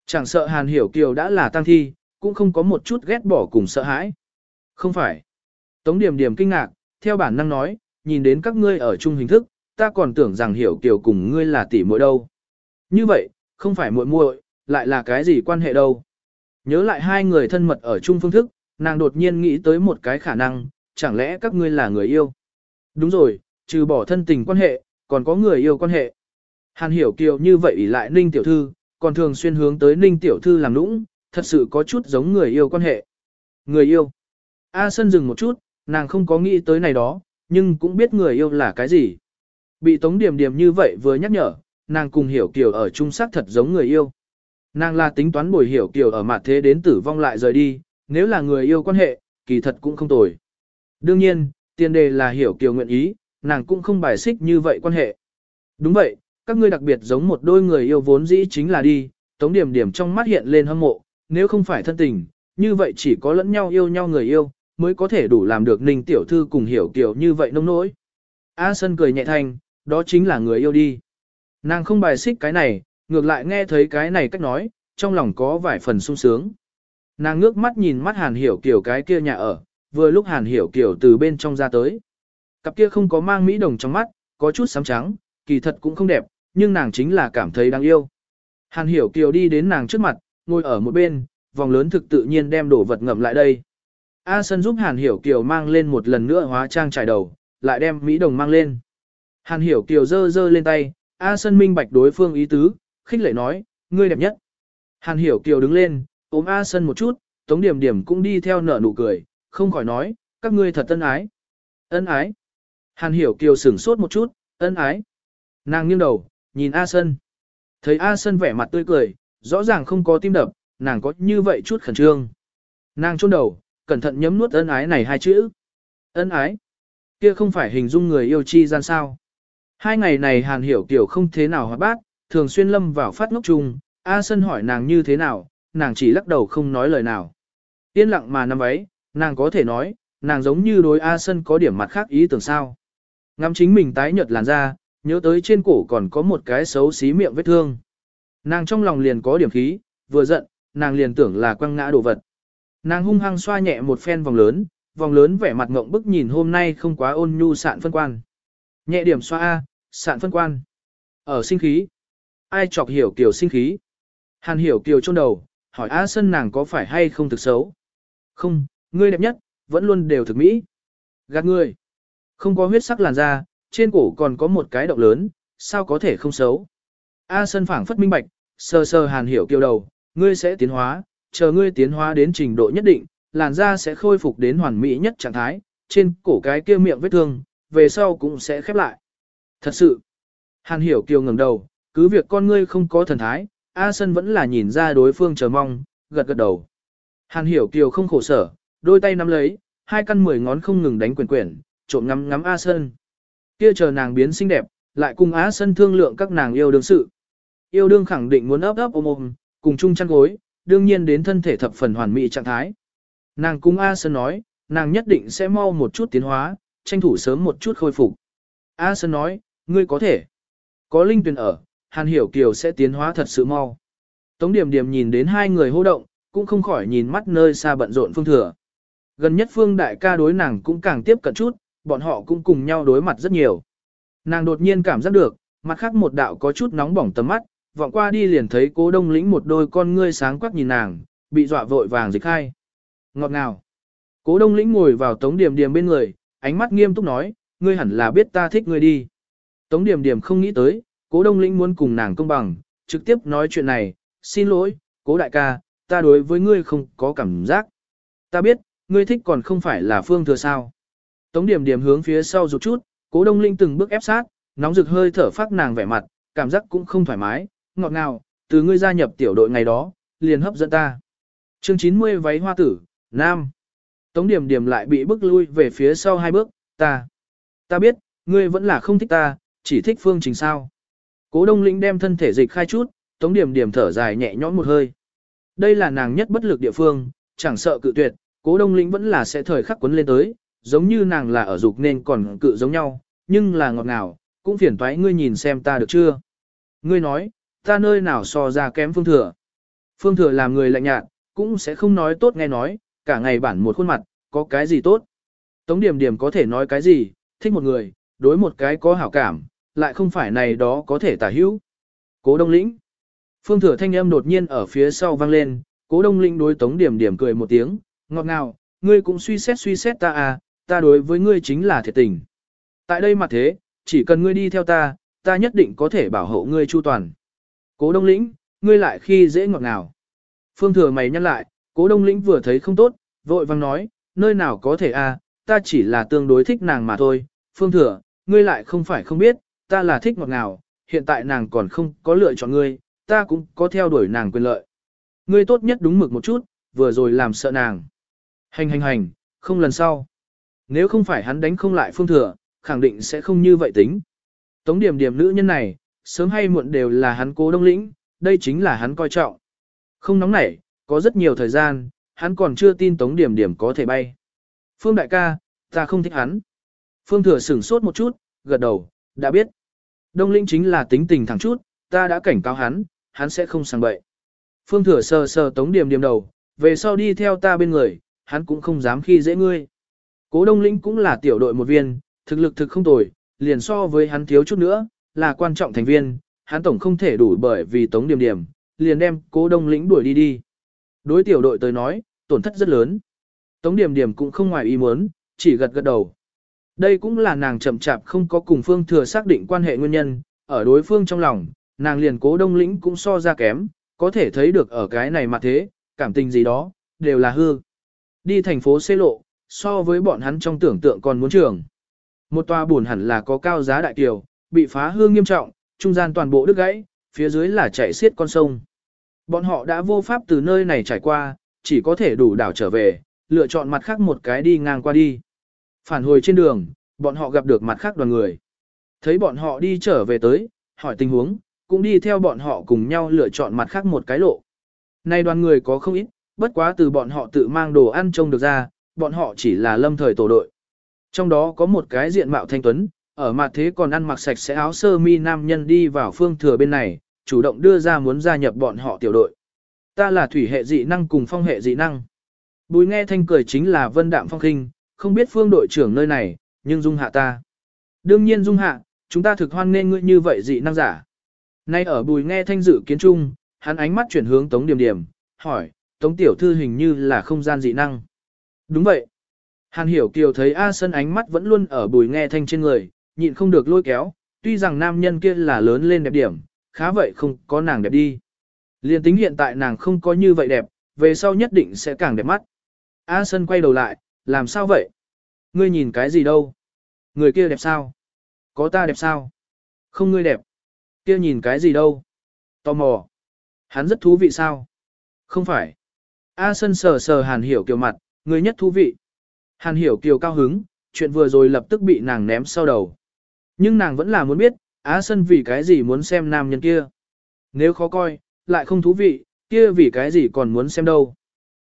Chẳng sợ hàn hiểu kiều đã là tăng thi, cũng không có một chút ghét bỏ cùng sợ hãi. Không phải. Tống điểm điểm kinh ngạc, theo bản năng nói, nhìn đến các ngươi ở chung hình thức, ta còn tưởng rằng hiểu kiều cùng ngươi là tỷ muội đâu. Như vậy, không phải muội muội, lại là cái gì quan hệ đâu. Nhớ lại hai người thân mật ở chung phương thức, nàng đột nhiên nghĩ tới một cái khả năng, chẳng lẽ các ngươi là người yêu. Đúng rồi, trừ bỏ thân tình quan hệ, còn có người yêu quan hệ. Hàn hiểu kiều như vậy ỷ lại ninh tiểu thư, còn thường xuyên hướng tới ninh tiểu thư làm nũng, thật sự có chút giống người yêu quan hệ. Người yêu. A Sân dừng một chút, nàng không có nghĩ tới này đó, nhưng cũng biết người yêu là cái gì. Bị Tống điểm điểm như vậy vừa nhắc nhở, nàng cùng Hiểu Kiều ở trung sắc thật giống người yêu. Nàng là tính toán bồi Hiểu Kiều ở mặt thế đến tử vong lại rời đi, nếu là người yêu quan hệ, kỳ thật cũng không tồi. Đương nhiên, tiền đề là Hiểu Kiều nguyện ý, nàng cũng không bài xích như vậy quan hệ. Đúng vậy, các ngươi đặc biệt giống một đôi người yêu vốn dĩ chính là đi, Tống điểm điểm trong mắt hiện lên hâm mộ, nếu không phải thân tình, như vậy chỉ có lẫn nhau yêu nhau người yêu, mới có thể đủ làm được Ninh Tiểu Thư cùng hiểu kiểu như vậy nông nỗi. A Sân cười nhẹ thanh, đó chính là người yêu đi. Nàng không bài xích cái này, ngược lại nghe thấy cái này cách nói, trong lòng có vài phần sung sướng. Nàng ngước mắt nhìn mắt Hàn Hiểu Kiều cái kia nhà ở, vừa lúc Hàn Hiểu Kiều từ bên trong ra tới. Cặp kia không có mang mỹ đồng trong mắt, có chút sám trắng, kỳ thật cũng không đẹp, nhưng nàng chính là cảm thấy đáng yêu. Hàn Hiểu Kiều đi đến nàng trước mặt, ngồi ở một bên, vòng lớn thực tự nhiên đem đồ vật ngậm lại đây. A Sân giúp Hàn Hiểu Kiều mang lên một lần nữa hóa trang trải đầu, lại đem Mỹ Đồng mang lên. Hàn Hiểu Kiều giơ giơ lên tay, A Sân minh bạch đối phương ý tứ, khích lệ nói, ngươi đẹp nhất. Hàn Hiểu Kiều đứng lên, ôm A Sân một chút, Tống Điểm Điểm cũng đi theo nở nụ cười, không khỏi nói, các ngươi thật ân ái. Ân ái. Hàn Hiểu Kiều sửng sốt một chút, ân ái. Nàng nghiêng đầu, nhìn A Sân. Thấy A Sân vẻ mặt tươi cười, rõ ràng không có tim đập, nàng có như vậy chút khẩn trương. Nàng chôn đầu, cẩn thận nhấm nuốt ân ái này hai chữ. Ân ái? Kia không phải hình dung người yêu chi gian sao. Hai ngày này Hàn Hiểu Kiều không thế nào hoạt bát, thường xuyên lâm vào phát ngốc chung, A Sân hỏi nàng như thế nào, nàng chỉ lắc đầu không nói lời nào. Yên lặng mà nằm ấy, nàng có thể nói, nàng giống như đối A Sân có điểm mặt khác ý tưởng sao. Ngắm chính mình tái nhợt làn da, nhớ tới trên cổ còn có một cái xấu xí miệng vết thương. Nàng trong lòng liền có điểm khí, vừa giận, nàng liền tưởng là quăng ngã đồ vật. Nàng hung hăng xoa nhẹ một phen vòng lớn, vòng lớn vẻ mặt ngộng bức nhìn hôm nay không quá ôn nhu sạn phân quan. Nhẹ điểm xoa A, sạn phân quan. Ở sinh khí. Ai chọc hiểu kiểu sinh khí. Hàn hiểu kiều trong đầu, hỏi A sân nàng có phải hay không thực xấu. Không, ngươi đẹp nhất, vẫn luôn đều thực mỹ. Gạt ngươi. Không có huyết sắc làn da, trên cổ còn có một cái động lớn, sao có thể không xấu. A sân phảng phất minh bạch, sờ sờ hàn hiểu kiều đầu, ngươi sẽ tiến hóa, chờ ngươi tiến hóa đến trình độ nhất định, làn da sẽ khôi phục đến hoàn mỹ nhất trạng thái, trên cổ cái kia miệng vết thương, về sau cũng sẽ khép lại. Thật sự, Hàn Hiểu Kiều ngẩng đầu, cứ việc con ngươi không có thần thái, A Sân vẫn là nhìn ra đối phương chờ mong, gật gật đầu. Hàn Hiểu Kiều không khổ sở, đôi tay nắm lấy, hai căn mười ngón không ngừng đánh quyền quyển, trộm ngắm ngắm A Sân. Kia chờ nàng biến xinh đẹp, lại cùng Á Sân thương lượng các nàng yêu đương sự. Yêu đương khẳng định muốn ấp ấp ôm ôm, cùng chung chăn gối, đương nhiên đến thân thể thập phần hoàn mỹ trạng thái. Nàng cung A Sơn nói, nàng nhất định sẽ mau một chút tiến hóa, tranh thủ sớm một chút khôi phục. A Sơn nói, ngươi có thể. Có linh tuyển ở, Hàn Hiểu Kiều sẽ tiến hóa thật sự mau. Tống Điểm Điểm nhìn đến hai người hô động, cũng không khỏi nhìn mắt nơi xa bận rộn Phương Thừa. Gần nhất Phương Đại ca đối nàng cũng càng tiếp cận chút, bọn họ cũng cùng nhau đối mặt rất nhiều. Nàng đột nhiên cảm giác được, mặt khác một đạo có chút nóng bỏng tầm mắt, vọng qua đi liền thấy cố đông lĩnh một đôi con ngươi sáng quắc nhìn nàng, bị dọa vội vàng dịch khai. Ngọt ngào. Cố đông lĩnh ngồi vào tống điểm điểm bên người, ánh mắt nghiêm túc nói, ngươi hẳn là biết ta thích ngươi đi. Tống điểm điểm không nghĩ tới, cố đông lĩnh muốn cùng nàng công bằng, trực tiếp nói chuyện này, xin lỗi, cố đại ca, ta đối với ngươi không có cảm giác. Ta biết, ngươi thích còn không phải là phương thừa sao. Tống điểm điểm hướng phía sau rụt chút, cố đông linh từng bước ép sát, nóng rực hơi thở phát nàng vẻ mặt, cảm giác cũng không thoải mái, ngọt ngào, từ ngươi gia nhập tiểu đội ngày đó, liền hấp dẫn ta. Chương 90 váy hoa tử, nam. Tống điểm điểm lại bị bức lui về phía sau hai bước, ta. Ta biết, ngươi vẫn là không thích ta, chỉ thích phương trình sao. Cố đông lĩnh đem thân thể dịch khai chút, tống điểm điểm thở dài nhẹ nhõm một hơi. Đây là nàng nhất bất lực địa phương, chẳng sợ cự tuyệt, cố đông lĩnh vẫn là sẽ thời khắc quấn lên tới, giống như nàng là ở dục nên còn cự giống nhau, nhưng là ngọt ngào, cũng phiền toái ngươi nhìn xem ta được chưa. Ngươi nói, ta nơi nào so ra kém phương thừa. Phương thừa làm người lạnh nhạt, cũng sẽ không nói tốt nghe nói, cả ngày bản một khuôn mặt, có cái gì tốt. Tống điểm điểm có thể nói cái gì, thích một người, đối một cái có hảo cảm, lại không phải này đó có thể tả hữu. Cố đông lĩnh. Phương thừa thanh âm đột nhiên ở phía sau vang lên, cố đông lĩnh đối tống điểm điểm cười một tiếng, ngọt ngào, ngươi cũng suy xét suy xét ta à, ta đối với ngươi chính là thiệt tình. Tại đây mà thế, chỉ cần ngươi đi theo ta, ta nhất định có thể bảo hộ ngươi chu toàn. Cố đông lĩnh, ngươi lại khi dễ ngọt ngào. Phương thừa mày nhăn lại, cố đông lĩnh vừa thấy không tốt, vội vang nói, nơi nào có thể a, à, ta chỉ là tương đối thích nàng mà thôi. Phương thừa, ngươi lại không phải không biết, ta là thích ngọt ngào, hiện tại nàng còn không có lựa chọn ngươi, ta cũng có theo đuổi nàng quyền lợi. Ngươi tốt nhất đúng mực một chút, vừa rồi làm sợ nàng. Hành hành hành, không lần sau. Nếu không phải hắn đánh không lại phương thừa, khẳng định sẽ không như vậy tính. Tống điểm điểm nữ nhân này, sớm hay muộn đều là hắn cố đông lĩnh, đây chính là hắn coi trọng. Không nóng nảy, có rất nhiều thời gian, hắn còn chưa tin Tống Điểm Điểm có thể bay. Phương đại ca, ta không thích hắn. Phương thừa sửng sốt một chút, gật đầu, đã biết. Đông Linh chính là tính tình thẳng chút, ta đã cảnh cáo hắn, hắn sẽ không sang bậy. Phương thừa sờ sờ Tống Điểm Điểm đầu, về sau đi theo ta bên người, hắn cũng không dám khi dễ ngươi. Cố Đông Linh cũng là tiểu đội một viên, thực lực thực không tồi, liền so với hắn thiếu chút nữa, là quan trọng thành viên, hắn tổng không thể đủ bởi vì Tống Điểm Điểm, liền đem cố đông lĩnh đuổi đi đi. Đối tiểu đội tới nói, tổn thất rất lớn. Tống điểm điểm cũng không ngoài ý muốn, chỉ gật gật đầu. Đây cũng là nàng chậm chạp không có cùng phương thừa xác định quan hệ nguyên nhân, ở đối phương trong lòng, nàng liền cố đông lĩnh cũng so ra kém, có thể thấy được ở cái này mà thế, cảm tình gì đó, đều là hư. Đi thành phố xê lộ, so với bọn hắn trong tưởng tượng còn muốn trường. Một tòa buồn hẳn là có cao giá đại kiều, bị phá hư nghiêm trọng, trung gian toàn bộ đứt gãy, phía dưới là chảy xiết con sông. Bọn họ đã vô pháp từ nơi này trải qua, chỉ có thể đủ đảo trở về, lựa chọn mặt khác một cái đi ngang qua đi. Phản hồi trên đường, bọn họ gặp được mặt khác đoàn người. Thấy bọn họ đi trở về tới, hỏi tình huống, cũng đi theo bọn họ cùng nhau lựa chọn mặt khác một cái lộ. Nay đoàn người có không ít, bất quá từ bọn họ tự mang đồ ăn trông được ra, bọn họ chỉ là lâm thời tổ đội. Trong đó có một cái diện mạo thanh tuấn, ở mặt thế còn ăn mặc sạch sẽ áo sơ mi nam nhân đi vào phương thừa bên này, chủ động đưa ra muốn gia nhập bọn họ tiểu đội. Ta là thủy hệ dị năng cùng phong hệ dị năng. Bùi nghe thanh cười chính là vân đạm phong khinh, không biết phương đội trưởng nơi này, nhưng dung hạ ta. Đương nhiên dung hạ, chúng ta thực hoan nên ngươi như vậy dị năng giả. Nay ở bùi nghe thanh dự kiến trung, hắn ánh mắt chuyển hướng tống điểm điểm, hỏi, tống tiểu thư hình như là không gian dị năng. Đúng vậy. Hàn hiểu kiều thấy A sân ánh mắt vẫn luôn ở bùi nghe thanh trên người, nhịn không được lôi kéo, tuy rằng nam nhân kia là lớn lên đẹp điểm, khá vậy không có nàng đẹp đi. Liên tính hiện tại nàng không có như vậy đẹp, về sau nhất định sẽ càng đẹp mắt. A Sân quay đầu lại, làm sao vậy? Ngươi nhìn cái gì đâu? Người kia đẹp sao? Có ta đẹp sao? Không ngươi đẹp. Kia nhìn cái gì đâu? Tò mò. Hắn rất thú vị sao? Không phải. A Sân sờ sờ Hàn Hiểu Kiều mặt, người nhất thú vị. Hàn Hiểu Kiều cao hứng, chuyện vừa rồi lập tức bị nàng ném sau đầu. Nhưng nàng vẫn là muốn biết, Á Sân vì cái gì muốn xem nam nhân kia. Nếu khó coi, lại không thú vị, kia vì cái gì còn muốn xem đâu.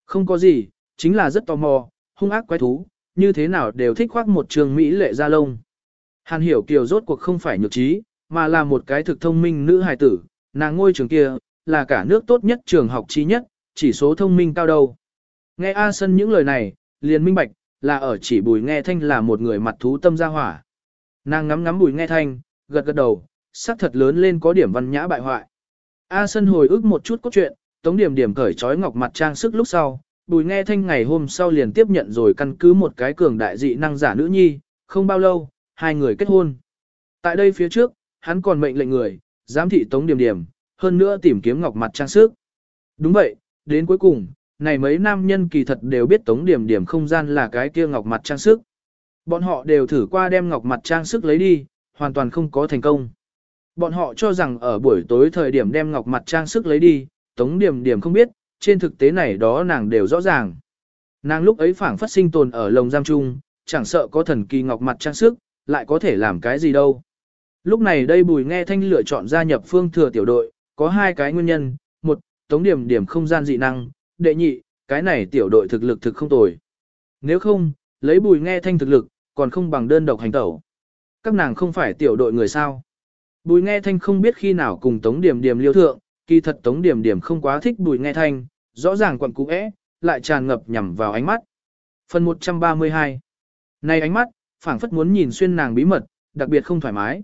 Không có gì, chính là rất tò mò, hung ác quái thú, như thế nào đều thích khoác một trường Mỹ lệ ra lông. Hàn hiểu kiều rốt cuộc không phải nhược trí, mà là một cái thực thông minh nữ hài tử, nàng ngôi trường kia, là cả nước tốt nhất trường học trí nhất, chỉ số thông minh cao đâu. Nghe A Sân những lời này, liền minh bạch, là ở chỉ bùi nghe thanh là một người mặt thú tâm gia hỏa. Nàng ngắm ngắm bùi nghe thanh, gật gật đầu, sắc thật lớn lên có điểm văn nhã bại hoại. A Sân hồi ức một chút cốt truyện, Tống Điểm Điểm cởi trói ngọc mặt trang sức lúc sau, Bùi Nghe Thanh ngày hôm sau liền tiếp nhận rồi căn cứ một cái cường đại dị năng giả nữ nhi, không bao lâu, hai người kết hôn. Tại đây phía trước, hắn còn mệnh lệnh người, giám thị Tống Điểm Điểm, hơn nữa tìm kiếm ngọc mặt trang sức. Đúng vậy, đến cuối cùng, này mấy nam nhân kỳ thật đều biết Tống Điểm Điểm không gian là cái kia ngọc mặt trang sức. Bọn họ đều thử qua đem ngọc mặt trang sức lấy đi, hoàn toàn không có thành công. Bọn họ cho rằng ở buổi tối thời điểm đem ngọc mặt trang sức lấy đi, Tống Điểm Điểm không biết, trên thực tế này đó nàng đều rõ ràng. Nàng lúc ấy phảng phát sinh tồn ở lồng giam chung, chẳng sợ có thần kỳ ngọc mặt trang sức, lại có thể làm cái gì đâu. Lúc này đây Bùi Nghe Thanh lựa chọn gia nhập phương thừa tiểu đội, có hai cái nguyên nhân, một, Tống Điểm Điểm không gian dị năng, đệ nhị, cái này tiểu đội thực lực thực không tồi. Nếu không, lấy Bùi Nghe Thanh thực lực, còn không bằng đơn độc hành tẩu. Các nàng không phải tiểu đội người sao. Bùi nghe thanh không biết khi nào cùng Tống Điểm Điểm liêu thượng, kỳ thật Tống Điểm Điểm không quá thích bùi nghe thanh, rõ ràng quặn cũ é, lại tràn ngập nhằm vào ánh mắt. Phần 132 Này ánh mắt, phảng phất muốn nhìn xuyên nàng bí mật, đặc biệt không thoải mái.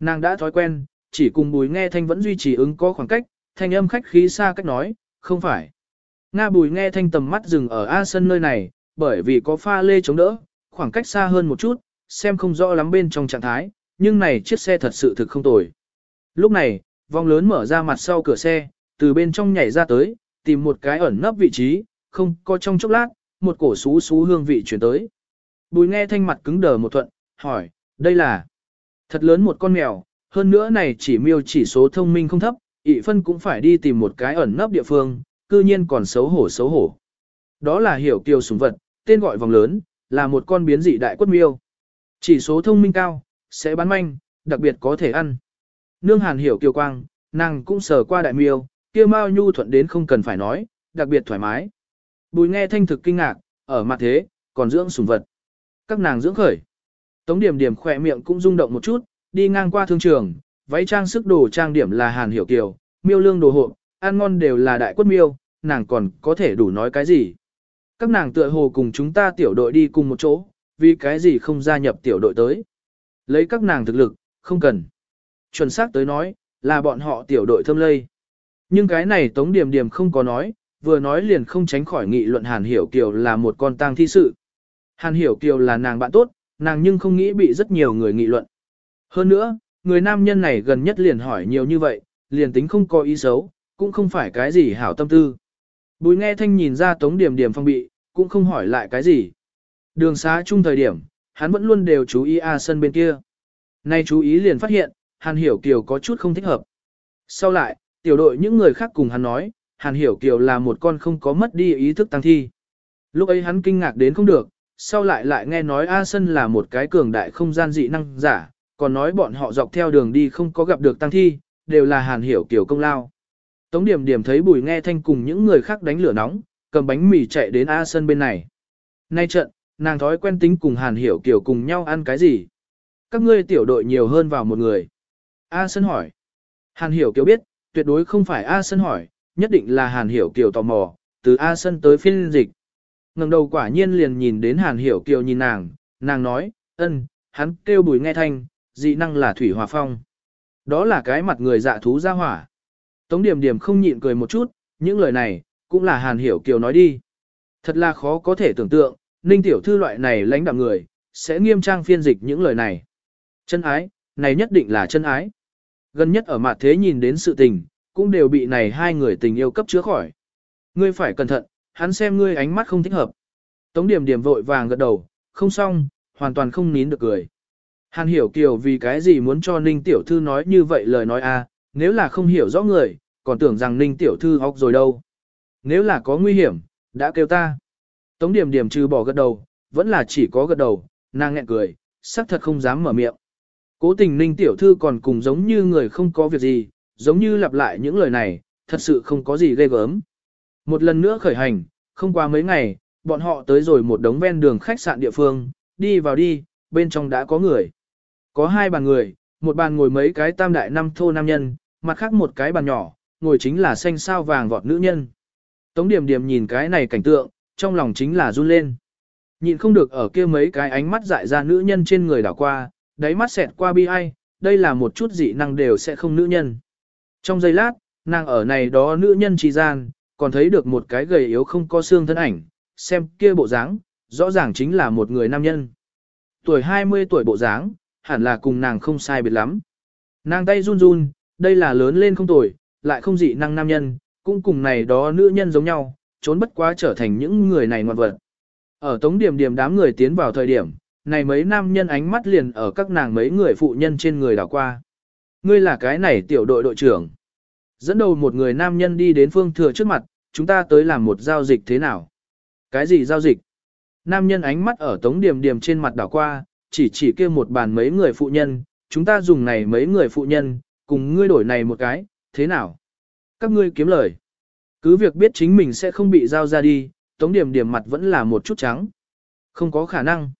Nàng đã thói quen, chỉ cùng bùi nghe thanh vẫn duy trì ứng có khoảng cách, thanh âm khách khí xa cách nói, không phải. Nga bùi nghe thanh tầm mắt dừng ở A sân nơi này, bởi vì có pha lê chống đỡ, khoảng cách xa hơn một chút, xem không rõ lắm bên trong trạng thái, nhưng này chiếc xe thật sự thực không tồi. Lúc này, vòng lớn mở ra mặt sau cửa xe, từ bên trong nhảy ra tới, tìm một cái ẩn nấp vị trí, không có trong chốc lát, một cổ xú xú hương vị chuyển tới. Bùi nghe thanh mặt cứng đờ một thuận, hỏi, đây là thật lớn một con mèo, hơn nữa này chỉ miêu chỉ số thông minh không thấp, ị phân cũng phải đi tìm một cái ẩn nấp địa phương, cư nhiên còn xấu hổ xấu hổ. Đó là hiểu kiều súng vật, tên gọi vòng lớn, là một con biến dị đại quất miêu. Chỉ số thông minh cao, sẽ bán manh, đặc biệt có thể ăn. Nương hàn hiểu kiều quang, nàng cũng sờ qua đại miêu, kia mao nhu thuận đến không cần phải nói, đặc biệt thoải mái. Bùi nghe thanh thực kinh ngạc, ở mặt thế, còn dưỡng sủng vật. Các nàng dưỡng khởi. Tống điểm điểm khỏe miệng cũng rung động một chút, đi ngang qua thương trường, váy trang sức đồ trang điểm là hàn hiểu kiều, miêu lương đồ hộ, ăn ngon đều là đại quất miêu, nàng còn có thể đủ nói cái gì. Các nàng tựa hồ cùng chúng ta tiểu đội đi cùng một chỗ, vì cái gì không gia nhập tiểu đội tới. Lấy các nàng thực lực, không cần. Chuẩn xác tới nói, là bọn họ tiểu đội thâm lây. Nhưng cái này Tống Điềm Điềm không có nói, vừa nói liền không tránh khỏi nghị luận Hàn Hiểu Kiều là một con tang thi sự. Hàn Hiểu Kiều là nàng bạn tốt, nàng nhưng không nghĩ bị rất nhiều người nghị luận. Hơn nữa, người nam nhân này gần nhất liền hỏi nhiều như vậy, liền tính không có ý xấu, cũng không phải cái gì hảo tâm tư. Bùi nghe thanh nhìn ra Tống điểm điểm phong bị, cũng không hỏi lại cái gì. Đường xá chung thời điểm, hắn vẫn luôn đều chú ý A sân bên kia. Nay chú ý liền phát hiện, Hàn Hiểu Kiều có chút không thích hợp. Sau lại, tiểu đội những người khác cùng hắn nói, Hàn Hiểu Kiều là một con không có mất đi ý thức tăng thi. Lúc ấy hắn kinh ngạc đến không được, sau lại lại nghe nói A Sân là một cái cường đại không gian dị năng giả, còn nói bọn họ dọc theo đường đi không có gặp được tăng thi, đều là Hàn Hiểu Kiều công lao. Tống Điểm Điểm thấy Bùi Nghe Thanh cùng những người khác đánh lửa nóng, cầm bánh mì chạy đến A Sân bên này. Nay trận, nàng thói quen tính cùng Hàn Hiểu Kiều cùng nhau ăn cái gì? Các ngươi tiểu đội nhiều hơn vào một người. A Sân hỏi. Hàn Hiểu Kiều biết, tuyệt đối không phải A Sân hỏi, nhất định là Hàn Hiểu Kiều tò mò, từ A Sân tới phiên dịch. ngẩng đầu quả nhiên liền nhìn đến Hàn Hiểu Kiều nhìn nàng, nàng nói, ân, hắn kêu bùi nghe thanh, dị năng là Thủy Hòa Phong. Đó là cái mặt người dạ thú ra hỏa. Tống Điểm Điểm không nhịn cười một chút, những lời này, cũng là Hàn Hiểu Kiều nói đi. Thật là khó có thể tưởng tượng, Ninh Tiểu Thư loại này lãnh đạm người, sẽ nghiêm trang phiên dịch những lời này. Chân ái, này nhất định là chân ái. Gần nhất ở mặt thế nhìn đến sự tình, cũng đều bị này hai người tình yêu cấp chứa khỏi. Ngươi phải cẩn thận, hắn xem ngươi ánh mắt không thích hợp. Tống điểm điểm vội vàng gật đầu, không xong, hoàn toàn không nín được cười. Hàn hiểu kiều vì cái gì muốn cho Ninh Tiểu Thư nói như vậy lời nói a nếu là không hiểu rõ người, còn tưởng rằng Ninh Tiểu Thư học rồi đâu. Nếu là có nguy hiểm, đã kêu ta. Tống điểm điểm trừ bỏ gật đầu, vẫn là chỉ có gật đầu, nàng nghẹn cười, sắc thật không dám mở miệng. Cố tình Ninh Tiểu Thư còn cùng giống như người không có việc gì, giống như lặp lại những lời này, thật sự không có gì ghê gớm. Một lần nữa khởi hành, không qua mấy ngày, bọn họ tới rồi một đống ven đường khách sạn địa phương, đi vào đi, bên trong đã có người. Có hai bàn người, một bàn ngồi mấy cái tam đại năm thô nam nhân, mặt khác một cái bàn nhỏ, ngồi chính là xanh sao vàng vọt nữ nhân. Tống điểm điểm nhìn cái này cảnh tượng, trong lòng chính là run lên. Nhìn không được ở kia mấy cái ánh mắt dại ra nữ nhân trên người đảo qua, đáy mắt xẹt qua bi ai, đây là một chút dị năng đều sẽ không nữ nhân. Trong giây lát, nàng ở này đó nữ nhân trì gian, còn thấy được một cái gầy yếu không có xương thân ảnh, xem kia bộ dáng, rõ ràng chính là một người nam nhân. Tuổi 20 tuổi bộ dáng, hẳn là cùng nàng không sai biệt lắm. Nàng tay run run, đây là lớn lên không tuổi, lại không dị năng nam nhân, cũng cùng này đó nữ nhân giống nhau, trốn bất quá trở thành những người này ngoan vật. Ở tống điểm điểm đám người tiến vào thời điểm, này mấy nam nhân ánh mắt liền ở các nàng mấy người phụ nhân trên người đảo qua. Ngươi là cái này tiểu đội đội trưởng. Dẫn đầu một người nam nhân đi đến phương thừa trước mặt, chúng ta tới làm một giao dịch thế nào? Cái gì giao dịch? Nam nhân ánh mắt ở tống điểm điểm trên mặt đảo qua, chỉ chỉ kia một bàn mấy người phụ nhân, chúng ta dùng này mấy người phụ nhân, cùng ngươi đổi này một cái, thế nào? Các ngươi kiếm lời. Cứ việc biết chính mình sẽ không bị giao ra đi, tống điểm điểm mặt vẫn là một chút trắng. Không có khả năng.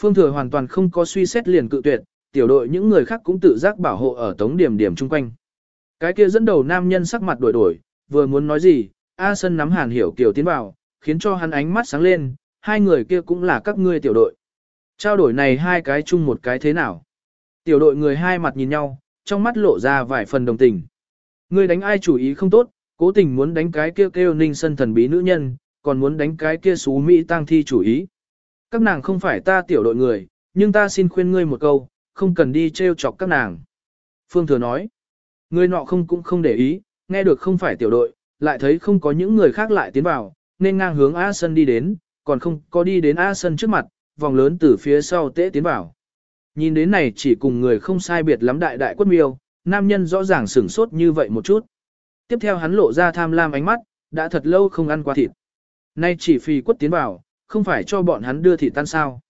Phương thừa hoàn toàn không có suy xét liền cự tuyệt, tiểu đội những người khác cũng tự giác bảo hộ ở tống điểm điểm chung quanh. Cái kia dẫn đầu nam nhân sắc mặt đổi đổi, vừa muốn nói gì, A Sân nắm Hàn Hiểu kiểu tiến vào, khiến cho hắn ánh mắt sáng lên, hai người kia cũng là các ngươi tiểu đội. Trao đổi này hai cái chung một cái thế nào? Tiểu đội người hai mặt nhìn nhau, trong mắt lộ ra vài phần đồng tình. Ngươi đánh ai chủ ý không tốt, cố tình muốn đánh cái kia kêu ninh sân thần bí nữ nhân, còn muốn đánh cái kia xú Mỹ tăng thi chủ ý. Các nàng không phải ta tiểu đội người, nhưng ta xin khuyên ngươi một câu, không cần đi trêu chọc các nàng. Phương Thừa nói, người nọ không cũng không để ý, nghe được không phải tiểu đội, lại thấy không có những người khác lại tiến vào, nên ngang hướng A Sân đi đến, còn không có đi đến A Sân trước mặt, vòng lớn từ phía sau tễ tiến vào. Nhìn đến này chỉ cùng người không sai biệt lắm đại đại quất miêu, nam nhân rõ ràng sửng sốt như vậy một chút. Tiếp theo hắn lộ ra tham lam ánh mắt, đã thật lâu không ăn qua thịt. Nay chỉ phi quất tiến vào, không phải cho bọn hắn đưa thịt tan sao.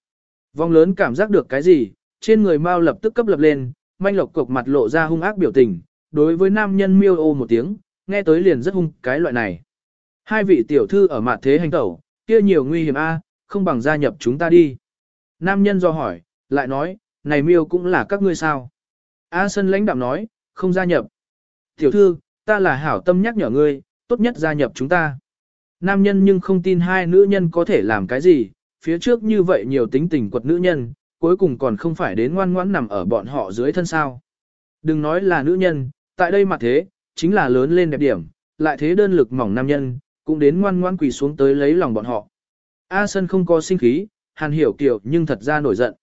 Vong lớn cảm giác được cái gì, trên người mau lập tức cấp lập lên, manh lộc cục mặt lộ ra hung ác biểu tình, đối với nam nhân miêu ô một tiếng, nghe tới liền rất hung cái loại này. Hai vị tiểu thư ở mặt thế hành tẩu, kia nhiều nguy hiểm a, không bằng gia nhập chúng ta đi. Nam nhân do hỏi, lại nói, này miêu cũng là các ngươi sao. A sân lãnh đạm nói, không gia nhập. Tiểu thư, ta là hảo tâm nhắc nhở ngươi, tốt nhất gia nhập chúng ta. Nam nhân nhưng không tin hai nữ nhân có thể làm cái gì, phía trước như vậy nhiều tính tình quật nữ nhân, cuối cùng còn không phải đến ngoan ngoãn nằm ở bọn họ dưới thân sao. Đừng nói là nữ nhân, tại đây mặt thế, chính là lớn lên đẹp điểm, lại thế đơn lực mỏng nam nhân, cũng đến ngoan ngoãn quỳ xuống tới lấy lòng bọn họ. A Sân không có sinh khí, Hàn Hiểu Kiều nhưng thật ra nổi giận.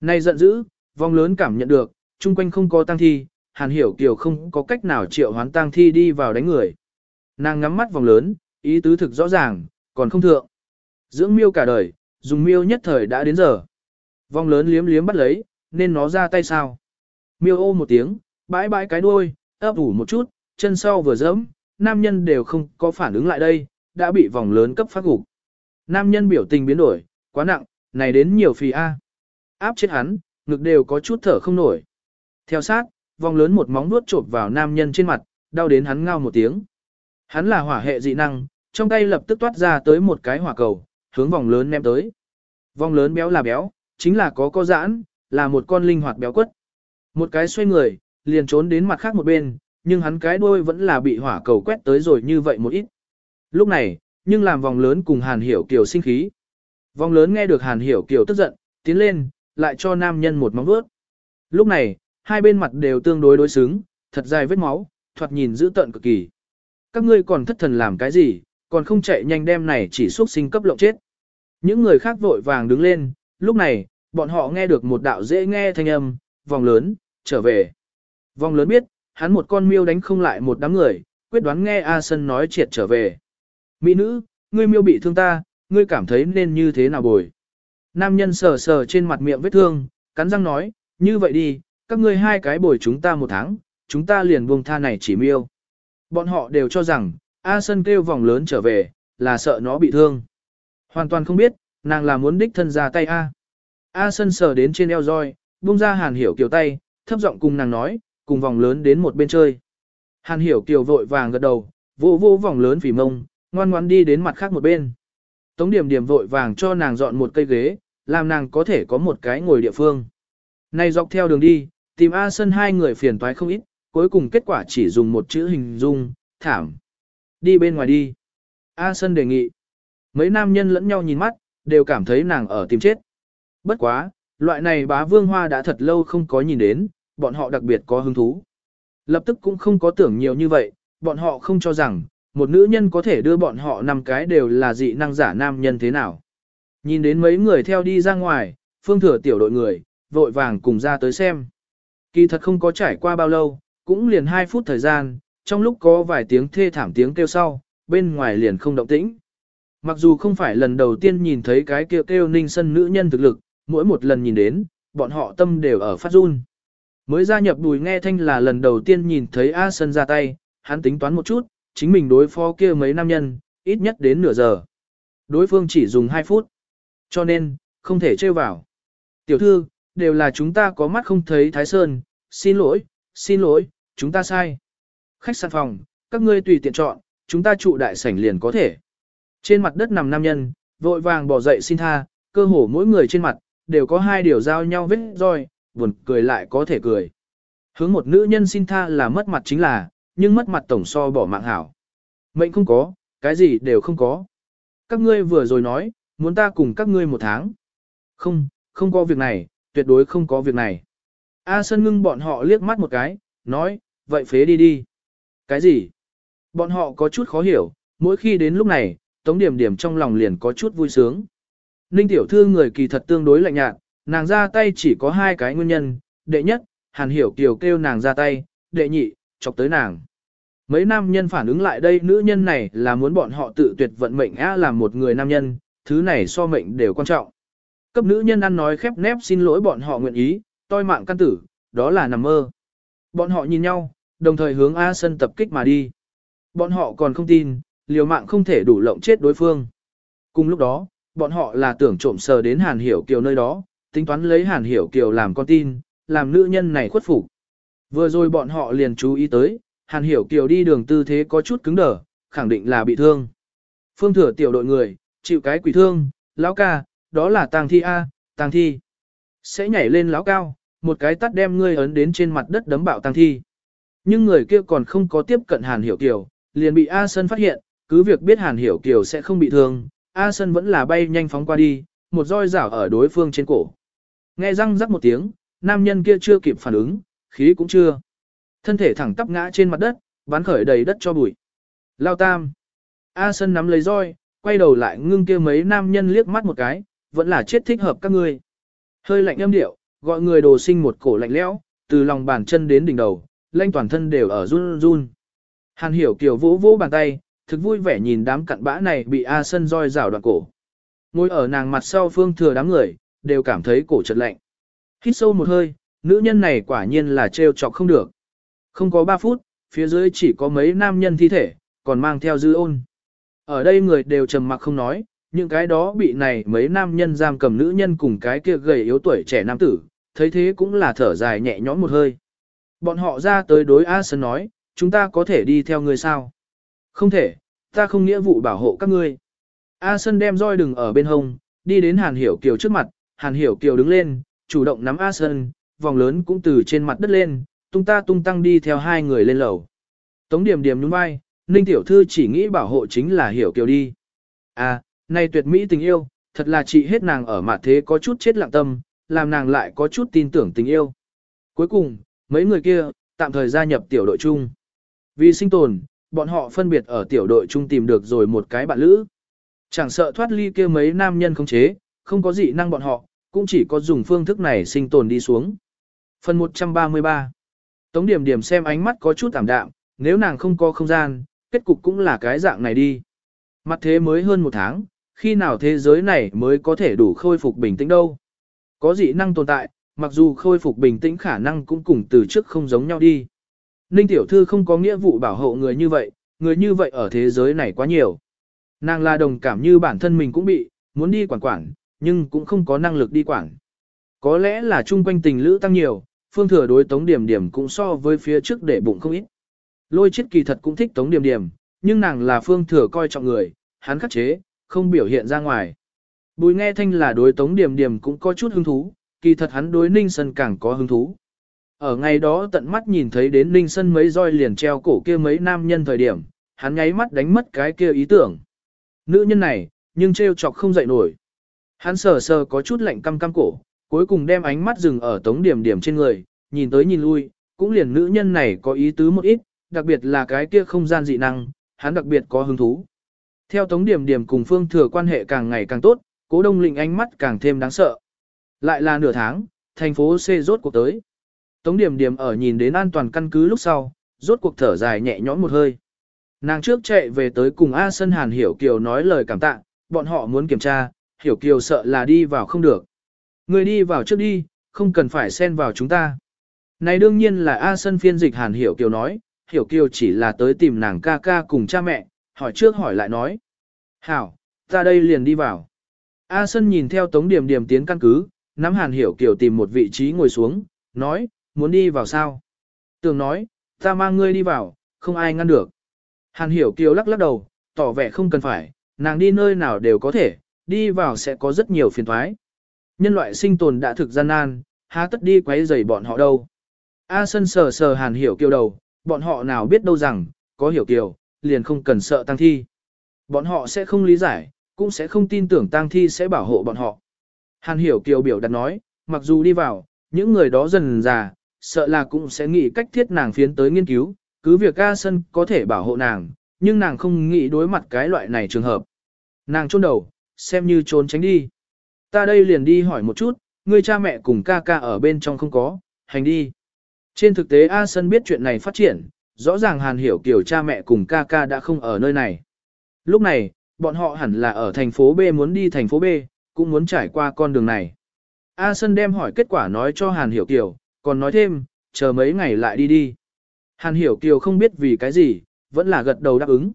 Nay giận dữ, vong lớn cảm nhận được, chung quanh không có tang thi, Hàn Hiểu Kiều không có cách nào triệu hoán tang thi đi vào đánh người. Nàng ngắm mắt vòng lớn, ý tứ thực rõ ràng, còn không thượng. Dưỡng miêu cả đời, dùng miêu nhất thời đã đến giờ. Vòng lớn liếm liếm bắt lấy, nên nó ra tay sao. Miêu ô một tiếng, bãi bãi cái đuôi, ấp ủ một chút, chân sau vừa dẫm, nam nhân đều không có phản ứng lại đây, đã bị vòng lớn cấp phát gục. Nam nhân biểu tình biến đổi, quá nặng, này đến nhiều phì A. Áp chết hắn, ngực đều có chút thở không nổi. Theo sát, vòng lớn một móng nuốt chộp vào nam nhân trên mặt, đau đến hắn ngao một tiếng. Hắn là hỏa hệ dị năng, trong tay lập tức toát ra tới một cái hỏa cầu, hướng vòng lớn ném tới. Vòng lớn béo là béo, chính là có có giãn, là một con linh hoạt béo quất. Một cái xoay người, liền trốn đến mặt khác một bên, nhưng hắn cái đuôi vẫn là bị hỏa cầu quét tới rồi như vậy một ít. Lúc này, nhưng làm vòng lớn cùng Hàn Hiểu Kiều sinh khí. Vòng lớn nghe được Hàn Hiểu Kiều tức giận, tiến lên, lại cho nam nhân một móng vuốt. Lúc này, hai bên mặt đều tương đối đối xứng, thật dài vết máu, thoạt nhìn dữ tợn cực kỳ. Các ngươi còn thất thần làm cái gì, còn không chạy nhanh đem này chỉ xuất sinh cấp lộng chết. Những người khác vội vàng đứng lên, lúc này, bọn họ nghe được một đạo dễ nghe thanh âm, vòng lớn, trở về. Vòng lớn biết, hắn một con miêu đánh không lại một đám người, quyết đoán nghe A Sân nói triệt trở về. Mỹ nữ, ngươi miêu bị thương ta, ngươi cảm thấy nên như thế nào bồi. Nam nhân sờ sờ trên mặt miệng vết thương, cắn răng nói, như vậy đi, các ngươi hai cái bồi chúng ta một tháng, chúng ta liền buông tha này chỉ miêu. Bọn họ đều cho rằng, A Sân kêu vòng lớn trở về, là sợ nó bị thương. Hoàn toàn không biết, nàng là muốn đích thân ra tay A. A Sân sờ đến trên eo roi, buông ra hàn hiểu kiều tay, thấp giọng cùng nàng nói, cùng vòng lớn đến một bên chơi. Hàn hiểu kiều vội vàng gật đầu, vô vô vòng lớn phỉ mông, ngoan ngoan đi đến mặt khác một bên. Tống điểm điểm vội vàng cho nàng dọn một cây ghế, làm nàng có thể có một cái ngồi địa phương. Này dọc theo đường đi, tìm A Sân hai người phiền toái không ít, cuối cùng kết quả chỉ dùng một chữ hình dung, thảm. Đi bên ngoài đi. A Sân đề nghị. Mấy nam nhân lẫn nhau nhìn mắt, đều cảm thấy nàng ở tìm chết. Bất quá, loại này bá vương hoa đã thật lâu không có nhìn đến, bọn họ đặc biệt có hứng thú. Lập tức cũng không có tưởng nhiều như vậy, bọn họ không cho rằng, một nữ nhân có thể đưa bọn họ năm cái đều là dị năng giả nam nhân thế nào. Nhìn đến mấy người theo đi ra ngoài, phương thừa tiểu đội người, vội vàng cùng ra tới xem. Kỳ thật không có trải qua bao lâu, cũng liền 2 phút thời gian, trong lúc có vài tiếng thê thảm tiếng kêu sau, bên ngoài liền không động tĩnh. Mặc dù không phải lần đầu tiên nhìn thấy cái kêu kêu ninh sân nữ nhân thực lực, mỗi một lần nhìn đến, bọn họ tâm đều ở phát run. Mới gia nhập đùi nghe thanh là lần đầu tiên nhìn thấy A Sân ra tay, hắn tính toán một chút, chính mình đối phó kia mấy nam nhân, ít nhất đến nửa giờ. Đối phương chỉ dùng 2 phút. Cho nên, không thể trêu vào. Tiểu thư, đều là chúng ta có mắt không thấy Thái Sơn, xin lỗi, xin lỗi, chúng ta sai. Khách sạn phòng, các ngươi tùy tiện chọn, chúng ta trụ đại sảnh liền có thể. Trên mặt đất nằm nam nhân, vội vàng bỏ dậy xin tha, cơ hồ mỗi người trên mặt, đều có hai điều giao nhau vết roi, buồn cười lại có thể cười. Hướng một nữ nhân xin tha là mất mặt chính là, nhưng mất mặt tổng so bỏ mạng hảo. Mệnh không có, cái gì đều không có. Các ngươi vừa rồi nói, muốn ta cùng các ngươi một tháng. Không, không có việc này, tuyệt đối không có việc này. A Sơn ngưng bọn họ liếc mắt một cái, nói, vậy phế đi đi. Cái gì? Bọn họ có chút khó hiểu, mỗi khi đến lúc này, Tống Điểm Điểm trong lòng liền có chút vui sướng. Ninh tiểu thư người kỳ thật tương đối lạnh nhạt, nàng ra tay chỉ có hai cái nguyên nhân, đệ nhất, Hàn Hiểu Kiều kêu nàng ra tay, đệ nhị, chọc tới nàng. Mấy nam nhân phản ứng lại đây nữ nhân này là muốn bọn họ tự tuyệt vận mệnh á làm một người nam nhân, thứ này so mệnh đều quan trọng. Cấp nữ nhân ăn nói khép nép xin lỗi bọn họ nguyện ý, toi mạng căn tử, đó là nằm mơ. Bọn họ nhìn nhau, đồng thời hướng A sân tập kích mà đi. Bọn họ còn không tin, liều mạng không thể đủ lộng chết đối phương. Cùng lúc đó, bọn họ là tưởng trộm sờ đến Hàn Hiểu Kiều nơi đó, tính toán lấy Hàn Hiểu Kiều làm con tin, làm nữ nhân này khuất phục. Vừa rồi bọn họ liền chú ý tới, Hàn Hiểu Kiều đi đường tư thế có chút cứng đờ, khẳng định là bị thương. Phương thừa tiểu đội người, chịu cái quỷ thương, lão ca, đó là tang thi A, tang thi. Sẽ nhảy lên lão cao, một cái tắt đem ngươi ấn đến trên mặt đất đấm bạo tang thi. Nhưng người kia còn không có tiếp cận Hàn Hiểu Kiều, liền bị A Sân phát hiện, cứ việc biết Hàn Hiểu Kiều sẽ không bị thương, A Sân vẫn là bay nhanh phóng qua đi, một roi rảo ở đối phương trên cổ. Nghe răng rắc một tiếng, nam nhân kia chưa kịp phản ứng, khí cũng chưa. Thân thể thẳng tắp ngã trên mặt đất, bắn khởi đầy đất cho bụi. Lao tam. A Sân nắm lấy roi, quay đầu lại ngưng kia mấy nam nhân liếc mắt một cái, vẫn là chết thích hợp các ngươi. Hơi lạnh âm điệu, gọi người đồ sinh một cổ lạnh lẽo, từ lòng bàn chân đến đỉnh đầu, lanh toàn thân đều ở run run. Hàn hiểu kiểu vỗ vỗ bàn tay, thực vui vẻ nhìn đám cặn bã này bị A Sân roi rào đoạn cổ. Ngồi ở nàng mặt sau phương thừa đám người, đều cảm thấy cổ chật lạnh. Hít sâu một hơi, nữ nhân này quả nhiên là trêu chọc không được. Không có 3 phút, phía dưới chỉ có mấy nam nhân thi thể, còn mang theo dư ôn. Ở đây người đều trầm mặc không nói, những cái đó bị này mấy nam nhân giam cầm nữ nhân cùng cái kia gầy yếu tuổi trẻ nam tử, thấy thế cũng là thở dài nhẹ nhõm một hơi. Bọn họ ra tới đối A Sơn nói, chúng ta có thể đi theo người sao? Không thể, ta không nghĩa vụ bảo hộ các ngươi. A Sơn đem roi đừng ở bên hông, đi đến Hàn Hiểu Kiều trước mặt, Hàn Hiểu Kiều đứng lên, chủ động nắm A Sơn, vòng lớn cũng từ trên mặt đất lên, tung ta tung tăng đi theo hai người lên lầu. Tống điểm điểm nhún vai, Ninh Tiểu Thư chỉ nghĩ bảo hộ chính là Hiểu Kiều đi. À, này tuyệt mỹ tình yêu, thật là chị hết nàng ở mặt thế có chút chết lặng tâm, làm nàng lại có chút tin tưởng tình yêu. Cuối cùng, mấy người kia, tạm thời gia nhập tiểu đội chung. Vì sinh tồn, bọn họ phân biệt ở tiểu đội chung tìm được rồi một cái bạn lữ. Chẳng sợ thoát ly kia mấy nam nhân không chế, không có dị năng bọn họ, cũng chỉ có dùng phương thức này sinh tồn đi xuống. Phần 133 Tống điểm điểm xem ánh mắt có chút tạm đạm, nếu nàng không có không gian, kết cục cũng là cái dạng này đi. Mặt thế mới hơn một tháng, khi nào thế giới này mới có thể đủ khôi phục bình tĩnh đâu. Có dị năng tồn tại, mặc dù khôi phục bình tĩnh khả năng cũng cùng từ trước không giống nhau đi. Ninh tiểu thư không có nghĩa vụ bảo hộ người như vậy, người như vậy ở thế giới này quá nhiều. Nàng là đồng cảm như bản thân mình cũng bị, muốn đi quản quản, nhưng cũng không có năng lực đi quản. Có lẽ là chung quanh tình lữ tăng nhiều, phương thừa đối tống điểm điểm cũng so với phía trước để bụng không ít. Lôi chết kỳ thật cũng thích tống điểm điểm, nhưng nàng là phương thừa coi trọng người, hắn khắc chế, không biểu hiện ra ngoài. Bùi nghe thanh là đối tống điểm điểm cũng có chút hứng thú, kỳ thật hắn đối ninh sân càng có hứng thú. Ở ngày đó tận mắt nhìn thấy đến ninh sân mấy roi liền treo cổ kia mấy nam nhân thời điểm, hắn nháy mắt đánh mất cái kia ý tưởng. Nữ nhân này, nhưng treo chọc không dậy nổi. Hắn sờ sờ có chút lạnh căm căm cổ, cuối cùng đem ánh mắt dừng ở tống điểm điểm trên người, nhìn tới nhìn lui, cũng liền nữ nhân này có ý tứ một ít, đặc biệt là cái kia không gian dị năng, hắn đặc biệt có hứng thú. Theo tống điểm điểm cùng phương thừa quan hệ càng ngày càng tốt, cố đông lĩnh ánh mắt càng thêm đáng sợ. Lại là nửa tháng, thành phố C rốt cuộc tới. Tống điểm điểm ở nhìn đến an toàn căn cứ lúc sau, rốt cuộc thở dài nhẹ nhõm một hơi. Nàng trước chạy về tới cùng A Sân Hàn Hiểu Kiều nói lời cảm tạ, bọn họ muốn kiểm tra, Hiểu Kiều sợ là đi vào không được. Người đi vào trước đi, không cần phải xen vào chúng ta. Này đương nhiên là A Sân phiên dịch Hàn Hiểu Kiều nói, Hiểu Kiều chỉ là tới tìm nàng ca ca cùng cha mẹ, hỏi trước hỏi lại nói. Hảo, ta đây liền đi vào. A Sân nhìn theo Tống Điểm Điểm tiến căn cứ, nắm Hàn Hiểu Kiều tìm một vị trí ngồi xuống, nói, muốn đi vào sao? Tường nói, ta mang ngươi đi vào, không ai ngăn được. Hàn Hiểu Kiều lắc lắc đầu, tỏ vẻ không cần phải, nàng đi nơi nào đều có thể, đi vào sẽ có rất nhiều phiền thoái. Nhân loại sinh tồn đã thực gian nan, há tất đi quấy rầy bọn họ đâu. A Sân sờ sờ Hàn Hiểu Kiều đầu, bọn họ nào biết đâu rằng, có Hiểu Kiều, liền không cần sợ tăng thi. Bọn họ sẽ không lý giải, cũng sẽ không tin tưởng tăng thi sẽ bảo hộ bọn họ. Hàn Hiểu Kiều biểu đặt nói, mặc dù đi vào, những người đó dần già, sợ là cũng sẽ nghĩ cách thiết nàng phiến tới nghiên cứu, cứ việc A Sân có thể bảo hộ nàng, nhưng nàng không nghĩ đối mặt cái loại này trường hợp. Nàng trôn đầu, xem như trốn tránh đi. Ta đây liền đi hỏi một chút, người cha mẹ cùng ca ca ở bên trong không có, hành đi. Trên thực tế A Sân biết chuyện này phát triển, rõ ràng Hàn Hiểu Kiều cha mẹ cùng ca ca đã không ở nơi này. Lúc này, bọn họ hẳn là ở thành phố B muốn đi thành phố B, cũng muốn trải qua con đường này. A Sân đem hỏi kết quả nói cho Hàn Hiểu Kiều, còn nói thêm, chờ mấy ngày lại đi đi. Hàn Hiểu Kiều không biết vì cái gì, vẫn là gật đầu đáp ứng.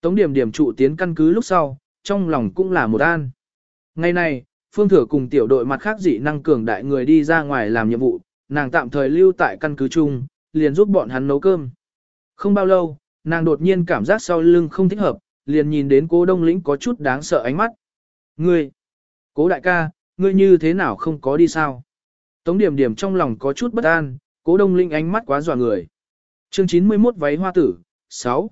Tống điểm điểm trụ tiến căn cứ lúc sau, trong lòng cũng là một an. Ngày này, Phương Thừa cùng tiểu đội mặt khác dị năng cường đại người đi ra ngoài làm nhiệm vụ, nàng tạm thời lưu tại căn cứ chung, liền giúp bọn hắn nấu cơm. Không bao lâu, nàng đột nhiên cảm giác sau lưng không thích hợp, liền nhìn đến cố đông lĩnh có chút đáng sợ ánh mắt. Ngươi, cố đại ca, ngươi như thế nào không có đi sao? Tống điểm điểm trong lòng có chút bất an, cố đông lĩnh ánh mắt quá dọa người. Chương 91 váy hoa tử, 6.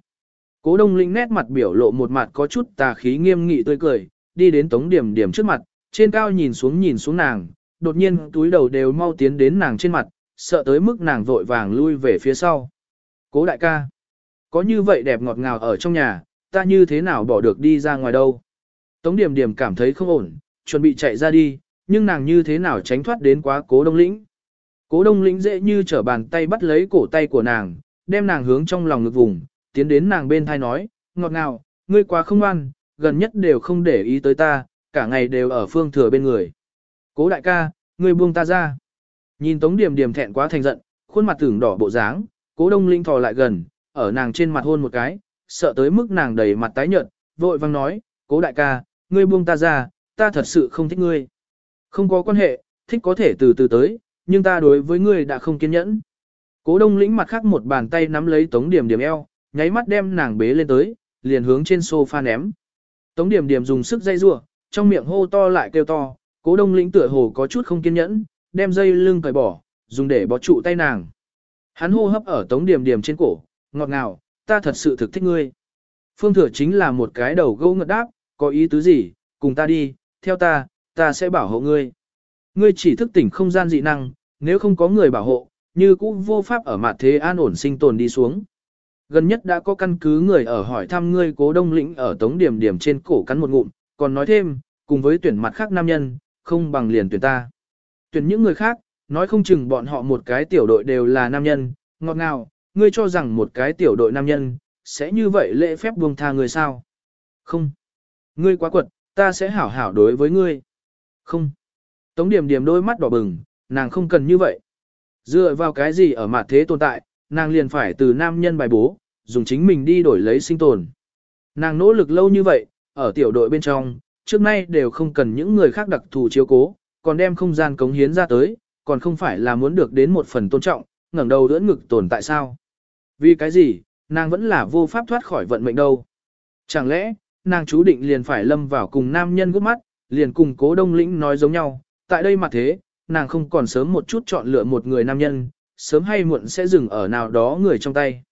Cố đông lĩnh nét mặt biểu lộ một mặt có chút tà khí nghiêm nghị tươi cười, đi đến tống điểm điểm trước mặt, trên cao nhìn xuống nhìn xuống nàng, đột nhiên túi đầu đều mau tiến đến nàng trên mặt, sợ tới mức nàng vội vàng lui về phía sau. Cố đại ca, có như vậy đẹp ngọt ngào ở trong nhà, ta như thế nào bỏ được đi ra ngoài đâu. Tống điểm điểm cảm thấy không ổn, chuẩn bị chạy ra đi, nhưng nàng như thế nào tránh thoát đến quá cố đông lĩnh. Cố đông lĩnh dễ như trở bàn tay bắt lấy cổ tay của nàng, đem nàng hướng trong lòng ngực vùng, tiến đến nàng bên thai nói, ngọt ngào, ngươi quá không ăn, gần nhất đều không để ý tới ta, cả ngày đều ở phương thừa bên người. Cố đại ca, ngươi buông ta ra. Nhìn tống điểm điểm thẹn quá thành giận, khuôn mặt tưởng đỏ bộ dáng, Cố đông linh thò lại gần, ở nàng trên mặt hôn một cái, sợ tới mức nàng đầy mặt tái nhợt, vội vang nói, cố đại ca, ngươi buông ta ra, ta thật sự không thích ngươi. Không có quan hệ, thích có thể từ từ tới, nhưng ta đối với ngươi đã không kiên nhẫn. Cố đông lĩnh mặt khác một bàn tay nắm lấy tống điểm điểm eo, nháy mắt đem nàng bế lên tới, liền hướng trên sofa ném. Tống điểm điểm dùng sức dây rua, trong miệng hô to lại kêu to, cố đông lĩnh tựa hồ có chút không kiên nhẫn, đem dây lưng cởi bỏ, dùng để bó trụ tay nàng. Hắn hô hấp ở tống điểm điểm trên cổ, ngọt ngào, ta thật sự thực thích ngươi. Phương thừa chính là một cái đầu gâu ngật đáp, có ý tứ gì, cùng ta đi, theo ta, ta sẽ bảo hộ ngươi. Ngươi chỉ thức tỉnh không gian dị năng, nếu không có người bảo hộ, như cũ vô pháp ở mặt thế an ổn sinh tồn đi xuống. Gần nhất đã có căn cứ người ở hỏi thăm ngươi cố đông lĩnh ở tống điểm điểm trên cổ cắn một ngụm, còn nói thêm, cùng với tuyển mặt khác nam nhân, không bằng liền tuyển ta. Tuyển những người khác, nói không chừng bọn họ một cái tiểu đội đều là nam nhân, ngọt ngào, ngươi cho rằng một cái tiểu đội nam nhân, sẽ như vậy lễ phép buông tha người sao? Không. Ngươi quá quật, ta sẽ hảo hảo đối với ngươi. Không. Tống điểm điểm đôi mắt đỏ bừng, nàng không cần như vậy. Dựa vào cái gì ở mặt thế tồn tại, nàng liền phải từ nam nhân bài bố, dùng chính mình đi đổi lấy sinh tồn. Nàng nỗ lực lâu như vậy, ở tiểu đội bên trong, trước nay đều không cần những người khác đặc thù chiếu cố, còn đem không gian cống hiến ra tới, còn không phải là muốn được đến một phần tôn trọng, ngẩng đầu đỡ ngực tồn tại sao. Vì cái gì, nàng vẫn là vô pháp thoát khỏi vận mệnh đâu. Chẳng lẽ, nàng chú định liền phải lâm vào cùng nam nhân gút mắt, liền cùng cố đông lĩnh nói giống nhau, tại đây mà thế, nàng không còn sớm một chút chọn lựa một người nam nhân, sớm hay muộn sẽ dừng ở nào đó người trong tay.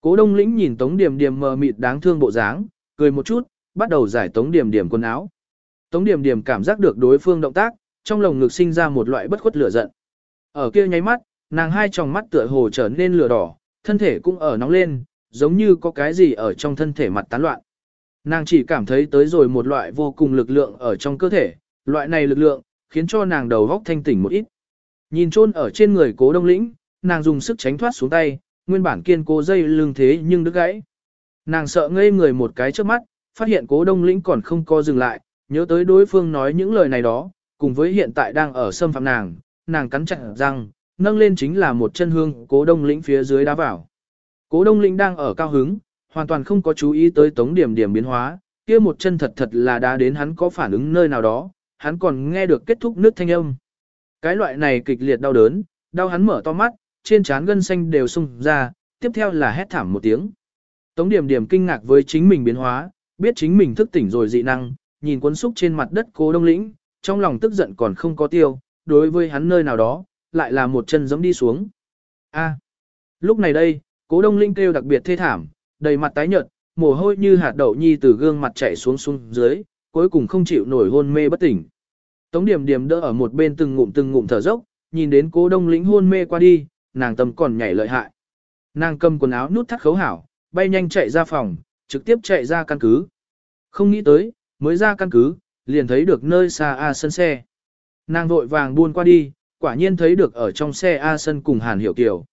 Cố đông lĩnh nhìn tống điểm điểm mờ mịt đáng thương bộ dáng, cười một chút, bắt đầu giải tống điểm điểm quần áo. Tống điểm điểm cảm giác được đối phương động tác, trong lồng ngực sinh ra một loại bất khuất lửa giận. Ở kia nháy mắt, nàng hai tròng mắt tựa hồ trở nên lửa đỏ, thân thể cũng ở nóng lên, giống như có cái gì ở trong thân thể mặt tán loạn. Nàng chỉ cảm thấy tới rồi một loại vô cùng lực lượng ở trong cơ thể, loại này lực lượng, khiến cho nàng đầu góc thanh tỉnh một ít. Nhìn chôn ở trên người cố đông lĩnh, nàng dùng sức tránh thoát xuống tay, nguyên bản kiên cố dây lưng thế nhưng đứt gãy. Nàng sợ ngây người một cái trước mắt, phát hiện cố đông lĩnh còn không co dừng lại, nhớ tới đối phương nói những lời này đó, cùng với hiện tại đang ở xâm phạm nàng, nàng cắn chặt răng, nâng lên chính là một chân hương cố đông lĩnh phía dưới đá vào. Cố đông lĩnh đang ở cao hứng, hoàn toàn không có chú ý tới tống điểm điểm biến hóa, kia một chân thật thật là đá đến hắn có phản ứng nơi nào đó, hắn còn nghe được kết thúc nước thanh âm. Cái loại này kịch liệt đau đớn, đau hắn mở to mắt, trên trán gân xanh đều sung ra, tiếp theo là hét thảm một tiếng. Tống điểm điểm kinh ngạc với chính mình biến hóa, biết chính mình thức tỉnh rồi dị năng, nhìn cuốn xúc trên mặt đất cố đông lĩnh, trong lòng tức giận còn không có tiêu, đối với hắn nơi nào đó, lại là một chân giống đi xuống. A. lúc này đây, cố đông linh kêu đặc biệt thê thảm, đầy mặt tái nhợt, mồ hôi như hạt đậu nhi từ gương mặt chảy xuống xuống dưới, cuối cùng không chịu nổi hôn mê bất tỉnh. Tống điểm điểm đỡ ở một bên từng ngụm từng ngụm thở dốc, nhìn đến cố đông lĩnh hôn mê qua đi, nàng tâm còn nhảy lợi hại. Nàng cầm quần áo nút thắt khấu hảo, bay nhanh chạy ra phòng, trực tiếp chạy ra căn cứ. Không nghĩ tới, mới ra căn cứ, liền thấy được nơi xa A sân xe. Nàng vội vàng buôn qua đi, quả nhiên thấy được ở trong xe A sân cùng Hàn Hiểu Kiều.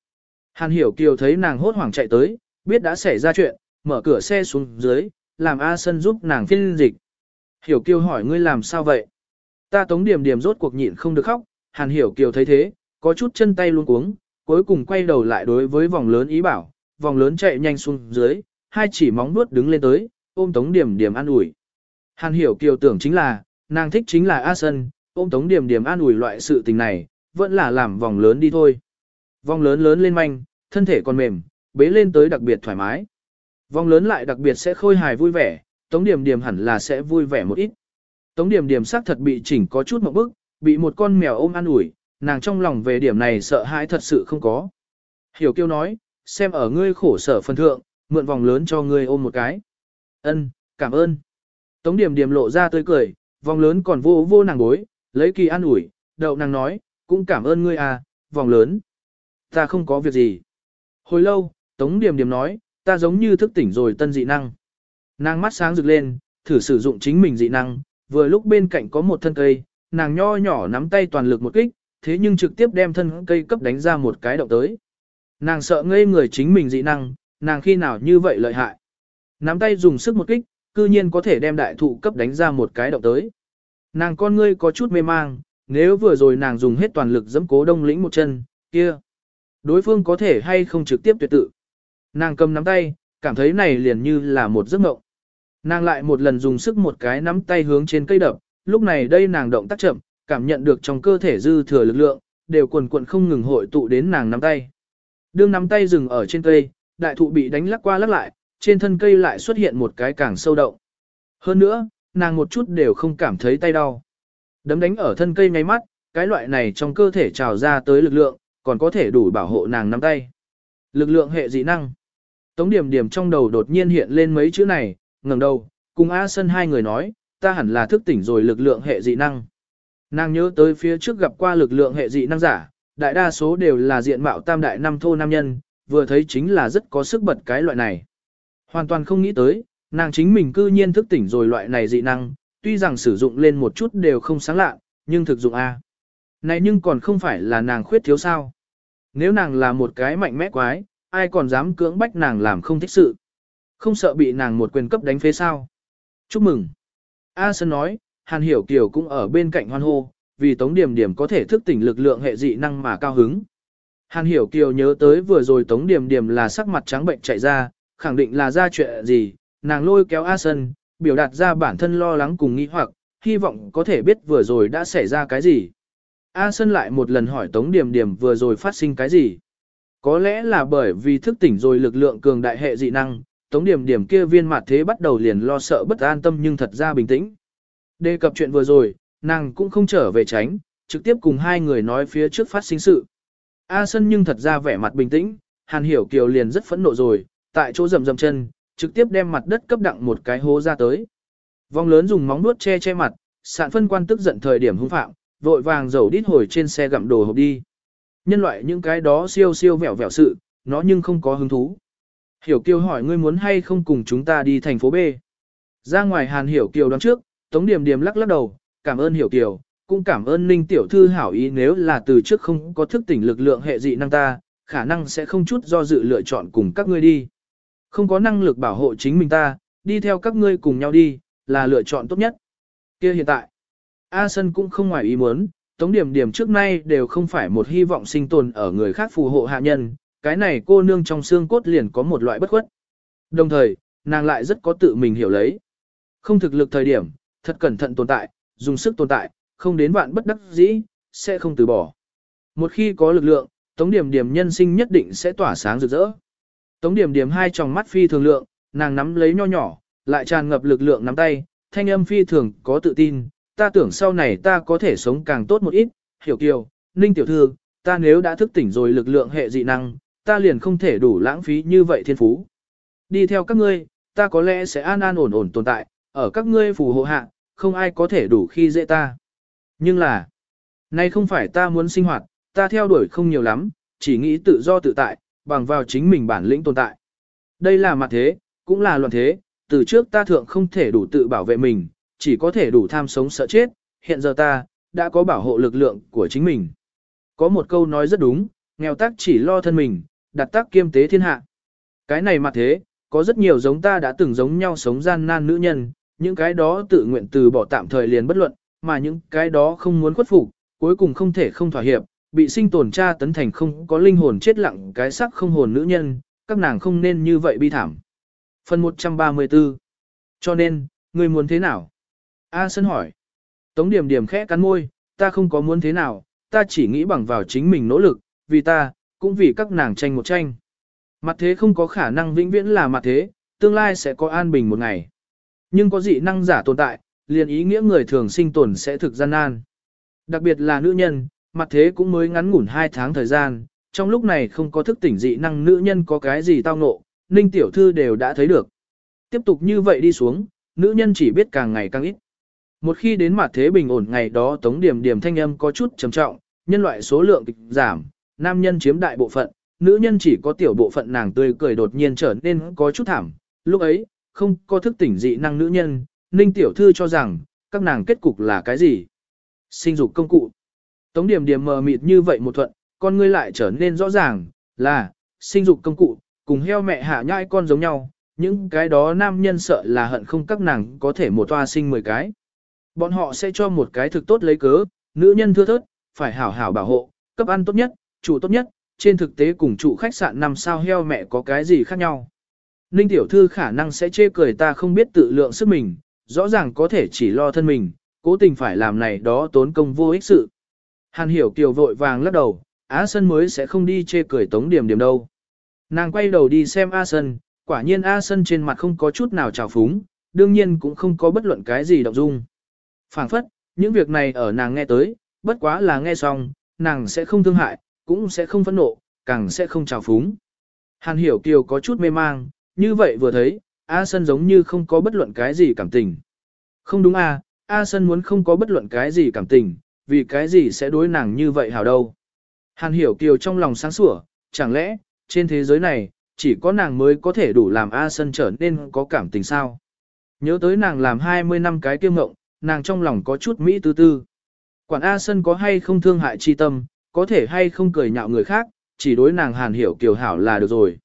Hàn Hiểu Kiều thấy nàng hốt hoảng chạy tới, biết đã xảy ra chuyện, mở cửa xe xuống dưới, làm A sân giúp nàng phiên dịch. Hiểu Kiều hỏi ngươi làm sao vậy? Ta tống điểm điểm rốt cuộc nhịn không được khóc, Hàn Hiểu Kiều thấy thế, có chút chân tay luôn cuống, cuối cùng quay đầu lại đối với vòng lớn ý bảo, vòng lớn chạy nhanh xuống dưới, hai chỉ móng vuốt đứng lên tới, ôm tống điểm điểm an ủi. Hàn Hiểu Kiều tưởng chính là, nàng thích chính là A Sân, ôm tống điểm điểm an ủi loại sự tình này, vẫn là làm vòng lớn đi thôi. Vòng lớn lớn lên manh, thân thể còn mềm, bế lên tới đặc biệt thoải mái. Vòng lớn lại đặc biệt sẽ khôi hài vui vẻ, tống điểm điểm hẳn là sẽ vui vẻ một ít. Tống điểm điểm xác thật bị chỉnh có chút một bức, bị một con mèo ôm an ủi, nàng trong lòng về điểm này sợ hãi thật sự không có. Hiểu kiêu nói, xem ở ngươi khổ sở phân thượng, mượn vòng lớn cho ngươi ôm một cái. Ân, cảm ơn. Tống điểm điểm lộ ra tươi cười, vòng lớn còn vô vô nàng bối, lấy kỳ an ủi, đậu nàng nói, cũng cảm ơn ngươi à, vòng lớn. Ta không có việc gì. Hồi lâu, Tống điểm điểm nói, ta giống như thức tỉnh rồi tân dị năng. Nàng mắt sáng rực lên, thử sử dụng chính mình dị năng, vừa lúc bên cạnh có một thân cây, nàng nho nhỏ nắm tay toàn lực một kích, thế nhưng trực tiếp đem thân cây cấp đánh ra một cái động tới. Nàng sợ ngây người chính mình dị năng, nàng khi nào như vậy lợi hại. Nắm tay dùng sức một kích, cư nhiên có thể đem đại thụ cấp đánh ra một cái động tới. Nàng con ngươi có chút mê mang, nếu vừa rồi nàng dùng hết toàn lực dẫm cố đông lĩnh một chân, kia. Đối phương có thể hay không trực tiếp tuyệt tự. Nàng cầm nắm tay, cảm thấy này liền như là một giấc mộng. Nàng lại một lần dùng sức một cái nắm tay hướng trên cây đập, lúc này đây nàng động tác chậm, cảm nhận được trong cơ thể dư thừa lực lượng, đều quần quận không ngừng hội tụ đến nàng nắm tay. Đương nắm tay dừng ở trên cây, đại thụ bị đánh lắc qua lắc lại, trên thân cây lại xuất hiện một cái càng sâu động. Hơn nữa, nàng một chút đều không cảm thấy tay đau. Đấm đánh ở thân cây ngay mắt, cái loại này trong cơ thể trào ra tới lực lượng, còn có thể đủ bảo hộ nàng nắm tay. Lực lượng hệ dị năng. Tống điểm điểm trong đầu đột nhiên hiện lên mấy chữ này, ngẩng đầu, cùng A Sân hai người nói, ta hẳn là thức tỉnh rồi lực lượng hệ dị năng. Nàng nhớ tới phía trước gặp qua lực lượng hệ dị năng giả, đại đa số đều là diện mạo tam đại năm thô nam nhân, vừa thấy chính là rất có sức bật cái loại này. Hoàn toàn không nghĩ tới, nàng chính mình cư nhiên thức tỉnh rồi loại này dị năng, tuy rằng sử dụng lên một chút đều không sáng lạ, nhưng thực dụng A. Này nhưng còn không phải là nàng khuyết thiếu sao. Nếu nàng là một cái mạnh mẽ quái, ai còn dám cưỡng bách nàng làm không thích sự. Không sợ bị nàng một quyền cấp đánh phế sao. Chúc mừng. A Sơn nói, Hàn Hiểu Kiều cũng ở bên cạnh hoan hô, vì Tống Điểm Điểm có thể thức tỉnh lực lượng hệ dị năng mà cao hứng. Hàn Hiểu Kiều nhớ tới vừa rồi Tống Điểm Điểm là sắc mặt trắng bệnh chạy ra, khẳng định là ra chuyện gì, nàng lôi kéo A Sân biểu đạt ra bản thân lo lắng cùng nghĩ hoặc, hy vọng có thể biết vừa rồi đã xảy ra cái gì. A Sân lại một lần hỏi Tống Điểm Điểm vừa rồi phát sinh cái gì. Có lẽ là bởi vì thức tỉnh rồi lực lượng cường đại hệ dị năng, Tống Điểm Điểm kia viên mặt thế bắt đầu liền lo sợ bất an tâm nhưng thật ra bình tĩnh. Đề cập chuyện vừa rồi, nàng cũng không trở về tránh, trực tiếp cùng hai người nói phía trước phát sinh sự. A Sân nhưng thật ra vẻ mặt bình tĩnh, Hàn Hiểu Kiều liền rất phẫn nộ rồi, tại chỗ rầm rầm chân, trực tiếp đem mặt đất cấp đặng một cái hố ra tới. Vong lớn dùng móng nuốt che che mặt, sạn phân quan tức giận thời điểm hung phạm, vội vàng dầu đít hồi trên xe gặm đồ hộp đi. Nhân loại những cái đó siêu siêu vẹo vẹo sự, nó nhưng không có hứng thú. Hiểu Kiều hỏi ngươi muốn hay không cùng chúng ta đi thành phố B. Ra ngoài Hàn Hiểu Kiều đón trước, Tống Điềm Điềm lắc lắc đầu, cảm ơn Hiểu Kiều, cũng cảm ơn Ninh Tiểu Thư hảo ý nếu là từ trước không có thức tỉnh lực lượng hệ dị năng ta, khả năng sẽ không chút do dự lựa chọn cùng các ngươi đi. Không có năng lực bảo hộ chính mình ta, đi theo các ngươi cùng nhau đi, là lựa chọn tốt nhất. kia hiện tại, A Sân cũng không ngoài ý muốn, Tống Điểm Điểm trước nay đều không phải một hy vọng sinh tồn ở người khác phù hộ hạ nhân, cái này cô nương trong xương cốt liền có một loại bất khuất. Đồng thời, nàng lại rất có tự mình hiểu lấy. Không thực lực thời điểm, thật cẩn thận tồn tại, dùng sức tồn tại, không đến vạn bất đắc dĩ, sẽ không từ bỏ. Một khi có lực lượng, Tống Điểm Điểm nhân sinh nhất định sẽ tỏa sáng rực rỡ. Tống Điểm Điểm hai tròng mắt phi thường lượng, nàng nắm lấy nho nhỏ, lại tràn ngập lực lượng nắm tay, thanh âm phi thường có tự tin, ta tưởng sau này ta có thể sống càng tốt một ít, hiểu kiều, ninh tiểu thư, ta nếu đã thức tỉnh rồi lực lượng hệ dị năng, ta liền không thể đủ lãng phí như vậy thiên phú. Đi theo các ngươi, ta có lẽ sẽ an an ổn ổn tồn tại, ở các ngươi phù hộ hạ, không ai có thể đủ khi dễ ta. Nhưng là, nay không phải ta muốn sinh hoạt, ta theo đuổi không nhiều lắm, chỉ nghĩ tự do tự tại, bằng vào chính mình bản lĩnh tồn tại. Đây là mặt thế, cũng là loạn thế, từ trước ta thượng không thể đủ tự bảo vệ mình, chỉ có thể đủ tham sống sợ chết, hiện giờ ta, đã có bảo hộ lực lượng của chính mình. Có một câu nói rất đúng, nghèo tác chỉ lo thân mình, đặt tác kiêm tế thiên hạ. Cái này mặt thế, có rất nhiều giống ta đã từng giống nhau sống gian nan nữ nhân, những cái đó tự nguyện từ bỏ tạm thời liền bất luận, mà những cái đó không muốn khuất phục, cuối cùng không thể không thỏa hiệp, bị sinh tồn tra tấn thành không có linh hồn chết lặng cái sắc không hồn nữ nhân, các nàng không nên như vậy bi thảm. Phần 134 Cho nên, người muốn thế nào? A Sân hỏi. Tống điểm điểm khẽ cắn môi, ta không có muốn thế nào, ta chỉ nghĩ bằng vào chính mình nỗ lực, vì ta, cũng vì các nàng tranh một tranh. Mặt thế không có khả năng vĩnh viễn là mặt thế, tương lai sẽ có an bình một ngày. Nhưng có dị năng giả tồn tại, liền ý nghĩa người thường sinh tồn sẽ thực gian nan. Đặc biệt là nữ nhân, mặt thế cũng mới ngắn ngủn 2 tháng thời gian, trong lúc này không có thức tỉnh dị năng nữ nhân có cái gì tao ngộ, Ninh Tiểu Thư đều đã thấy được. Tiếp tục như vậy đi xuống, nữ nhân chỉ biết càng ngày càng ít. Một khi đến mặt thế bình ổn ngày đó tống điểm điểm thanh âm có chút trầm trọng, nhân loại số lượng kịch giảm, nam nhân chiếm đại bộ phận, nữ nhân chỉ có tiểu bộ phận nàng tươi cười đột nhiên trở nên có chút thảm. Lúc ấy, không có thức tỉnh dị năng nữ nhân, Ninh Tiểu Thư cho rằng, các nàng kết cục là cái gì? Sinh dục công cụ. Tống điểm điểm mờ mịt như vậy một thuận, con ngươi lại trở nên rõ ràng, là, sinh dục công cụ, cùng heo mẹ hạ nhai con giống nhau, những cái đó nam nhân sợ là hận không các nàng có thể một toa sinh 10 cái. Bọn họ sẽ cho một cái thực tốt lấy cớ, nữ nhân thưa thớt, phải hảo hảo bảo hộ, cấp ăn tốt nhất, chủ tốt nhất, trên thực tế cùng trụ khách sạn năm sao heo mẹ có cái gì khác nhau. Ninh tiểu thư khả năng sẽ chê cười ta không biết tự lượng sức mình, rõ ràng có thể chỉ lo thân mình, cố tình phải làm này đó tốn công vô ích sự. Hàn hiểu kiều vội vàng lắc đầu, Á Sân mới sẽ không đi chê cười tống điểm điểm đâu. Nàng quay đầu đi xem A Sân, quả nhiên A Sân trên mặt không có chút nào trào phúng, đương nhiên cũng không có bất luận cái gì động dung. phảng phất, những việc này ở nàng nghe tới, bất quá là nghe xong, nàng sẽ không thương hại, cũng sẽ không phẫn nộ, càng sẽ không trào phúng. Hàn hiểu kiều có chút mê mang, như vậy vừa thấy, A Sân giống như không có bất luận cái gì cảm tình. Không đúng à, A Sân muốn không có bất luận cái gì cảm tình, vì cái gì sẽ đối nàng như vậy hảo đâu. Hàn hiểu kiều trong lòng sáng sủa, chẳng lẽ, trên thế giới này, chỉ có nàng mới có thể đủ làm A Sân trở nên có cảm tình sao. Nhớ tới nàng làm 20 năm cái kiêu ngộng, nàng trong lòng có chút mỹ tư tư. Quản A Sân có hay không thương hại chi tâm, có thể hay không cười nhạo người khác, chỉ đối nàng hàn hiểu kiều hảo là được rồi.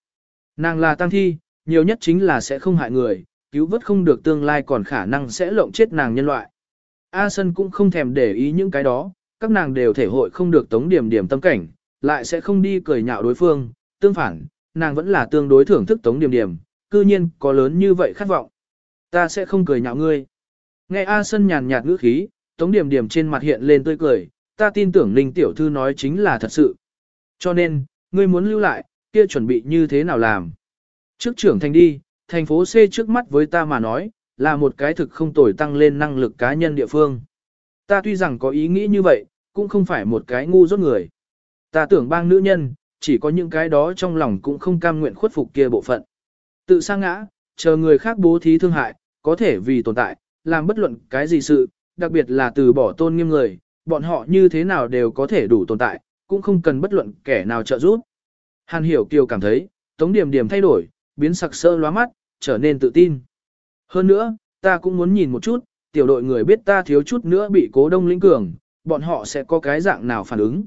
Nàng là tăng thi, nhiều nhất chính là sẽ không hại người, cứu vớt không được tương lai còn khả năng sẽ lộng chết nàng nhân loại. A Sân cũng không thèm để ý những cái đó, các nàng đều thể hội không được tống điểm điểm tâm cảnh, lại sẽ không đi cười nhạo đối phương, tương phản, nàng vẫn là tương đối thưởng thức tống điểm điểm, cư nhiên có lớn như vậy khát vọng. Ta sẽ không cười nhạo ngươi. Nghe A Sân nhàn nhạt ngữ khí, tống điểm điểm trên mặt hiện lên tươi cười, ta tin tưởng Ninh Tiểu Thư nói chính là thật sự. Cho nên, ngươi muốn lưu lại, kia chuẩn bị như thế nào làm? Trước trưởng thành đi, thành phố C trước mắt với ta mà nói, là một cái thực không tồi tăng lên năng lực cá nhân địa phương. Ta tuy rằng có ý nghĩ như vậy, cũng không phải một cái ngu dốt người. Ta tưởng bang nữ nhân, chỉ có những cái đó trong lòng cũng không cam nguyện khuất phục kia bộ phận. Tự sa ngã, chờ người khác bố thí thương hại, có thể vì tồn tại, làm bất luận cái gì sự, đặc biệt là từ bỏ tôn nghiêm người, bọn họ như thế nào đều có thể đủ tồn tại, cũng không cần bất luận kẻ nào trợ giúp. Hàn Hiểu Kiều cảm thấy, Tống Điểm Điểm thay đổi, biến sặc sỡ lóa mắt, trở nên tự tin. Hơn nữa, ta cũng muốn nhìn một chút, tiểu đội người biết ta thiếu chút nữa bị cố đông lĩnh cường, bọn họ sẽ có cái dạng nào phản ứng.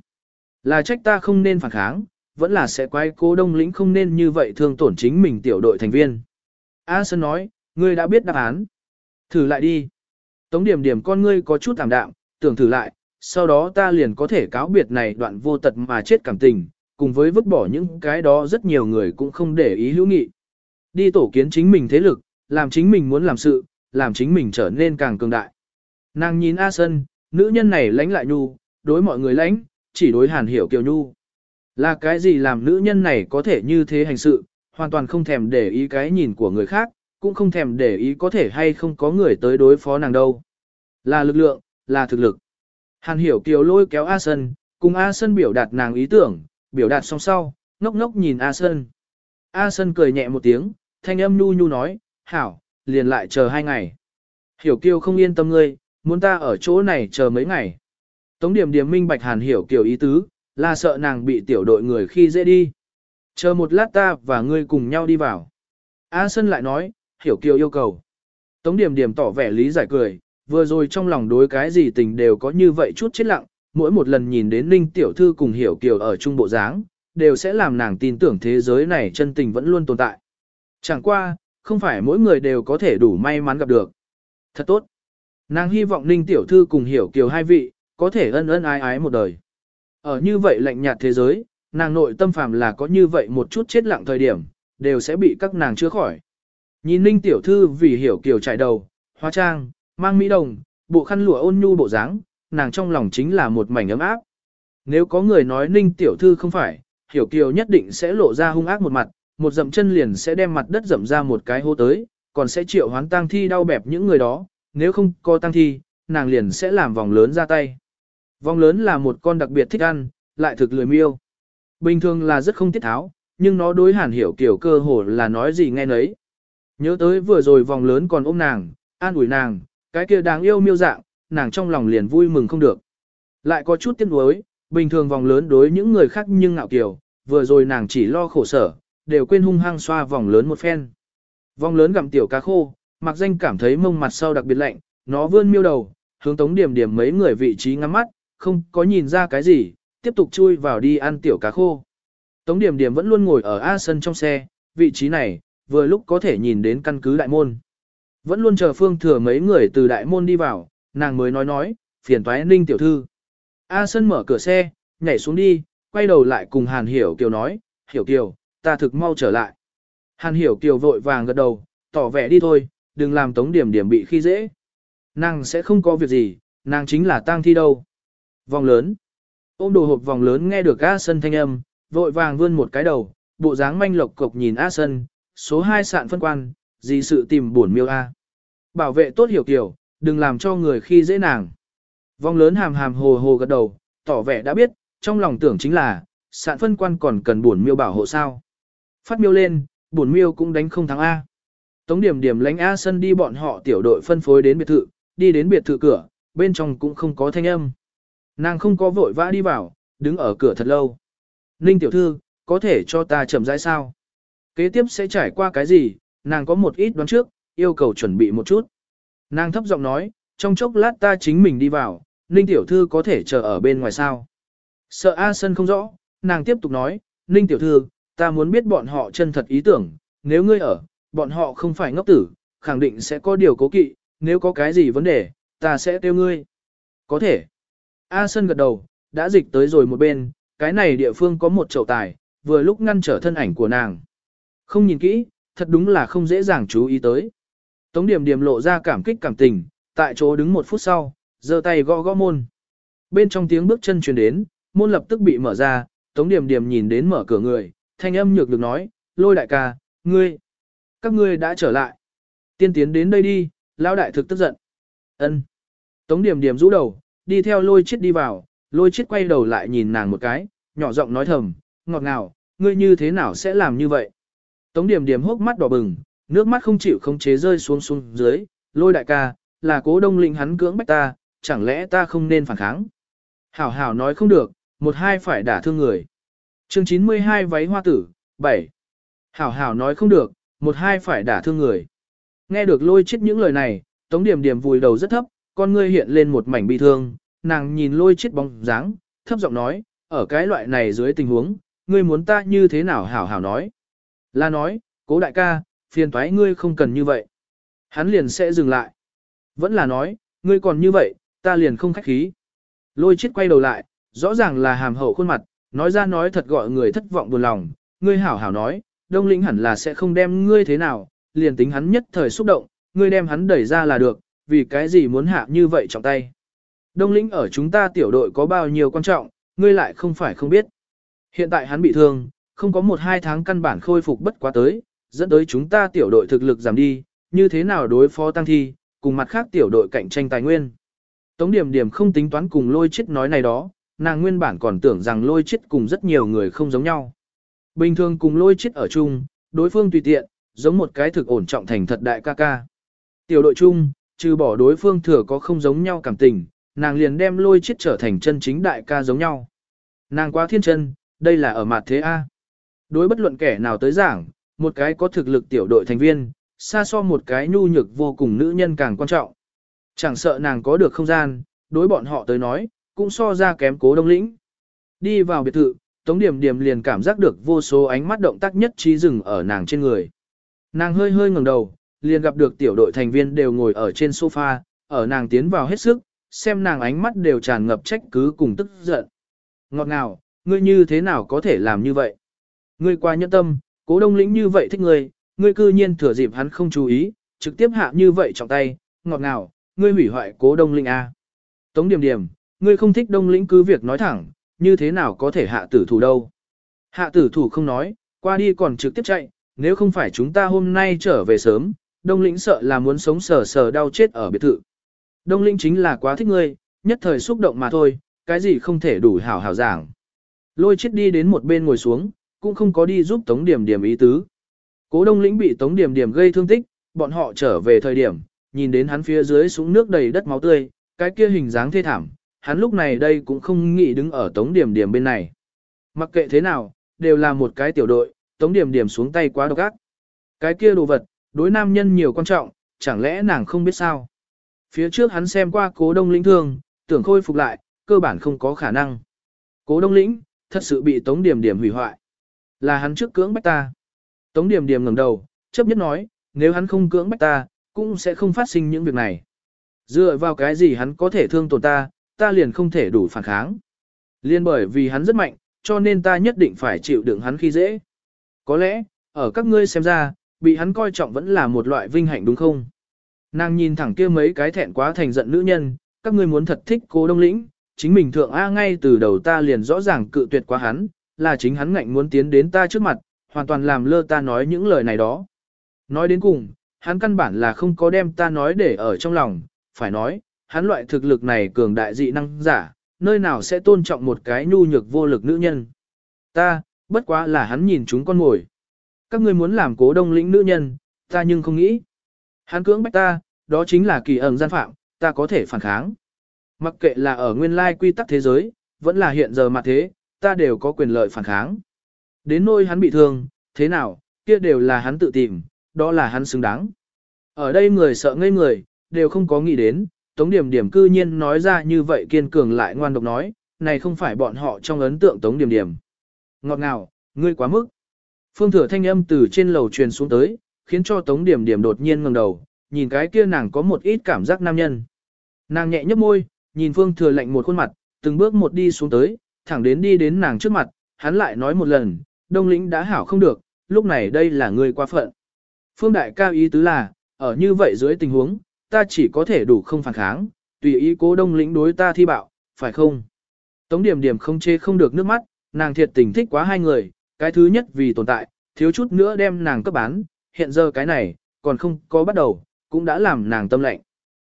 Là trách ta không nên phản kháng, vẫn là sẽ quay cố đông lĩnh không nên như vậy thương tổn chính mình tiểu đội thành viên. A Sơn nói, ngươi đã biết đáp án. Thử lại đi. Tống điểm điểm con ngươi có chút tạm đạm, tưởng thử lại, sau đó ta liền có thể cáo biệt này đoạn vô tật mà chết cảm tình, cùng với vứt bỏ những cái đó rất nhiều người cũng không để ý hữu nghị. Đi tổ kiến chính mình thế lực, làm chính mình muốn làm sự, làm chính mình trở nên càng cường đại. Nàng nhìn A Sân, nữ nhân này lãnh lại nhu, đối mọi người lãnh, chỉ đối hàn hiểu kiều nhu. Là cái gì làm nữ nhân này có thể như thế hành sự, hoàn toàn không thèm để ý cái nhìn của người khác, cũng không thèm để ý có thể hay không có người tới đối phó nàng đâu. Là lực lượng, là thực lực. Hàn hiểu kiều lôi kéo A Sân, cùng A Sân biểu đạt nàng ý tưởng, biểu đạt xong sau, ngốc ngốc nhìn A Sân. A Sân cười nhẹ một tiếng, thanh âm nhu nhu nói, hảo, liền lại chờ hai ngày. Hiểu kiều không yên tâm ngươi, muốn ta ở chỗ này chờ mấy ngày. Tống điểm điểm minh bạch hàn hiểu kiều ý tứ, là sợ nàng bị tiểu đội người khi dễ đi. Chờ một lát ta và ngươi cùng nhau đi vào. A Sân lại nói, hiểu kiều yêu cầu. Tống điểm điểm tỏ vẻ lý giải cười, vừa rồi trong lòng đối cái gì tình đều có như vậy chút chết lặng, mỗi một lần nhìn đến Ninh Tiểu Thư cùng hiểu kiều ở trung bộ dáng, đều sẽ làm nàng tin tưởng thế giới này chân tình vẫn luôn tồn tại. Chẳng qua, không phải mỗi người đều có thể đủ may mắn gặp được. Thật tốt. Nàng hy vọng Ninh Tiểu Thư cùng hiểu kiều hai vị, có thể ân ân ái ái một đời. Ở như vậy lạnh nhạt thế giới, nàng nội tâm phàm là có như vậy một chút chết lặng thời điểm, đều sẽ bị các nàng chữa khỏi. Nhìn Ninh Tiểu Thư vì hiểu kiều chạy đầu, hóa trang, mang mỹ đồng, bộ khăn lụa ôn nhu bộ dáng, nàng trong lòng chính là một mảnh ấm áp. Nếu có người nói Ninh Tiểu Thư không phải, hiểu kiều nhất định sẽ lộ ra hung ác một mặt, một dậm chân liền sẽ đem mặt đất dậm ra một cái hô tới, còn sẽ triệu hoán tang thi đau bẹp những người đó, nếu không có tang thi, nàng liền sẽ làm vòng lớn ra tay. Vòng lớn là một con đặc biệt thích ăn, lại thực lười miêu. Bình thường là rất không tiết tháo, nhưng nó đối hàn hiểu kiểu cơ hồ là nói gì nghe nấy. Nhớ tới vừa rồi vòng lớn còn ôm nàng, an ủi nàng, cái kia đáng yêu miêu dạng, nàng trong lòng liền vui mừng không được. Lại có chút tiếc nuối, bình thường vòng lớn đối những người khác nhưng ngạo kiểu, vừa rồi nàng chỉ lo khổ sở, đều quên hung hăng xoa vòng lớn một phen. Vòng lớn gặm tiểu cá khô, mặc danh cảm thấy mông mặt sau đặc biệt lạnh, nó vươn miêu đầu, hướng tống điểm điểm mấy người vị trí ngắm mắt, không có nhìn ra cái gì, tiếp tục chui vào đi ăn tiểu cá khô. Tống điểm điểm vẫn luôn ngồi ở A sân trong xe, vị trí này, vừa lúc có thể nhìn đến căn cứ đại môn. Vẫn luôn chờ phương thừa mấy người từ đại môn đi vào, nàng mới nói nói, phiền toái ninh tiểu thư. A sân mở cửa xe, nhảy xuống đi, quay đầu lại cùng Hàn Hiểu Kiều nói, Hiểu Kiều, ta thực mau trở lại. Hàn Hiểu Kiều vội vàng gật đầu, tỏ vẻ đi thôi, đừng làm Tống Điểm Điểm bị khi dễ. Nàng sẽ không có việc gì, nàng chính là tang thi đâu. Vòng lớn. Ôm đồ hộp vòng lớn nghe được A Sân thanh âm, vội vàng vươn một cái đầu, bộ dáng manh lộc cộc nhìn A Sân, số 2 sạn phân quan, gì sự tìm buồn miêu A. Bảo vệ tốt hiểu kiểu, đừng làm cho người khi dễ nàng. Vòng lớn hàm hàm hồ hồ gật đầu, tỏ vẻ đã biết, trong lòng tưởng chính là, sạn phân quan còn cần buồn miêu bảo hộ sao. Phát miêu lên, bổn miêu cũng đánh không thắng A. Tống điểm điểm lánh A Sân đi bọn họ tiểu đội phân phối đến biệt thự, đi đến biệt thự cửa, bên trong cũng không có thanh âm. Nàng không có vội vã đi vào, đứng ở cửa thật lâu. Ninh tiểu thư, có thể cho ta chậm rãi sao? Kế tiếp sẽ trải qua cái gì, nàng có một ít đoán trước, yêu cầu chuẩn bị một chút. Nàng thấp giọng nói, trong chốc lát ta chính mình đi vào, Ninh tiểu thư có thể chờ ở bên ngoài sao? Sợ A Sân không rõ, nàng tiếp tục nói, Ninh tiểu thư, ta muốn biết bọn họ chân thật ý tưởng, nếu ngươi ở, bọn họ không phải ngốc tử, khẳng định sẽ có điều cố kỵ, nếu có cái gì vấn đề, ta sẽ tiêu ngươi. Có thể. A sơn gật đầu, đã dịch tới rồi một bên, cái này địa phương có một chậu tài, vừa lúc ngăn trở thân ảnh của nàng. Không nhìn kỹ, thật đúng là không dễ dàng chú ý tới. Tống điểm điểm lộ ra cảm kích cảm tình, tại chỗ đứng một phút sau, giơ tay gõ gõ môn. Bên trong tiếng bước chân truyền đến, môn lập tức bị mở ra, tống điểm điểm nhìn đến mở cửa người, thanh âm nhược được nói, lôi đại ca, ngươi, các ngươi đã trở lại. Tiên tiến đến đây đi, lão đại thực tức giận. ân Tống điểm điểm rũ đầu, đi theo lôi chết đi vào, lôi chết quay đầu lại nhìn nàng một cái, nhỏ giọng nói thầm, ngọt ngào, ngươi như thế nào sẽ làm như vậy? Tống điểm điểm hốc mắt đỏ bừng, nước mắt không chịu không chế rơi xuống xuống dưới, lôi đại ca, là cố đông linh hắn cưỡng bách ta, chẳng lẽ ta không nên phản kháng? Hảo hảo nói không được, một hai phải đả thương người chương 92 váy hoa tử, 7. Hảo hảo nói không được, một hai phải đả thương người. Nghe được lôi chết những lời này, tống điểm điểm vùi đầu rất thấp, con ngươi hiện lên một mảnh bi thương, nàng nhìn lôi chết bóng dáng, thấp giọng nói, ở cái loại này dưới tình huống, ngươi muốn ta như thế nào hảo hảo nói. Là nói, cố đại ca, phiền toái ngươi không cần như vậy. Hắn liền sẽ dừng lại. Vẫn là nói, ngươi còn như vậy, ta liền không khách khí. Lôi chết quay đầu lại, rõ ràng là hàm hậu khuôn mặt, nói ra nói thật gọi người thất vọng buồn lòng. Ngươi hảo hảo nói, đông lĩnh hẳn là sẽ không đem ngươi thế nào, liền tính hắn nhất thời xúc động, ngươi đem hắn đẩy ra là được, vì cái gì muốn hạ như vậy trọng tay. Đông lĩnh ở chúng ta tiểu đội có bao nhiêu quan trọng, ngươi lại không phải không biết. Hiện tại hắn bị thương, không có một hai tháng căn bản khôi phục bất quá tới, dẫn tới chúng ta tiểu đội thực lực giảm đi, như thế nào đối phó tăng thi, cùng mặt khác tiểu đội cạnh tranh tài nguyên. Tống điểm điểm không tính toán cùng lôi chết nói này đó, nàng nguyên bản còn tưởng rằng lôi chết cùng rất nhiều người không giống nhau. Bình thường cùng lôi chết ở chung, đối phương tùy tiện, giống một cái thực ổn trọng thành thật đại ca ca. Tiểu đội chung, trừ bỏ đối phương thừa có không giống nhau cảm tình, nàng liền đem lôi chết trở thành chân chính đại ca giống nhau. Nàng quá thiên chân, đây là ở mặt thế A. Đối bất luận kẻ nào tới giảng, một cái có thực lực tiểu đội thành viên, xa so một cái nhu nhược vô cùng nữ nhân càng quan trọng. Chẳng sợ nàng có được không gian, đối bọn họ tới nói, cũng so ra kém cố đông lĩnh. Đi vào biệt thự, Tống Điểm Điểm liền cảm giác được vô số ánh mắt động tác nhất trí dừng ở nàng trên người. Nàng hơi hơi ngẩng đầu, liền gặp được tiểu đội thành viên đều ngồi ở trên sofa, ở nàng tiến vào hết sức, xem nàng ánh mắt đều tràn ngập trách cứ cùng tức giận. Ngọt ngào, ngươi như thế nào có thể làm như vậy? Ngươi qua nhẫn tâm, cố đông lĩnh như vậy thích ngươi, ngươi cư nhiên thừa dịp hắn không chú ý, trực tiếp hạ như vậy trọng tay, ngọt ngào, ngươi hủy hoại cố đông lĩnh A. Tống điểm điểm, ngươi không thích đông lĩnh cứ việc nói thẳng, như thế nào có thể hạ tử thủ đâu. Hạ tử thủ không nói, qua đi còn trực tiếp chạy, nếu không phải chúng ta hôm nay trở về sớm, đông lĩnh sợ là muốn sống sờ sờ đau chết ở biệt thự. Đông lĩnh chính là quá thích ngươi, nhất thời xúc động mà thôi, cái gì không thể đủ hảo hảo giảng. Lôi chết đi đến một bên ngồi xuống, cũng không có đi giúp Tống Điểm Điểm ý tứ. Cố Đông Lĩnh bị Tống Điểm Điểm gây thương tích, bọn họ trở về thời điểm, nhìn đến hắn phía dưới súng nước đầy đất máu tươi, cái kia hình dáng thê thảm, hắn lúc này đây cũng không nghĩ đứng ở Tống Điểm Điểm bên này. Mặc kệ thế nào, đều là một cái tiểu đội, Tống Điểm Điểm xuống tay quá độc ác. Cái kia đồ vật, đối nam nhân nhiều quan trọng, chẳng lẽ nàng không biết sao? Phía trước hắn xem qua Cố Đông Lĩnh thương, tưởng khôi phục lại, cơ bản không có khả năng. Cố Đông Lĩnh, thật sự bị Tống Điểm Điểm hủy hoại. Là hắn trước cưỡng bách ta. Tống Điểm Điểm ngẩng đầu, chấp nhất nói, nếu hắn không cưỡng bách ta, cũng sẽ không phát sinh những việc này. Dựa vào cái gì hắn có thể thương tổn ta, ta liền không thể đủ phản kháng. Liên bởi vì hắn rất mạnh, cho nên ta nhất định phải chịu đựng hắn khi dễ. Có lẽ, ở các ngươi xem ra, bị hắn coi trọng vẫn là một loại vinh hạnh đúng không? Nàng nhìn thẳng kia mấy cái thẹn quá thành giận nữ nhân, các ngươi muốn thật thích cố đông lĩnh, chính mình thượng A ngay từ đầu ta liền rõ ràng cự tuyệt quá hắn, là chính hắn ngạnh muốn tiến đến ta trước mặt, hoàn toàn làm lơ ta nói những lời này đó. Nói đến cùng, hắn căn bản là không có đem ta nói để ở trong lòng, phải nói, hắn loại thực lực này cường đại dị năng giả, nơi nào sẽ tôn trọng một cái nhu nhược vô lực nữ nhân. Ta, bất quá là hắn nhìn chúng con ngồi. Các ngươi muốn làm cố đông lĩnh nữ nhân, ta nhưng không nghĩ. Hắn cưỡng bách ta, đó chính là kỳ ẩn gian phạm, ta có thể phản kháng. Mặc kệ là ở nguyên lai quy tắc thế giới, vẫn là hiện giờ mà thế, ta đều có quyền lợi phản kháng. Đến nôi hắn bị thương, thế nào, kia đều là hắn tự tìm, đó là hắn xứng đáng. Ở đây người sợ ngây người, đều không có nghĩ đến, Tống Điểm Điểm cư nhiên nói ra như vậy kiên cường lại ngoan độc nói, này không phải bọn họ trong ấn tượng Tống Điểm Điểm. Ngọt ngào, ngươi quá mức. Phương thừa thanh âm từ trên lầu truyền xuống tới, khiến cho Tống Điểm Điểm đột nhiên ngẩng đầu, nhìn cái kia nàng có một ít cảm giác nam nhân. Nàng nhẹ nhấp môi, nhìn Phương thừa lạnh một khuôn mặt, từng bước một đi xuống tới, thẳng đến đi đến nàng trước mặt, hắn lại nói một lần, đông lĩnh đã hảo không được, lúc này đây là ngươi quá phận. Phương đại cao ý tứ là, ở như vậy dưới tình huống, ta chỉ có thể đủ không phản kháng, tùy ý cố đông lĩnh đối ta thi bạo, phải không? Tống điểm điểm không chê không được nước mắt, nàng thiệt tình thích quá hai người, cái thứ nhất vì tồn tại, thiếu chút nữa đem nàng cấp bán, hiện giờ cái này, còn không có bắt đầu, cũng đã làm nàng tâm lệnh.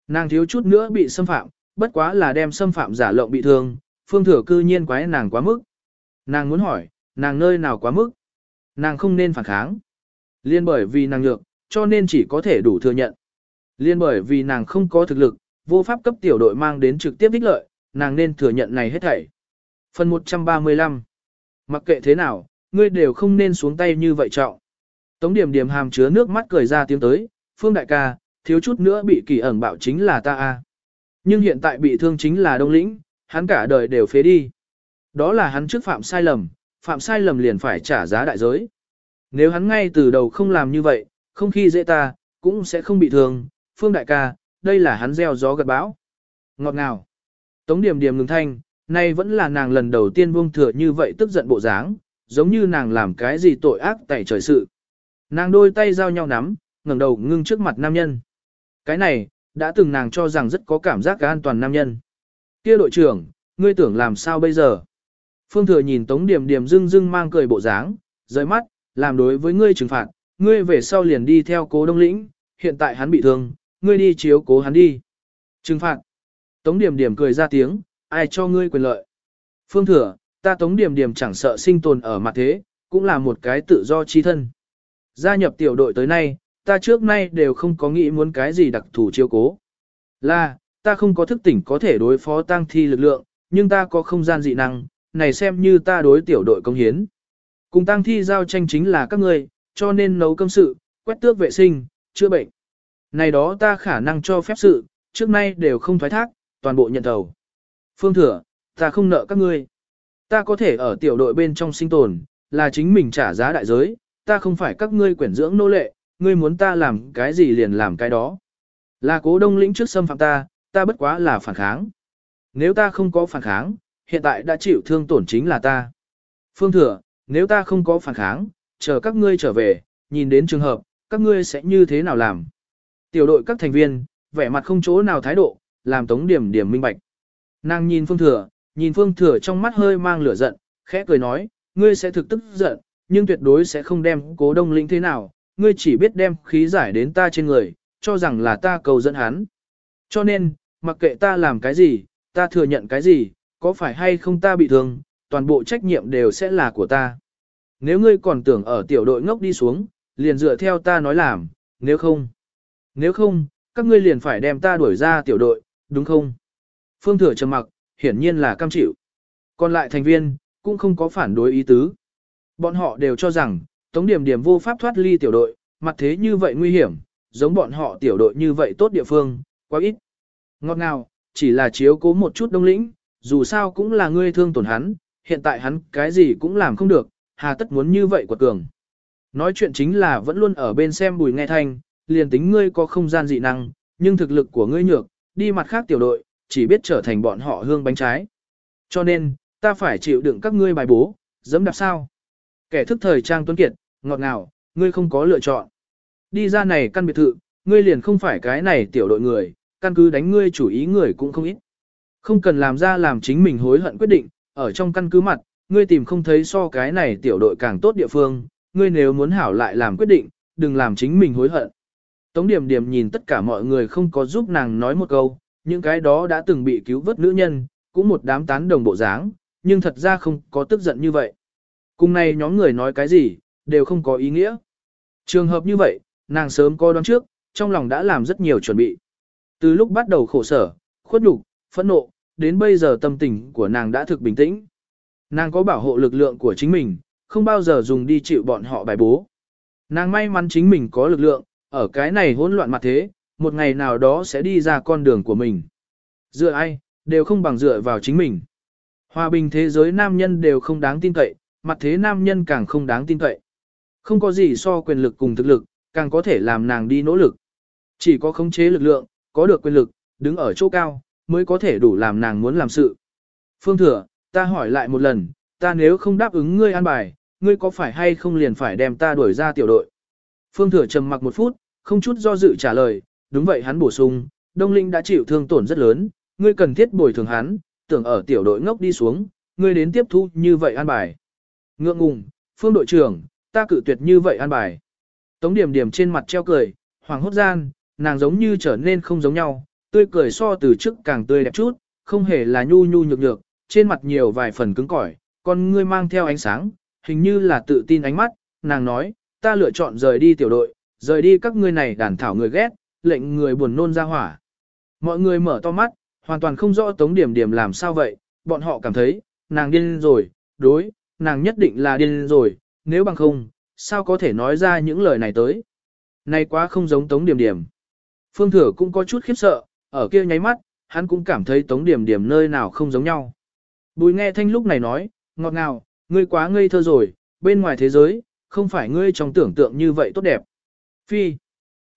Nàng thiếu chút nữa bị xâm phạm, bất quá là đem xâm phạm giả lộng bị thương, phương thừa cư nhiên quái nàng quá mức. Nàng muốn hỏi, nàng nơi nào quá mức? Nàng không nên phản kháng. Liên bởi vì nàng nhược, cho nên chỉ có thể đủ thừa nhận. Liên bởi vì nàng không có thực lực, vô pháp cấp tiểu đội mang đến trực tiếp ích lợi, nàng nên thừa nhận này hết thảy. Phần 135 Mặc kệ thế nào, ngươi đều không nên xuống tay như vậy trọng. Tống điểm điểm hàm chứa nước mắt cười ra tiếng tới, phương đại ca, thiếu chút nữa bị kỳ ẩn bạo chính là ta a. Nhưng hiện tại bị thương chính là đông lĩnh, hắn cả đời đều phế đi. Đó là hắn trước phạm sai lầm, phạm sai lầm liền phải trả giá đại giới. Nếu hắn ngay từ đầu không làm như vậy, không khi dễ ta, cũng sẽ không bị thương, phương đại ca, đây là hắn gieo gió gật bão. Ngọt ngào. Tống điểm điểm ngừng thanh, nay vẫn là nàng lần đầu tiên buông thừa như vậy tức giận bộ dáng, giống như nàng làm cái gì tội ác tại trời sự. Nàng đôi tay giao nhau nắm, ngẩng đầu ngưng trước mặt nam nhân. Cái này, đã từng nàng cho rằng rất có cảm giác cả an toàn nam nhân. Kia đội trưởng, ngươi tưởng làm sao bây giờ? Phương thừa nhìn Tống Điểm Điểm dưng dưng mang cười bộ dáng, rời mắt, làm đối với ngươi trừng phạt, ngươi về sau liền đi theo cố đông lĩnh, hiện tại hắn bị thương, ngươi đi chiếu cố hắn đi. Trừng phạt. Tống Điểm Điểm cười ra tiếng, ai cho ngươi quyền lợi. Phương thừa, ta Tống Điểm Điểm chẳng sợ sinh tồn ở mặt thế, cũng là một cái tự do chi thân. Gia nhập tiểu đội tới nay, ta trước nay đều không có nghĩ muốn cái gì đặc thù chiếu cố. Là, ta không có thức tỉnh có thể đối phó tăng thi lực lượng, nhưng ta có không gian dị năng, này xem như ta đối tiểu đội công hiến. Cùng tăng thi giao tranh chính là các ngươi, cho nên nấu cơm sự, quét tước vệ sinh, chữa bệnh. Này đó ta khả năng cho phép sự, trước nay đều không thoái thác, toàn bộ nhận thầu. Phương thừa, ta không nợ các ngươi. Ta có thể ở tiểu đội bên trong sinh tồn, là chính mình trả giá đại giới, ta không phải các ngươi quyển dưỡng nô lệ, ngươi muốn ta làm cái gì liền làm cái đó. Là cố đông lĩnh trước xâm phạm ta, ta bất quá là phản kháng. Nếu ta không có phản kháng, hiện tại đã chịu thương tổn chính là ta. Phương thừa, nếu ta không có phản kháng, chờ các ngươi trở về, nhìn đến trường hợp, các ngươi sẽ như thế nào làm? Tiểu đội các thành viên, vẻ mặt không chỗ nào thái độ, làm tống điểm điểm minh bạch. Nàng nhìn phương thừa, nhìn phương thừa trong mắt hơi mang lửa giận, khẽ cười nói, ngươi sẽ thực tức giận, nhưng tuyệt đối sẽ không đem cố đông lĩnh thế nào, ngươi chỉ biết đem khí giải đến ta trên người, cho rằng là ta cầu dẫn hắn. Cho nên, mặc kệ ta làm cái gì, ta thừa nhận cái gì, có phải hay không ta bị thương, toàn bộ trách nhiệm đều sẽ là của ta. Nếu ngươi còn tưởng ở tiểu đội ngốc đi xuống, liền dựa theo ta nói làm, nếu không. Nếu không, các ngươi liền phải đem ta đuổi ra tiểu đội, đúng không? Phương thừa trầm mặc, hiển nhiên là cam chịu. Còn lại thành viên, cũng không có phản đối ý tứ. Bọn họ đều cho rằng, Tống Điểm Điểm vô pháp thoát ly tiểu đội, mặt thế như vậy nguy hiểm, giống bọn họ tiểu đội như vậy tốt địa phương, quá ít. Ngọt ngào, chỉ là chiếu cố một chút đông lĩnh, dù sao cũng là ngươi thương tổn hắn, hiện tại hắn cái gì cũng làm không được, hà tất muốn như vậy của cường. Nói chuyện chính là vẫn luôn ở bên xem bùi nghe thanh, liền tính ngươi có không gian dị năng, nhưng thực lực của ngươi nhược, đi mặt khác tiểu đội, chỉ biết trở thành bọn họ hương bánh trái. Cho nên, Ta phải chịu đựng các ngươi bài bố, dẫm đạp sao. Kẻ thức thời trang tuấn kiệt, ngọt ngào, ngươi không có lựa chọn. Đi ra này căn biệt thự, ngươi liền không phải cái này tiểu đội người, căn cứ đánh ngươi chủ ý người cũng không ít. Không cần làm ra làm chính mình hối hận quyết định, ở trong căn cứ mặt, ngươi tìm không thấy so cái này tiểu đội càng tốt địa phương, ngươi nếu muốn hảo lại làm quyết định, đừng làm chính mình hối hận. Tống điểm điểm nhìn tất cả mọi người không có giúp nàng nói một câu, những cái đó đã từng bị cứu vớt nữ nhân, cũng một đám tán đồng bộ dáng, nhưng thật ra không có tức giận như vậy. Cùng này nhóm người nói cái gì, đều không có ý nghĩa. Trường hợp như vậy, nàng sớm có đoán trước, trong lòng đã làm rất nhiều chuẩn bị. Từ lúc bắt đầu khổ sở, khuất nhục, phẫn nộ, đến bây giờ tâm tình của nàng đã thực bình tĩnh. Nàng có bảo hộ lực lượng của chính mình, không bao giờ dùng đi chịu bọn họ bài bố. Nàng may mắn chính mình có lực lượng, ở cái này hỗn loạn mặt thế, một ngày nào đó sẽ đi ra con đường của mình. Dựa ai, đều không bằng dựa vào chính mình. Hòa bình thế giới nam nhân đều không đáng tin cậy, mặt thế nam nhân càng không đáng tin cậy. Không có gì so quyền lực cùng thực lực, càng có thể làm nàng đi nỗ lực. Chỉ có khống chế lực lượng, có được quyền lực, đứng ở chỗ cao, mới có thể đủ làm nàng muốn làm sự. Phương Thừa, ta hỏi lại một lần, ta nếu không đáp ứng ngươi an bài, ngươi có phải hay không liền phải đem ta đuổi ra tiểu đội? Phương Thừa trầm mặc một phút, không chút do dự trả lời, đúng vậy hắn bổ sung, Đông Linh đã chịu thương tổn rất lớn, ngươi cần thiết bồi thường hắn, tưởng ở tiểu đội ngốc đi xuống, ngươi đến tiếp thu như vậy an bài. Ngượng ngùng, Phương đội trưởng, ta cự tuyệt như vậy an bài. Tống điểm điểm trên mặt treo cười, hoàng hốt gian, nàng giống như trở nên không giống nhau, tươi cười so từ trước càng tươi đẹp chút, không hề là nhu nhu nhược nhược, trên mặt nhiều vài phần cứng cỏi, còn ngươi mang theo ánh sáng, hình như là tự tin ánh mắt, nàng nói, ta lựa chọn rời đi tiểu đội, rời đi các ngươi này đàn thảo người ghét, lệnh người buồn nôn ra hỏa. Mọi người mở to mắt, hoàn toàn không rõ Tống Điểm Điểm làm sao vậy, bọn họ cảm thấy, nàng điên rồi, đối, nàng nhất định là điên rồi, nếu bằng không, sao có thể nói ra những lời này tới. Này quá không giống Tống Điểm Điểm. Phương Thừa cũng có chút khiếp sợ, ở kia nháy mắt, hắn cũng cảm thấy Tống Điểm Điểm nơi nào không giống nhau. Bùi nghe thanh lúc này nói, ngọt ngào, ngươi quá ngây thơ rồi, bên ngoài thế giới, không phải ngươi trong tưởng tượng như vậy tốt đẹp. Phi.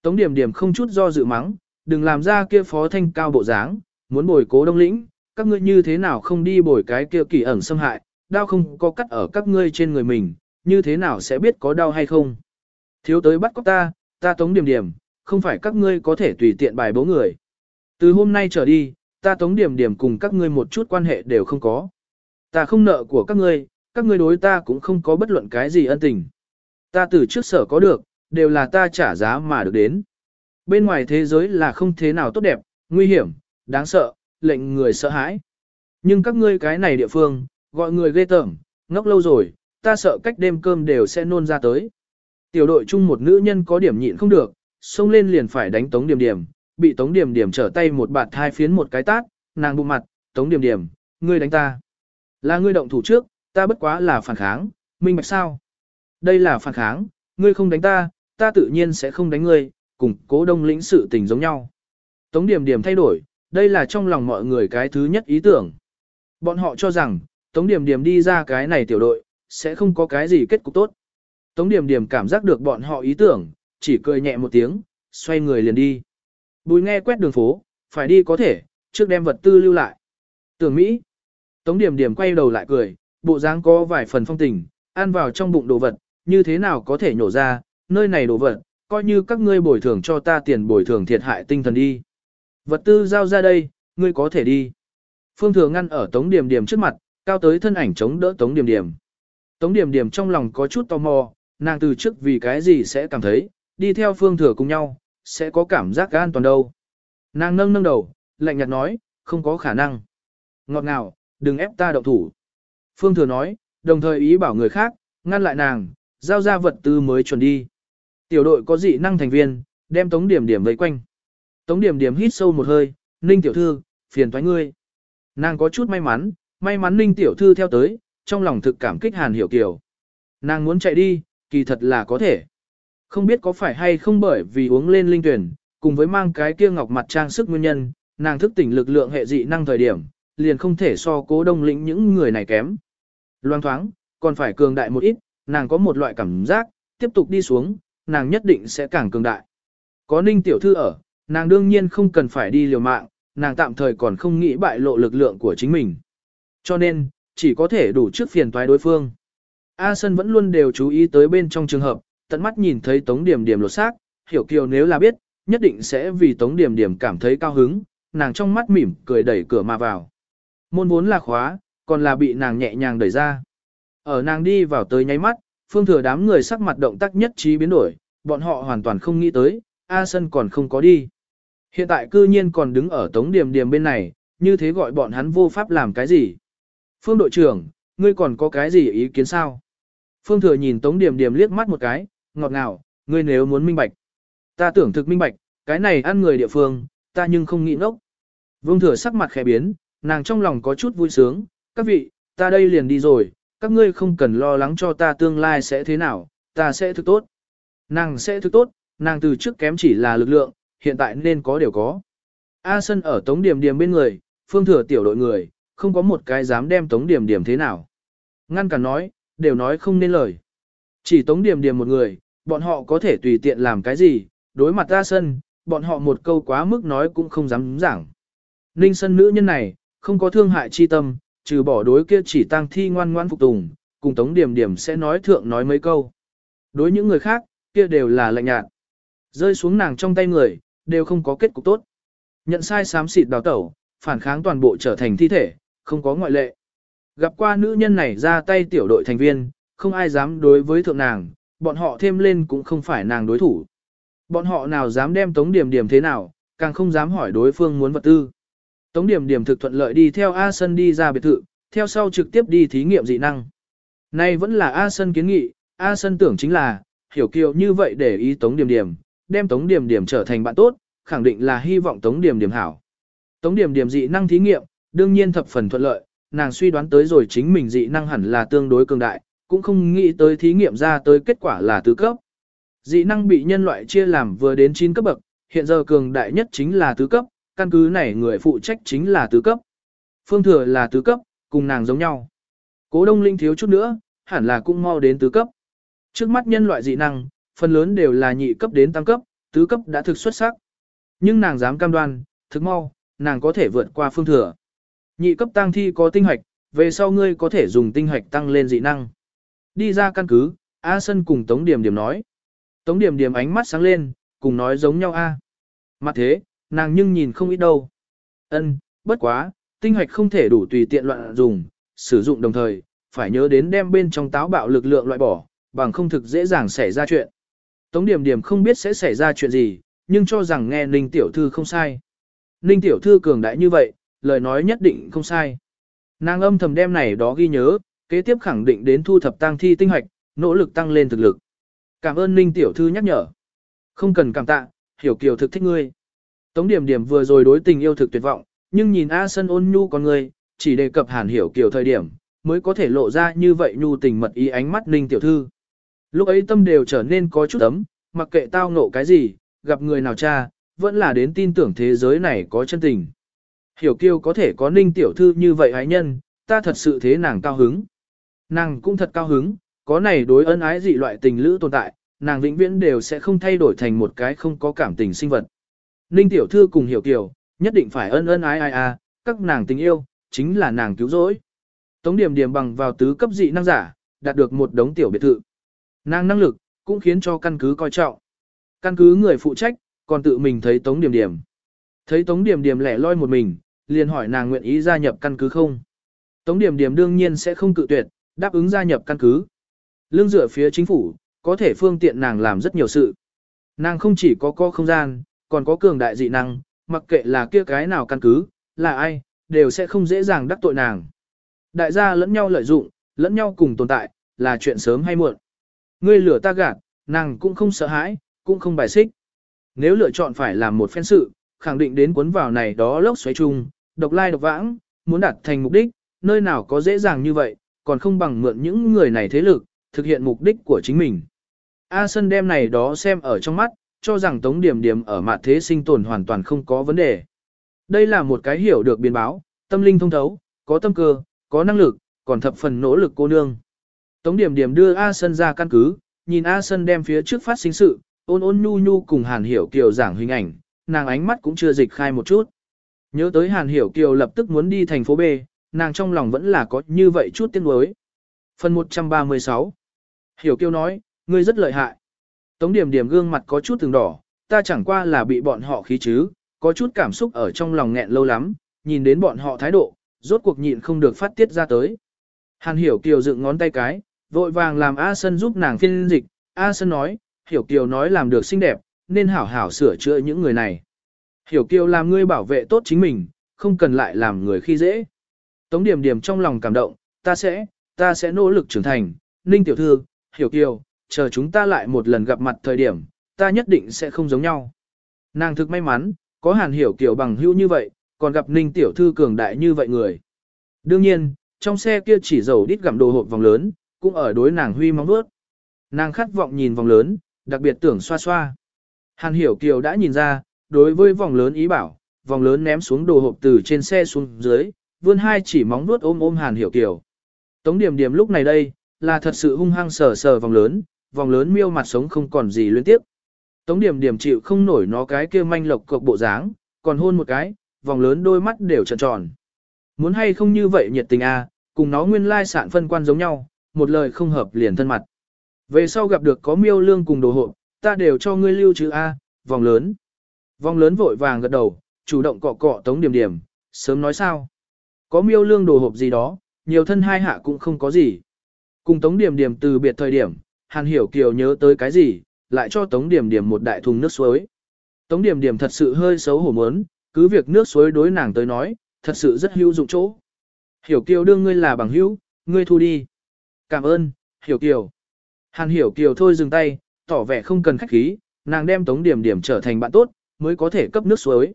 Tống điểm điểm không chút do dự mắng, đừng làm ra kia phó thanh cao bộ dáng, muốn bồi cố đông lĩnh, các ngươi như thế nào không đi bồi cái kia kỳ ẩn xâm hại, đau không có cắt ở các ngươi trên người mình, như thế nào sẽ biết có đau hay không. Thiếu tới bắt cóc ta, ta tống điểm điểm, không phải các ngươi có thể tùy tiện bài bố người. Từ hôm nay trở đi, ta tống điểm điểm cùng các ngươi một chút quan hệ đều không có. Ta không nợ của các ngươi, các ngươi đối ta cũng không có bất luận cái gì ân tình. Ta từ trước sở có được, đều là ta trả giá mà được đến. Bên ngoài thế giới là không thế nào tốt đẹp, nguy hiểm, đáng sợ, lệnh người sợ hãi. Nhưng các ngươi cái này địa phương, gọi người ghê tởm, ngốc lâu rồi, ta sợ cách đêm cơm đều sẽ nôn ra tới. Tiểu đội chung một nữ nhân có điểm nhịn không được, xông lên liền phải đánh Tống Điểm Điểm, bị Tống Điểm Điểm trở tay một bạt hai phiến một cái tát, nàng bụng mặt, Tống Điểm Điểm, ngươi đánh ta. Là ngươi động thủ trước, ta bất quá là phản kháng, minh bạch sao? Đây là phản kháng, ngươi không đánh ta, ta tự nhiên sẽ không đánh ngươi, cùng cố đông lĩnh sự tình giống nhau. Tống điểm điểm thay đổi, đây là trong lòng mọi người cái thứ nhất ý tưởng. Bọn họ cho rằng, Tống điểm điểm đi ra cái này tiểu đội, sẽ không có cái gì kết cục tốt. Tống điểm điểm cảm giác được bọn họ ý tưởng, chỉ cười nhẹ một tiếng, xoay người liền đi. Bùi nghe quét đường phố, phải đi có thể, trước đem vật tư lưu lại. Tưởng Mỹ. Tống điểm điểm quay đầu lại cười, bộ dáng có vài phần phong tình, ăn vào trong bụng đồ vật, như thế nào có thể nhổ ra, nơi này đồ vật, coi như các ngươi bồi thường cho ta tiền bồi thường thiệt hại tinh thần đi. Vật tư giao ra đây, ngươi có thể đi. Phương Thừa ngăn ở Tống Điểm Điểm trước mặt, cao tới thân ảnh chống đỡ Tống Điểm Điểm. Tống Điểm Điểm trong lòng có chút tò mò, nàng từ trước vì cái gì sẽ cảm thấy, đi theo Phương Thừa cùng nhau, sẽ có cảm giác an toàn đâu. Nàng nâng nâng đầu, lạnh nhạt nói, không có khả năng. Ngọt ngào, đừng ép ta động thủ. Phương Thừa nói, đồng thời ý bảo người khác, ngăn lại nàng, giao ra vật tư mới chuẩn đi. Tiểu đội có dị năng thành viên, đem Tống Điểm Điểm vây quanh. Tống Điểm Điểm hít sâu một hơi, Ninh tiểu thư, phiền toái ngươi. Nàng có chút may mắn, may mắn Ninh tiểu thư theo tới, trong lòng thực cảm kích Hàn Hiểu Kiều. Nàng muốn chạy đi, kỳ thật là có thể. Không biết có phải hay không bởi vì uống lên linh tuyển, cùng với mang cái kia ngọc mặt trang sức nguyên nhân, nàng thức tỉnh lực lượng hệ dị năng thời điểm, liền không thể so cố đông lĩnh những người này kém. Loan thoáng, còn phải cường đại một ít, nàng có một loại cảm giác, tiếp tục đi xuống, nàng nhất định sẽ càng cường đại. Có ninh tiểu thư ở, nàng đương nhiên không cần phải đi liều mạng, nàng tạm thời còn không nghĩ bại lộ lực lượng của chính mình. Cho nên, chỉ có thể đủ trước phiền toái đối phương. A Sân vẫn luôn đều chú ý tới bên trong trường hợp, tận mắt nhìn thấy Tống Điểm Điểm lột xác, hiểu kiều nếu là biết, nhất định sẽ vì Tống Điểm Điểm cảm thấy cao hứng, nàng trong mắt mỉm cười đẩy cửa mà vào. Môn vốn là khóa, còn là bị nàng nhẹ nhàng đẩy ra. Ở nàng đi vào tới nháy mắt, phương thừa đám người sắc mặt động tác nhất trí biến đổi, bọn họ hoàn toàn không nghĩ tới, A Sân còn không có đi. Hiện tại cư nhiên còn đứng ở Tống Điểm Điểm bên này, như thế gọi bọn hắn vô pháp làm cái gì. Phương đội trưởng, ngươi còn có cái gì ý kiến sao? Phương thừa nhìn Tống Điểm Điểm liếc mắt một cái, ngọt ngào, ngươi nếu muốn minh bạch. Ta tưởng thực minh bạch, cái này ăn người địa phương, ta nhưng không nghĩ ngốc. Vương thừa sắc mặt khẽ biến, nàng trong lòng có chút vui sướng, các vị, ta đây liền đi rồi, các ngươi không cần lo lắng cho ta tương lai sẽ thế nào, ta sẽ thức tốt. Nàng sẽ thức tốt, nàng từ trước kém chỉ là lực lượng, hiện tại nên có đều có. A Sân ở Tống Điểm Điểm bên người, phương thừa tiểu đội người, không có một cái dám đem Tống Điểm Điểm thế nào. Ngăn cả nói, đều nói không nên lời. Chỉ Tống Điểm Điểm một người, bọn họ có thể tùy tiện làm cái gì, đối mặt A Sân, bọn họ một câu quá mức nói cũng không dám giảng. Ninh Sân nữ nhân này, không có thương hại chi tâm, trừ bỏ đối kia chỉ tăng thi ngoan ngoan phục tùng, cùng Tống Điểm Điểm sẽ nói thượng nói mấy câu. Đối những người khác, kia đều là lạnh nhạt. Rơi xuống nàng trong tay người, đều không có kết cục tốt. Nhận sai xám xịt đào tẩu, phản kháng toàn bộ trở thành thi thể, không có ngoại lệ. Gặp qua nữ nhân này ra tay tiểu đội thành viên, không ai dám đối với thượng nàng, bọn họ thêm lên cũng không phải nàng đối thủ. Bọn họ nào dám đem Tống Điểm Điểm thế nào, càng không dám hỏi đối phương muốn vật tư. Tống Điểm Điểm thực thuận lợi đi theo A Sân đi ra biệt thự, theo sau trực tiếp đi thí nghiệm dị năng. Nay vẫn là A Sân kiến nghị, A Sân tưởng chính là, hiểu kiều như vậy để ý Tống Điểm Điểm, đem Tống Điểm Điểm trở thành bạn tốt, khẳng định là hy vọng Tống Điểm Điểm hảo. Tống Điểm Điểm dị năng thí nghiệm, đương nhiên thập phần thuận lợi, nàng suy đoán tới rồi chính mình dị năng hẳn là tương đối cường đại, cũng không nghĩ tới thí nghiệm ra tới kết quả là tứ cấp. Dị năng bị nhân loại chia làm vừa đến 9 cấp bậc, hiện giờ cường đại nhất chính là tứ cấp, căn cứ này người phụ trách chính là tứ cấp. Phương thừa là tứ cấp, cùng nàng giống nhau. Cố đông linh thiếu chút nữa, hẳn là cũng mau đến tứ cấp. Trước mắt nhân loại dị năng, phần lớn đều là nhị cấp đến tăng cấp, tứ cấp đã thực xuất sắc. Nhưng nàng dám cam đoan, thực mau, nàng có thể vượt qua phương thừa. Nhị cấp tăng thi có tinh hoạch, về sau ngươi có thể dùng tinh hoạch tăng lên dị năng. Đi ra căn cứ, A Sân cùng Tống Điểm Điểm nói. Tống Điểm Điểm ánh mắt sáng lên, cùng nói giống nhau A. Mặt thế, nàng nhưng nhìn không ít đâu. Ân, bất quá, tinh hoạch không thể đủ tùy tiện loạn dùng, sử dụng đồng thời, phải nhớ đến đem bên trong táo bạo lực lượng loại bỏ, bằng không thực dễ dàng xảy ra chuyện. Tống Điểm Điểm không biết sẽ xảy ra chuyện gì, nhưng cho rằng nghe Ninh Tiểu Thư không sai. Ninh Tiểu Thư cường đại như vậy, lời nói nhất định không sai. Nàng âm thầm đem này đó ghi nhớ, kế tiếp khẳng định đến thu thập tăng thi tinh hoạch, nỗ lực tăng lên thực lực. Cảm ơn Ninh Tiểu Thư nhắc nhở. Không cần cảm tạ, hiểu kiều thực thích ngươi. Tống điểm điểm vừa rồi đối tình yêu thực tuyệt vọng, nhưng nhìn A Sân ôn nhu con người, chỉ đề cập hàn hiểu kiểu thời điểm, mới có thể lộ ra như vậy nhu tình mật ý ánh mắt Ninh Tiểu Thư. Lúc ấy tâm đều trở nên có chút ấm, mặc kệ tao ngộ cái gì, gặp người nào cha, vẫn là đến tin tưởng thế giới này có chân tình. Hiểu Kiêu có thể có Ninh Tiểu Thư như vậy ái nhân, ta thật sự thế nàng cao hứng. Nàng cũng thật cao hứng, có này đối ân ái dị loại tình lữ tồn tại, nàng vĩnh viễn đều sẽ không thay đổi thành một cái không có cảm tình sinh vật. Ninh tiểu thư cùng hiểu kiểu, nhất định phải ân ân ai ai a, à, các nàng tình yêu, chính là nàng cứu rỗi. Tống điểm điểm bằng vào tứ cấp dị năng giả, đạt được một đống tiểu biệt thự. Nàng năng lực, cũng khiến cho căn cứ coi trọng. Căn cứ người phụ trách, còn tự mình thấy tống điểm điểm. Thấy tống điểm điểm lẻ loi một mình, liền hỏi nàng nguyện ý gia nhập căn cứ không. Tống điểm điểm đương nhiên sẽ không cự tuyệt, đáp ứng gia nhập căn cứ. Lương dựa phía chính phủ, có thể phương tiện nàng làm rất nhiều sự. Nàng không chỉ có co không gian, còn có cường đại dị năng, mặc kệ là kia cái nào căn cứ, là ai, đều sẽ không dễ dàng đắc tội nàng. Đại gia lẫn nhau lợi dụng, lẫn nhau cùng tồn tại, là chuyện sớm hay muộn. Ngươi lửa ta gạt, nàng cũng không sợ hãi, cũng không bài xích. Nếu lựa chọn phải làm một phen sự, khẳng định đến cuốn vào này đó lốc xoáy chung, độc lai độc vãng, muốn đạt thành mục đích, nơi nào có dễ dàng như vậy, còn không bằng mượn những người này thế lực, thực hiện mục đích của chính mình. A Sân đem này đó xem ở trong mắt, cho rằng Tống Điểm Điểm ở mặt thế sinh tồn hoàn toàn không có vấn đề. Đây là một cái hiểu được biến báo, tâm linh thông thấu, có tâm cơ, có năng lực, còn thập phần nỗ lực cô nương. Tống Điểm Điểm đưa A Sân ra căn cứ, nhìn A Sân đem phía trước phát sinh sự, ôn ôn nhu nhu cùng Hàn Hiểu Kiều giảng hình ảnh, nàng ánh mắt cũng chưa dịch khai một chút. Nhớ tới Hàn Hiểu Kiều lập tức muốn đi thành phố B, nàng trong lòng vẫn là có như vậy chút tiếc nuối. Phần 136 Hiểu kiều nói, ngươi rất lợi hại. Tống điểm điểm gương mặt có chút từng đỏ, ta chẳng qua là bị bọn họ khí chứ, có chút cảm xúc ở trong lòng nghẹn lâu lắm, nhìn đến bọn họ thái độ, rốt cuộc nhịn không được phát tiết ra tới. Hàn Hiểu Kiều dựng ngón tay cái, vội vàng làm A Sân giúp nàng phiên dịch, A Sân nói, Hiểu Kiều nói làm được xinh đẹp, nên hảo hảo sửa chữa những người này. Hiểu Kiều làm ngươi bảo vệ tốt chính mình, không cần lại làm người khi dễ. Tống Điểm Điểm trong lòng cảm động, ta sẽ, ta sẽ nỗ lực trưởng thành, Ninh Tiểu Thư, Hiểu Kiều, chờ chúng ta lại một lần gặp mặt thời điểm, ta nhất định sẽ không giống nhau. Nàng thực may mắn, có Hàn Hiểu Kiều bằng hữu như vậy, còn gặp Ninh Tiểu Thư cường đại như vậy người. Đương nhiên, trong xe kia chỉ dầu đít gặm đồ hộp vòng lớn, cũng ở đối nàng huy mong bước. Nàng khát vọng nhìn vòng lớn, đặc biệt tưởng xoa xoa. Hàn Hiểu Kiều đã nhìn ra, đối với vòng lớn ý bảo, vòng lớn ném xuống đồ hộp từ trên xe xuống dưới, vươn hai chỉ móng vuốt ôm ôm Hàn Hiểu Kiều. Tống Điểm Điểm lúc này đây, là thật sự hung hăng sờ sờ vòng lớn, vòng lớn miêu mặt sống không còn gì liên tiếp. Tống Điểm Điểm chịu không nổi nó cái kia manh lộc cộc bộ dáng, còn hôn một cái, vòng lớn đôi mắt đều tròn tròn. Muốn hay không như vậy nhiệt tình à, cùng nó nguyên lai sạn phân quan giống nhau, một lời không hợp liền thân mặt. Về sau gặp được có miêu lương cùng đồ hộ, ta đều cho ngươi lưu chữ A, vòng lớn. Vòng lớn vội vàng gật đầu, chủ động cọ cọ tống điểm điểm, sớm nói sao. Có miêu lương đồ hộp gì đó, nhiều thân hai hạ cũng không có gì. Cùng tống điểm điểm từ biệt thời điểm, Hàn Hiểu Kiều nhớ tới cái gì, lại cho tống điểm điểm một đại thùng nước suối. Tống điểm điểm thật sự hơi xấu hổ muốn, cứ việc nước suối đối nàng tới nói, thật sự rất hữu dụng chỗ. Hiểu Kiều đương ngươi là bằng hữu, ngươi thu đi. Cảm ơn, Hiểu Kiều. Hàn Hiểu Kiều thôi dừng tay, tỏ vẻ không cần khách khí, nàng đem Tống Điểm Điểm trở thành bạn tốt, mới có thể cấp nước suối.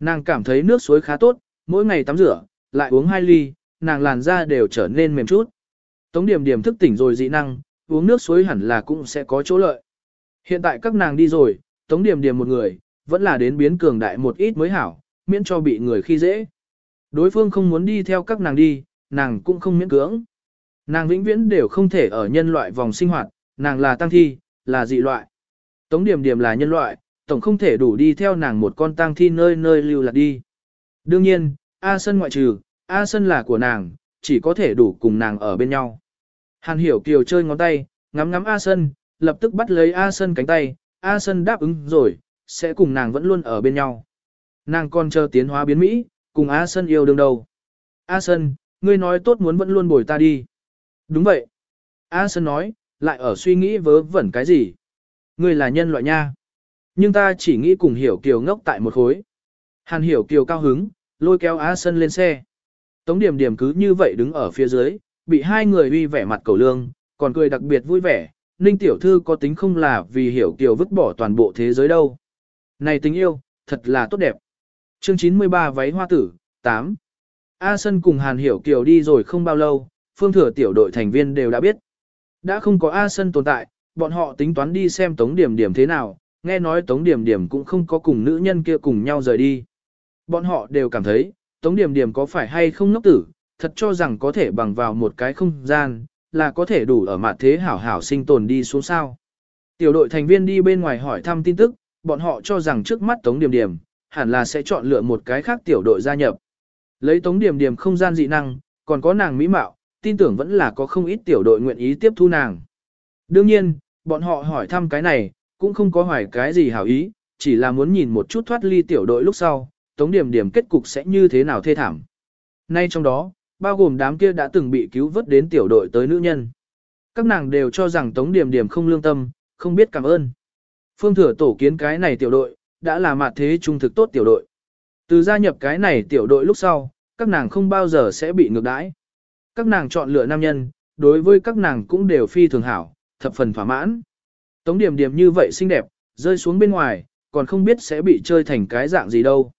Nàng cảm thấy nước suối khá tốt, mỗi ngày tắm rửa, lại uống hai ly, nàng làn da đều trở nên mềm chút. Tống Điểm Điểm thức tỉnh rồi dị năng, uống nước suối hẳn là cũng sẽ có chỗ lợi. Hiện tại các nàng đi rồi, Tống Điểm Điểm một người, vẫn là đến biến cường đại một ít mới hảo, miễn cho bị người khi dễ. Đối phương không muốn đi theo các nàng đi, nàng cũng không miễn cưỡng. Nàng vĩnh viễn đều không thể ở nhân loại vòng sinh hoạt, nàng là tăng thi, là dị loại. Tống điểm điểm là nhân loại, tổng không thể đủ đi theo nàng một con tăng thi nơi nơi lưu lạc đi. Đương nhiên, A Sân ngoại trừ, A Sân là của nàng, chỉ có thể đủ cùng nàng ở bên nhau. Hàn hiểu kiều chơi ngón tay, ngắm ngắm A Sân, lập tức bắt lấy A Sân cánh tay, A Sân đáp ứng rồi, sẽ cùng nàng vẫn luôn ở bên nhau. Nàng còn chờ tiến hóa biến Mỹ, cùng A Sân yêu đương đầu. A Sân, ngươi nói tốt muốn vẫn luôn bồi ta đi. Đúng vậy. A Sân nói, lại ở suy nghĩ vớ vẩn cái gì. Ngươi là nhân loại nha. Nhưng ta chỉ nghĩ cùng Hiểu Kiều ngốc tại một khối. Hàn Hiểu Kiều cao hứng, lôi kéo A Sân lên xe. Tống điểm điểm cứ như vậy đứng ở phía dưới, bị hai người uy vẻ mặt cầu lương, còn cười đặc biệt vui vẻ. Ninh tiểu thư có tính không là vì Hiểu Kiều vứt bỏ toàn bộ thế giới đâu. Này tình yêu, thật là tốt đẹp. Chương 93 váy hoa tử, 8. A Sân cùng Hàn Hiểu Kiều đi rồi không bao lâu, phương thừa tiểu đội thành viên đều đã biết. Đã không có A Sân tồn tại, bọn họ tính toán đi xem Tống Điểm Điểm thế nào, nghe nói Tống Điểm Điểm cũng không có cùng nữ nhân kia cùng nhau rời đi. Bọn họ đều cảm thấy, Tống Điểm Điểm có phải hay không ngốc tử, thật cho rằng có thể bằng vào một cái không gian, là có thể đủ ở mặt thế hảo hảo sinh tồn đi xuống sao. Tiểu đội thành viên đi bên ngoài hỏi thăm tin tức, bọn họ cho rằng trước mắt Tống Điểm Điểm, hẳn là sẽ chọn lựa một cái khác tiểu đội gia nhập. Lấy Tống Điểm Điểm không gian dị năng, còn có nàng mỹ mạo, tin tưởng vẫn là có không ít tiểu đội nguyện ý tiếp thu nàng. Đương nhiên, bọn họ hỏi thăm cái này, cũng không có hỏi cái gì hảo ý, chỉ là muốn nhìn một chút thoát ly tiểu đội lúc sau, Tống Điểm Điểm kết cục sẽ như thế nào thê thảm. Nay trong đó, bao gồm đám kia đã từng bị cứu vớt đến tiểu đội tới nữ nhân. Các nàng đều cho rằng Tống Điểm Điểm không lương tâm, không biết cảm ơn. Phương thừa tổ kiến cái này tiểu đội, đã là mặt thế trung thực tốt tiểu đội. Từ gia nhập cái này tiểu đội lúc sau, các nàng không bao giờ sẽ bị ngược đãi. Các nàng chọn lựa nam nhân, đối với các nàng cũng đều phi thường hảo, thập phần thỏa mãn. Tống điểm điểm như vậy xinh đẹp, rơi xuống bên ngoài, còn không biết sẽ bị chơi thành cái dạng gì đâu.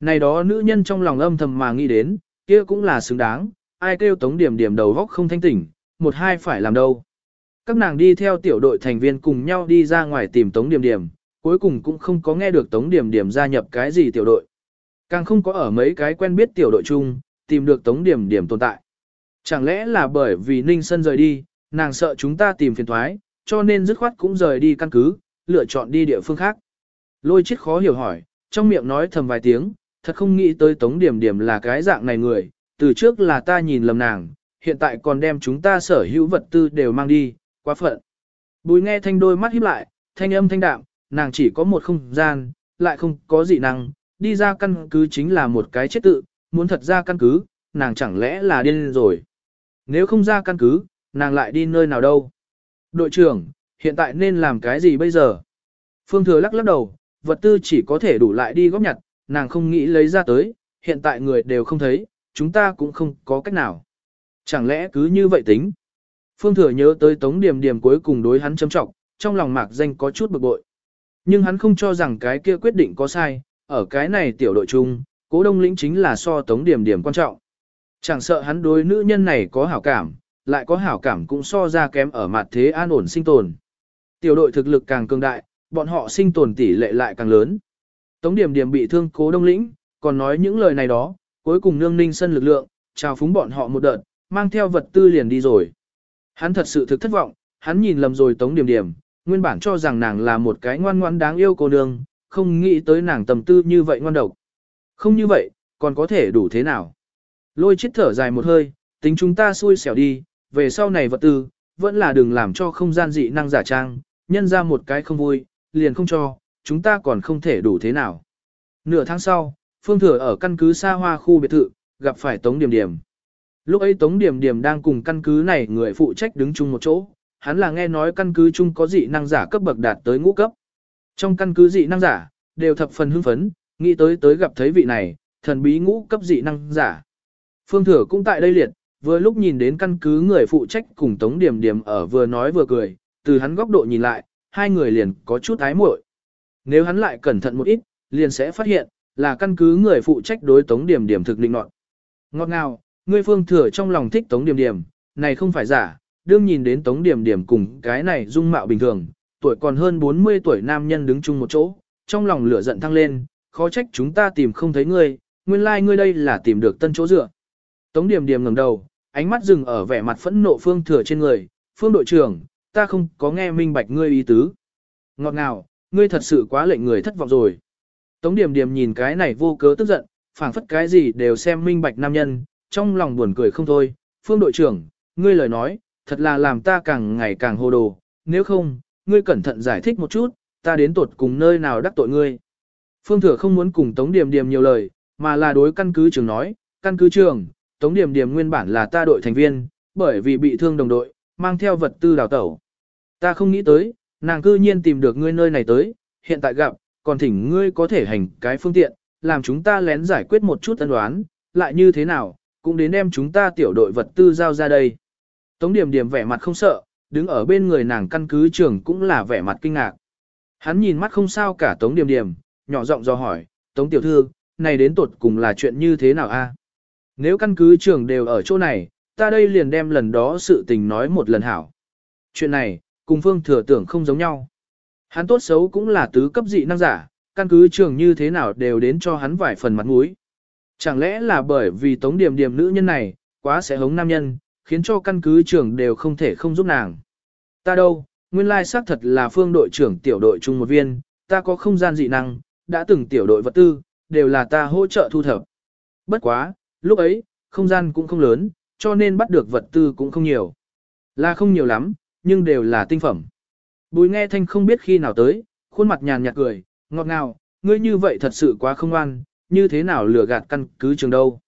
Này đó nữ nhân trong lòng âm thầm mà nghĩ đến, kia cũng là xứng đáng, ai kêu tống điểm điểm đầu góc không thanh tỉnh, một hai phải làm đâu. Các nàng đi theo tiểu đội thành viên cùng nhau đi ra ngoài tìm tống điểm điểm, cuối cùng cũng không có nghe được tống điểm điểm gia nhập cái gì tiểu đội. Càng không có ở mấy cái quen biết tiểu đội chung, tìm được tống điểm điểm tồn tại. Chẳng lẽ là bởi vì Ninh Sân rời đi, nàng sợ chúng ta tìm phiền thoái, cho nên dứt khoát cũng rời đi căn cứ, lựa chọn đi địa phương khác. Lôi chết khó hiểu hỏi, trong miệng nói thầm vài tiếng, thật không nghĩ tới Tống Điểm Điểm là cái dạng này người, từ trước là ta nhìn lầm nàng, hiện tại còn đem chúng ta sở hữu vật tư đều mang đi, quá phận. Bùi nghe thanh đôi mắt híp lại, thanh âm thanh đạm, nàng chỉ có một không gian, lại không có gì năng, đi ra căn cứ chính là một cái chết tự, muốn thật ra căn cứ, nàng chẳng lẽ là điên rồi. Nếu không ra căn cứ, nàng lại đi nơi nào đâu. Đội trưởng, hiện tại nên làm cái gì bây giờ? Phương Thừa lắc lắc đầu, vật tư chỉ có thể đủ lại đi góp nhặt, nàng không nghĩ lấy ra tới, hiện tại người đều không thấy, chúng ta cũng không có cách nào. Chẳng lẽ cứ như vậy tính? Phương Thừa nhớ tới Tống Điểm Điểm cuối cùng đối hắn châm trọng, trong lòng mạc danh có chút bực bội. Nhưng hắn không cho rằng cái kia quyết định có sai, ở cái này tiểu đội chung, cố đông lĩnh chính là so Tống Điểm Điểm quan trọng. Chẳng sợ hắn đối nữ nhân này có hảo cảm, lại có hảo cảm cũng so ra kém ở mặt thế an ổn sinh tồn. Tiểu đội thực lực càng cường đại, bọn họ sinh tồn tỷ lệ lại càng lớn. Tống Điểm Điểm bị thương cố đông lĩnh, còn nói những lời này đó, cuối cùng nương ninh sân lực lượng, chào phúng bọn họ một đợt, mang theo vật tư liền đi rồi. Hắn thật sự thực thất vọng, hắn nhìn lầm rồi Tống Điểm Điểm, nguyên bản cho rằng nàng là một cái ngoan ngoãn đáng yêu cô nương, không nghĩ tới nàng tầm tư như vậy ngoan độc. Không như vậy, còn có thể đủ thế nào? Lôi chết thở dài một hơi, tính chúng ta xui xẻo đi, về sau này vật tư, vẫn là đừng làm cho không gian dị năng giả trang, nhân ra một cái không vui, liền không cho, chúng ta còn không thể đủ thế nào. Nửa tháng sau, Phương Thừa ở căn cứ xa hoa khu biệt thự, gặp phải Tống Điểm Điểm. Lúc ấy Tống Điểm Điểm đang cùng căn cứ này người phụ trách đứng chung một chỗ, hắn là nghe nói căn cứ chung có dị năng giả cấp bậc đạt tới ngũ cấp. Trong căn cứ dị năng giả, đều thập phần hưng phấn, nghĩ tới tới gặp thấy vị này, thần bí ngũ cấp dị năng giả. Phương Thừa cũng tại đây liệt, vừa lúc nhìn đến căn cứ người phụ trách cùng Tống Điểm Điểm ở vừa nói vừa cười, từ hắn góc độ nhìn lại, hai người liền có chút ái muội. Nếu hắn lại cẩn thận một ít, liền sẽ phát hiện, là căn cứ người phụ trách đối Tống Điểm Điểm thực định nọt. Ngọt ngào, ngươi Phương Thừa trong lòng thích Tống Điểm Điểm, này không phải giả, đương nhìn đến Tống Điểm Điểm cùng cái này dung mạo bình thường, tuổi còn hơn 40 tuổi nam nhân đứng chung một chỗ, trong lòng lửa giận thăng lên, khó trách chúng ta tìm không thấy ngươi, nguyên lai like ngươi đây là tìm được tân chỗ dựa. Tống Điểm Điểm ngẩng đầu, ánh mắt dừng ở vẻ mặt phẫn nộ Phương Thừa trên người, "Phương đội trưởng, ta không có nghe minh bạch ngươi ý tứ." Ngọt ngào, ngươi thật sự quá lệnh người thất vọng rồi. Tống Điểm Điểm nhìn cái này vô cớ tức giận, phảng phất cái gì đều xem minh bạch nam nhân, trong lòng buồn cười không thôi. Phương đội trưởng, ngươi lời nói, thật là làm ta càng ngày càng hồ đồ, nếu không, ngươi cẩn thận giải thích một chút, ta đến tột cùng nơi nào đắc tội ngươi. Phương Thừa không muốn cùng Tống Điềm Điềm nhiều lời, mà là đối căn cứ trường nói, căn cứ trường, Tống Điềm Điềm nguyên bản là ta đội thành viên, bởi vì bị thương đồng đội, mang theo vật tư đào tẩu. Ta không nghĩ tới, nàng cư nhiên tìm được ngươi nơi này tới, hiện tại gặp, còn thỉnh ngươi có thể hành cái phương tiện, làm chúng ta lén giải quyết một chút tân đoán, lại như thế nào, cũng đến đem chúng ta tiểu đội vật tư giao ra đây. Tống điểm điểm vẻ mặt không sợ, đứng ở bên người nàng căn cứ trưởng cũng là vẻ mặt kinh ngạc. Hắn nhìn mắt không sao cả Tống điểm điểm, nhỏ giọng do hỏi, Tống tiểu thư, này đến tột cùng là chuyện như thế nào a? Nếu căn cứ trưởng đều ở chỗ này, ta đây liền đem lần đó sự tình nói một lần hảo. Chuyện này, cùng phương thừa tưởng không giống nhau. Hắn tốt xấu cũng là tứ cấp dị năng giả, căn cứ trường như thế nào đều đến cho hắn vài phần mặt mũi. Chẳng lẽ là bởi vì tống điểm điểm nữ nhân này, quá sẽ hống nam nhân, khiến cho căn cứ trưởng đều không thể không giúp nàng. Ta đâu, nguyên lai xác thật là phương đội trưởng tiểu đội chung một viên, ta có không gian dị năng, đã từng tiểu đội vật tư, đều là ta hỗ trợ thu thập. Bất quá, lúc ấy, không gian cũng không lớn, cho nên bắt được vật tư cũng không nhiều. Là không nhiều lắm, nhưng đều là tinh phẩm. Bùi nghe thanh không biết khi nào tới, khuôn mặt nhàn nhạt cười, ngọt ngào, ngươi như vậy thật sự quá không an, như thế nào lừa gạt căn cứ trường đâu.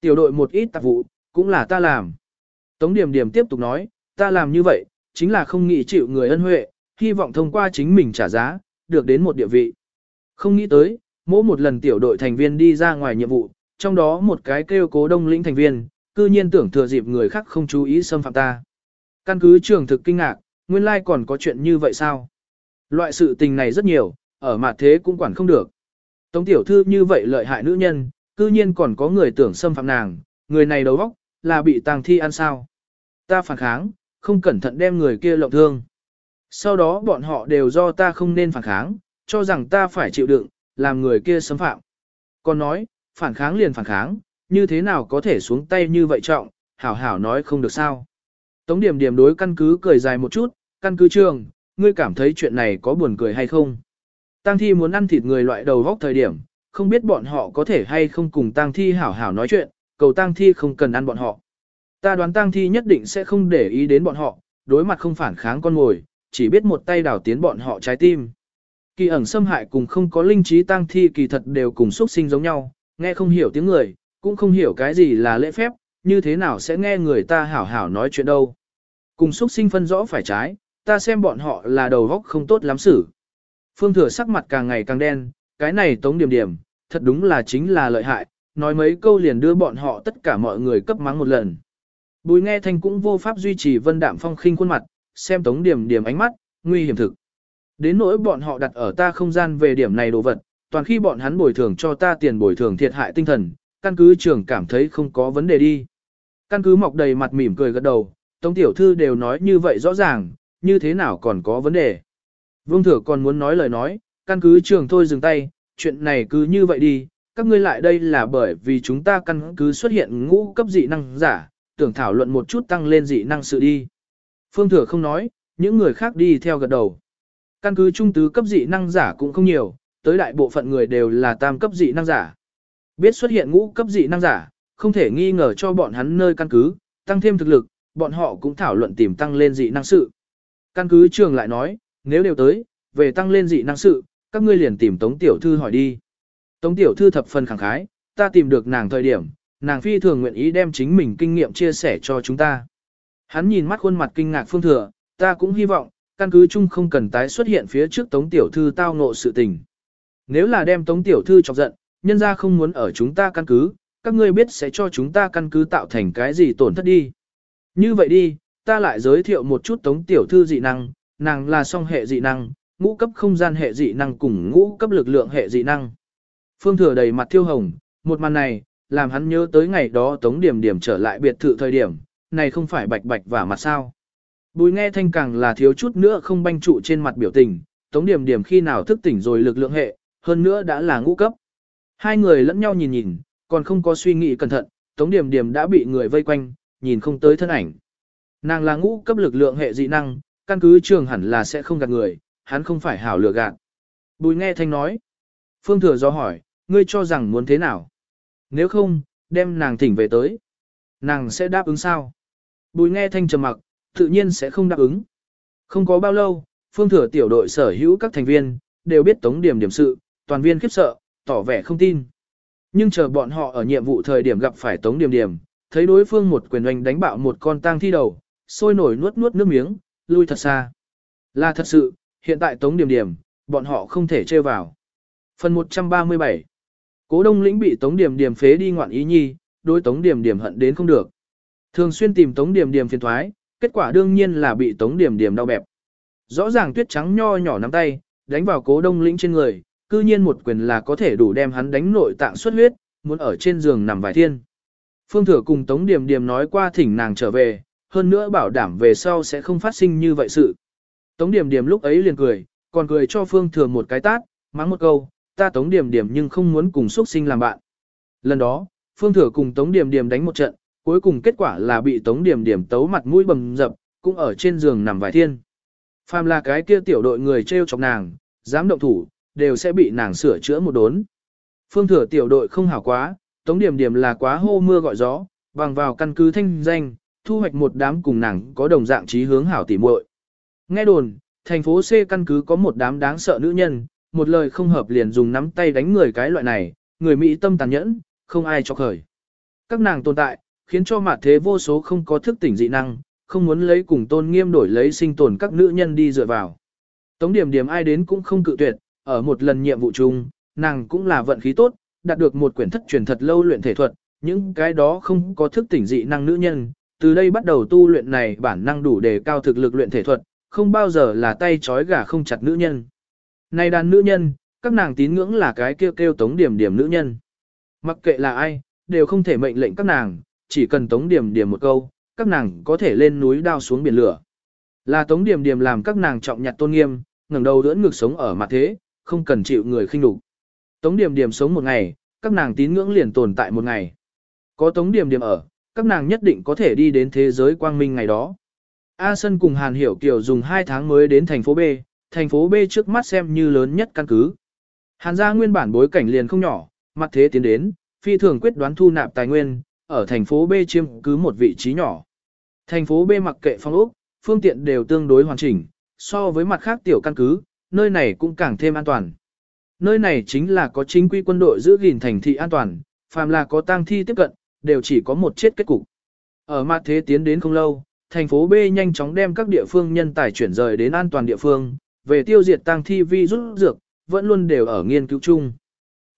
Tiểu đội một ít tạp vụ, cũng là ta làm. Tống Điểm Điểm tiếp tục nói, ta làm như vậy, chính là không nghĩ chịu người ân huệ, hy vọng thông qua chính mình trả giá, được đến một địa vị. Không nghĩ tới, mỗi một lần tiểu đội thành viên đi ra ngoài nhiệm vụ, trong đó một cái kêu cố đông lĩnh thành viên, cư nhiên tưởng thừa dịp người khác không chú ý xâm phạm ta. Căn cứ trường thực kinh ngạc, nguyên lai còn có chuyện như vậy sao? Loại sự tình này rất nhiều, ở mặt thế cũng quản không được. Tống tiểu thư như vậy lợi hại nữ nhân, cư nhiên còn có người tưởng xâm phạm nàng, người này đầu óc là bị tàng thi ăn sao. Ta phản kháng, không cẩn thận đem người kia lộng thương. Sau đó bọn họ đều do ta không nên phản kháng, cho rằng ta phải chịu đựng, làm người kia xâm phạm. Còn nói, phản kháng liền phản kháng, như thế nào có thể xuống tay như vậy trọng, hảo hảo nói không được sao. Tống điểm điểm đối căn cứ cười dài một chút, căn cứ trường, ngươi cảm thấy chuyện này có buồn cười hay không? Tăng thi muốn ăn thịt người loại đầu góc thời điểm, không biết bọn họ có thể hay không cùng tăng thi hảo hảo nói chuyện, cầu tang thi không cần ăn bọn họ. Ta đoán tang thi nhất định sẽ không để ý đến bọn họ, đối mặt không phản kháng con ngồi, chỉ biết một tay đảo tiến bọn họ trái tim. Kỳ ẩn xâm hại cùng không có linh trí tang thi kỳ thật đều cùng xuất sinh giống nhau, nghe không hiểu tiếng người, cũng không hiểu cái gì là lễ phép, như thế nào sẽ nghe người ta hảo hảo nói chuyện đâu. Cùng xuất sinh phân rõ phải trái, ta xem bọn họ là đầu góc không tốt lắm xử. Phương thừa sắc mặt càng ngày càng đen, cái này tống điểm điểm, thật đúng là chính là lợi hại, nói mấy câu liền đưa bọn họ tất cả mọi người cấp mắng một lần. Bùi nghe thanh cũng vô pháp duy trì vân đạm phong khinh khuôn mặt, xem tống điểm điểm ánh mắt, nguy hiểm thực. Đến nỗi bọn họ đặt ở ta không gian về điểm này đồ vật, toàn khi bọn hắn bồi thường cho ta tiền bồi thường thiệt hại tinh thần, căn cứ trưởng cảm thấy không có vấn đề đi. Căn cứ mọc đầy mặt mỉm cười gật đầu, tống tiểu thư đều nói như vậy rõ ràng, như thế nào còn có vấn đề. Vương thừa còn muốn nói lời nói, căn cứ trường thôi dừng tay, chuyện này cứ như vậy đi, các ngươi lại đây là bởi vì chúng ta căn cứ xuất hiện ngũ cấp dị năng giả, tưởng thảo luận một chút tăng lên dị năng sự đi. Phương thừa không nói, những người khác đi theo gật đầu. Căn cứ trung tứ cấp dị năng giả cũng không nhiều, tới đại bộ phận người đều là tam cấp dị năng giả. Biết xuất hiện ngũ cấp dị năng giả, không thể nghi ngờ cho bọn hắn nơi căn cứ, tăng thêm thực lực, bọn họ cũng thảo luận tìm tăng lên dị năng sự. Căn cứ trường lại nói, nếu đều tới, về tăng lên dị năng sự, các ngươi liền tìm Tống Tiểu Thư hỏi đi. Tống Tiểu Thư thập phần khẳng khái, ta tìm được nàng thời điểm, nàng phi thường nguyện ý đem chính mình kinh nghiệm chia sẻ cho chúng ta. Hắn nhìn mắt khuôn mặt kinh ngạc phương thừa, ta cũng hy vọng, căn cứ chung không cần tái xuất hiện phía trước Tống Tiểu Thư tao ngộ sự tình. Nếu là đem Tống Tiểu Thư chọc giận, nhân ra không muốn ở chúng ta căn cứ, các ngươi biết sẽ cho chúng ta căn cứ tạo thành cái gì tổn thất đi. Như vậy đi, ta lại giới thiệu một chút Tống Tiểu Thư dị năng, nàng là song hệ dị năng, ngũ cấp không gian hệ dị năng cùng ngũ cấp lực lượng hệ dị năng. Phương Thừa đầy mặt thiêu hồng, một màn này, làm hắn nhớ tới ngày đó Tống Điểm Điểm trở lại biệt thự thời điểm, này không phải bạch bạch và mặt sao. Bùi nghe thanh càng là thiếu chút nữa không banh trụ trên mặt biểu tình, Tống Điểm Điểm khi nào thức tỉnh rồi lực lượng hệ, hơn nữa đã là ngũ cấp. Hai người lẫn nhau nhìn nhìn, còn không có suy nghĩ cẩn thận, Tống Điểm Điểm đã bị người vây quanh, nhìn không tới thân ảnh. Nàng là ngũ cấp lực lượng hệ dị năng, căn cứ trường hẳn là sẽ không gạt người, hắn không phải hảo lừa gạt. Bùi nghe thanh nói. Phương thừa do hỏi, ngươi cho rằng muốn thế nào? Nếu không, đem nàng thỉnh về tới. Nàng sẽ đáp ứng sao? Bùi nghe thanh trầm mặc, tự nhiên sẽ không đáp ứng. Không có bao lâu, phương thừa tiểu đội sở hữu các thành viên, đều biết tống điểm điểm sự, toàn viên khiếp sợ, tỏ vẻ không tin. Nhưng chờ bọn họ ở nhiệm vụ thời điểm gặp phải tống điểm điểm, thấy đối phương một quyền oanh đánh bạo một con tang thi đầu, sôi nổi nuốt nuốt nước miếng, lui thật xa. Là thật sự, hiện tại tống điểm điểm, bọn họ không thể chơi vào. Phần 137 Cố đông lĩnh bị tống điểm điểm phế đi ngoạn ý nhi, đối tống điểm điểm hận đến không được. Thường xuyên tìm tống điểm điểm phiền thoái, kết quả đương nhiên là bị tống điểm điểm đau bẹp. Rõ ràng tuyết trắng nho nhỏ nắm tay, đánh vào cố đông lĩnh trên người, cư nhiên một quyền là có thể đủ đem hắn đánh nội tạng xuất huyết, muốn ở trên giường nằm vài thiên. Phương thừa cùng tống điểm điểm nói qua thỉnh nàng trở về, hơn nữa bảo đảm về sau sẽ không phát sinh như vậy sự. Tống điểm điểm lúc ấy liền cười, còn cười cho Phương Thừa một cái tát, mắng một câu, ta Tống điểm điểm nhưng không muốn cùng xuất sinh làm bạn. Lần đó, Phương Thừa cùng Tống điểm điểm đánh một trận, cuối cùng kết quả là bị Tống điểm điểm tấu mặt mũi bầm dập, cũng ở trên giường nằm vài thiên. Phàm là cái kia tiểu đội người treo chọc nàng, dám động thủ, đều sẽ bị nàng sửa chữa một đốn. Phương Thừa tiểu đội không hảo quá, Tống điểm điểm là quá hô mưa gọi gió, bằng vào căn cứ thanh danh, thu hoạch một đám cùng nàng có đồng dạng trí hướng hảo tỉ muội. Nghe đồn, thành phố C căn cứ có một đám đáng sợ nữ nhân, một lời không hợp liền dùng nắm tay đánh người cái loại này, người Mỹ tâm tàn nhẫn, không ai cho khởi. Các nàng tồn tại, khiến cho mặt thế vô số không có thức tỉnh dị năng, không muốn lấy cùng tôn nghiêm đổi lấy sinh tồn các nữ nhân đi dựa vào. Tống điểm điểm ai đến cũng không cự tuyệt, ở một lần nhiệm vụ chung, nàng cũng là vận khí tốt, đạt được một quyển thất truyền thật lâu luyện thể thuật, những cái đó không có thức tỉnh dị năng nữ nhân, từ đây bắt đầu tu luyện này bản năng đủ để cao thực lực luyện thể thuật, không bao giờ là tay trói gà không chặt nữ nhân. Này đàn nữ nhân, các nàng tín ngưỡng là cái kêu kêu tống điểm điểm nữ nhân. Mặc kệ là ai, đều không thể mệnh lệnh các nàng, chỉ cần tống điểm điểm một câu, các nàng có thể lên núi đao xuống biển lửa. Là tống điểm điểm làm các nàng trọng nhặt tôn nghiêm, ngẩng đầu đỡ ngực sống ở mặt thế, không cần chịu người khinh đục. Tống điểm điểm sống một ngày, các nàng tín ngưỡng liền tồn tại một ngày. Có tống điểm điểm ở, các nàng nhất định có thể đi đến thế giới quang minh ngày đó. A Sân cùng Hàn Hiểu Kiều dùng 2 tháng mới đến thành phố B, thành phố B trước mắt xem như lớn nhất căn cứ. Hàn gia nguyên bản bối cảnh liền không nhỏ, mặt thế tiến đến, phi thường quyết đoán thu nạp tài nguyên, ở thành phố B chiếm cứ một vị trí nhỏ. Thành phố B mặc kệ phong ốc, phương tiện đều tương đối hoàn chỉnh, so với mặt khác tiểu căn cứ, nơi này cũng càng thêm an toàn. Nơi này chính là có chính quy quân đội giữ gìn thành thị an toàn, phàm là có tang thi tiếp cận, đều chỉ có một chết kết cục. Ở mặt thế tiến đến không lâu, thành phố B nhanh chóng đem các địa phương nhân tài chuyển rời đến an toàn địa phương, về tiêu diệt tang thi vi rút dược, vẫn luôn đều ở nghiên cứu chung.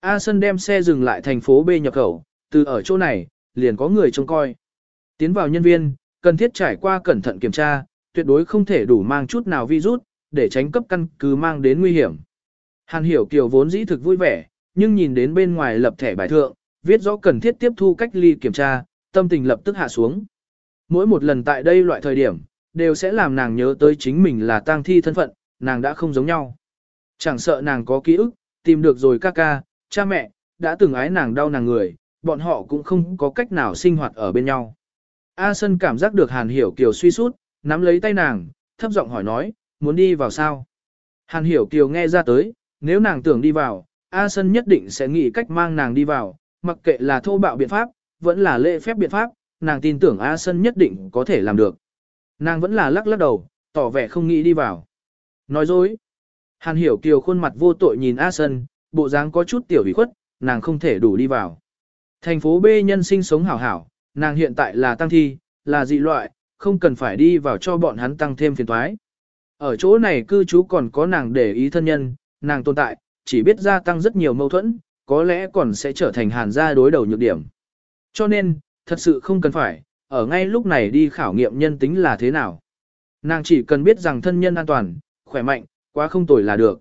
A Sân đem xe dừng lại thành phố B nhập khẩu, từ ở chỗ này, liền có người trông coi. Tiến vào nhân viên, cần thiết trải qua cẩn thận kiểm tra, tuyệt đối không thể đủ mang chút nào virus, để tránh cấp căn cứ mang đến nguy hiểm. Hàn Hiểu Kiều vốn dĩ thực vui vẻ, nhưng nhìn đến bên ngoài lập thẻ bài thượng, viết rõ cần thiết tiếp thu cách ly kiểm tra, tâm tình lập tức hạ xuống. Mỗi một lần tại đây loại thời điểm, đều sẽ làm nàng nhớ tới chính mình là tang thi thân phận, nàng đã không giống nhau. Chẳng sợ nàng có ký ức, tìm được rồi ca ca, cha mẹ, đã từng ái nàng đau nàng người, bọn họ cũng không có cách nào sinh hoạt ở bên nhau. A Sân cảm giác được Hàn Hiểu Kiều suy sút, nắm lấy tay nàng, thấp giọng hỏi nói, muốn đi vào sao? Hàn Hiểu Kiều nghe ra tới, nếu nàng tưởng đi vào, A Sân nhất định sẽ nghĩ cách mang nàng đi vào, mặc kệ là thô bạo biện pháp, vẫn là lễ phép biện pháp, nàng tin tưởng A Sân nhất định có thể làm được. Nàng vẫn là lắc lắc đầu, tỏ vẻ không nghĩ đi vào. Nói dối. Hàn Hiểu Kiều khuôn mặt vô tội nhìn A Sân, bộ dáng có chút tiểu ủy khuất, nàng không thể đủ đi vào. Thành phố B nhân sinh sống hảo hảo, nàng hiện tại là tăng thi, là dị loại, không cần phải đi vào cho bọn hắn tăng thêm phiền toái. Ở chỗ này cư trú còn có nàng để ý thân nhân, nàng tồn tại, chỉ biết gia tăng rất nhiều mâu thuẫn, có lẽ còn sẽ trở thành hàn gia đối đầu nhược điểm. Cho nên, thật sự không cần phải, ở ngay lúc này đi khảo nghiệm nhân tính là thế nào. Nàng chỉ cần biết rằng thân nhân an toàn, khỏe mạnh, quá không tồi là được.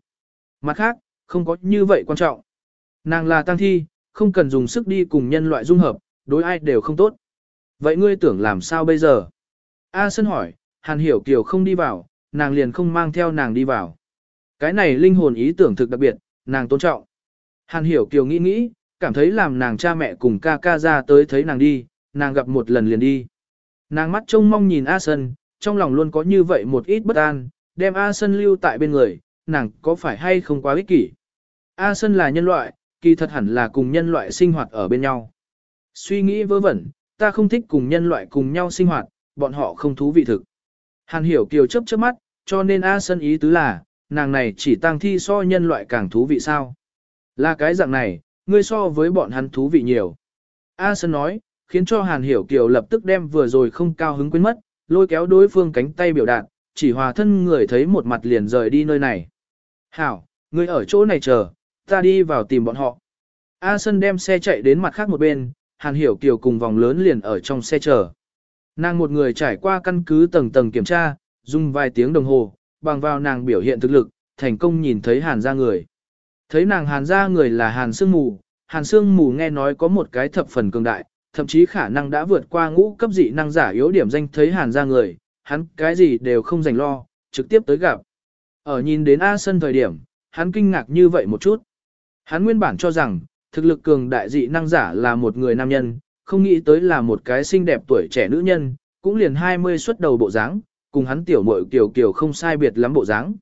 Mặt khác, không có như vậy quan trọng. Nàng là tăng thi, không cần dùng sức đi cùng nhân loại dung hợp, đối ai đều không tốt. Vậy ngươi tưởng làm sao bây giờ? A Sơn hỏi, Hàn Hiểu Kiều không đi vào, nàng liền không mang theo nàng đi vào. Cái này linh hồn ý tưởng thực đặc biệt, nàng tôn trọng. Hàn Hiểu Kiều nghĩ nghĩ, cảm thấy làm nàng cha mẹ cùng ca ca ra tới thấy nàng đi, nàng gặp một lần liền đi. Nàng mắt trông mong nhìn A Sân, trong lòng luôn có như vậy một ít bất an, đem A Sân lưu tại bên người, nàng có phải hay không quá ích kỷ. A Sân là nhân loại, kỳ thật hẳn là cùng nhân loại sinh hoạt ở bên nhau. Suy nghĩ vớ vẩn, ta không thích cùng nhân loại cùng nhau sinh hoạt, bọn họ không thú vị thực. Hàn hiểu kiều chấp chớp mắt, cho nên A Sân ý tứ là, nàng này chỉ tăng thi so nhân loại càng thú vị sao. Là cái dạng này, ngươi so với bọn hắn thú vị nhiều. A Sân nói, khiến cho Hàn hiểu kiều lập tức đem vừa rồi không cao hứng quên mất, lôi kéo đối phương cánh tay biểu đạt, chỉ hòa thân người thấy một mặt liền rời đi nơi này. Hảo, ngươi ở chỗ này chờ, ta đi vào tìm bọn họ. A Sân đem xe chạy đến mặt khác một bên, Hàn Hiểu Kiều cùng vòng lớn liền ở trong xe chờ. Nàng một người trải qua căn cứ tầng tầng kiểm tra, dùng vài tiếng đồng hồ, bằng vào nàng biểu hiện thực lực, thành công nhìn thấy Hàn ra người. Thấy nàng Hàn ra người là Hàn Sương Mù, Hàn Sương Mù nghe nói có một cái thập phần cường đại, thậm chí khả năng đã vượt qua ngũ cấp dị năng giả yếu điểm danh thấy Hàn ra người, hắn cái gì đều không dành lo, trực tiếp tới gặp. Ở nhìn đến A Sân thời điểm, hắn kinh ngạc như vậy một chút. Hắn nguyên bản cho rằng, thực lực cường đại dị năng giả là một người nam nhân, không nghĩ tới là một cái xinh đẹp tuổi trẻ nữ nhân, cũng liền 20 xuất đầu bộ dáng, cùng hắn tiểu muội kiều kiều không sai biệt lắm bộ dáng.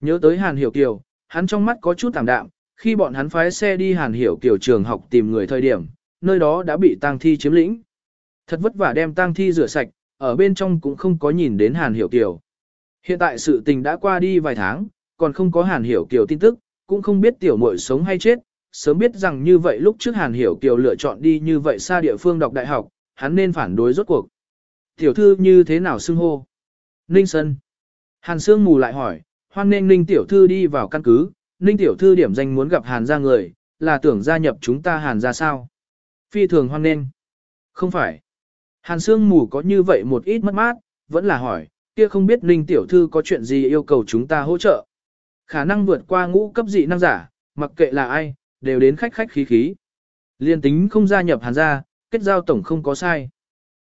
Nhớ tới Hàn Hiểu Kiều, hắn trong mắt có chút tạm đạm, khi bọn hắn phái xe đi Hàn Hiểu Kiều trường học tìm người thời điểm, nơi đó đã bị tang thi chiếm lĩnh. Thật vất vả đem tang thi rửa sạch, ở bên trong cũng không có nhìn đến Hàn Hiểu Kiều. Hiện tại sự tình đã qua đi vài tháng, còn không có Hàn Hiểu Kiều tin tức, cũng không biết tiểu muội sống hay chết, sớm biết rằng như vậy lúc trước Hàn Hiểu Kiều lựa chọn đi như vậy xa địa phương đọc đại học, hắn nên phản đối rốt cuộc. Tiểu thư như thế nào xưng hô? Ninh Sân. Hàn Sương mù lại hỏi, hoan nên Ninh Tiểu thư đi vào căn cứ, Ninh Tiểu thư điểm danh muốn gặp Hàn ra người, là tưởng gia nhập chúng ta Hàn ra sao? Phi thường hoan nên. Không phải. Hàn Sương mù có như vậy một ít mất mát, vẫn là hỏi, kia không biết Ninh Tiểu thư có chuyện gì yêu cầu chúng ta hỗ trợ. Khả năng vượt qua ngũ cấp dị năng giả, mặc kệ là ai, đều đến khách khách khí khí. Liên tính không gia nhập hàn gia, kết giao tổng không có sai.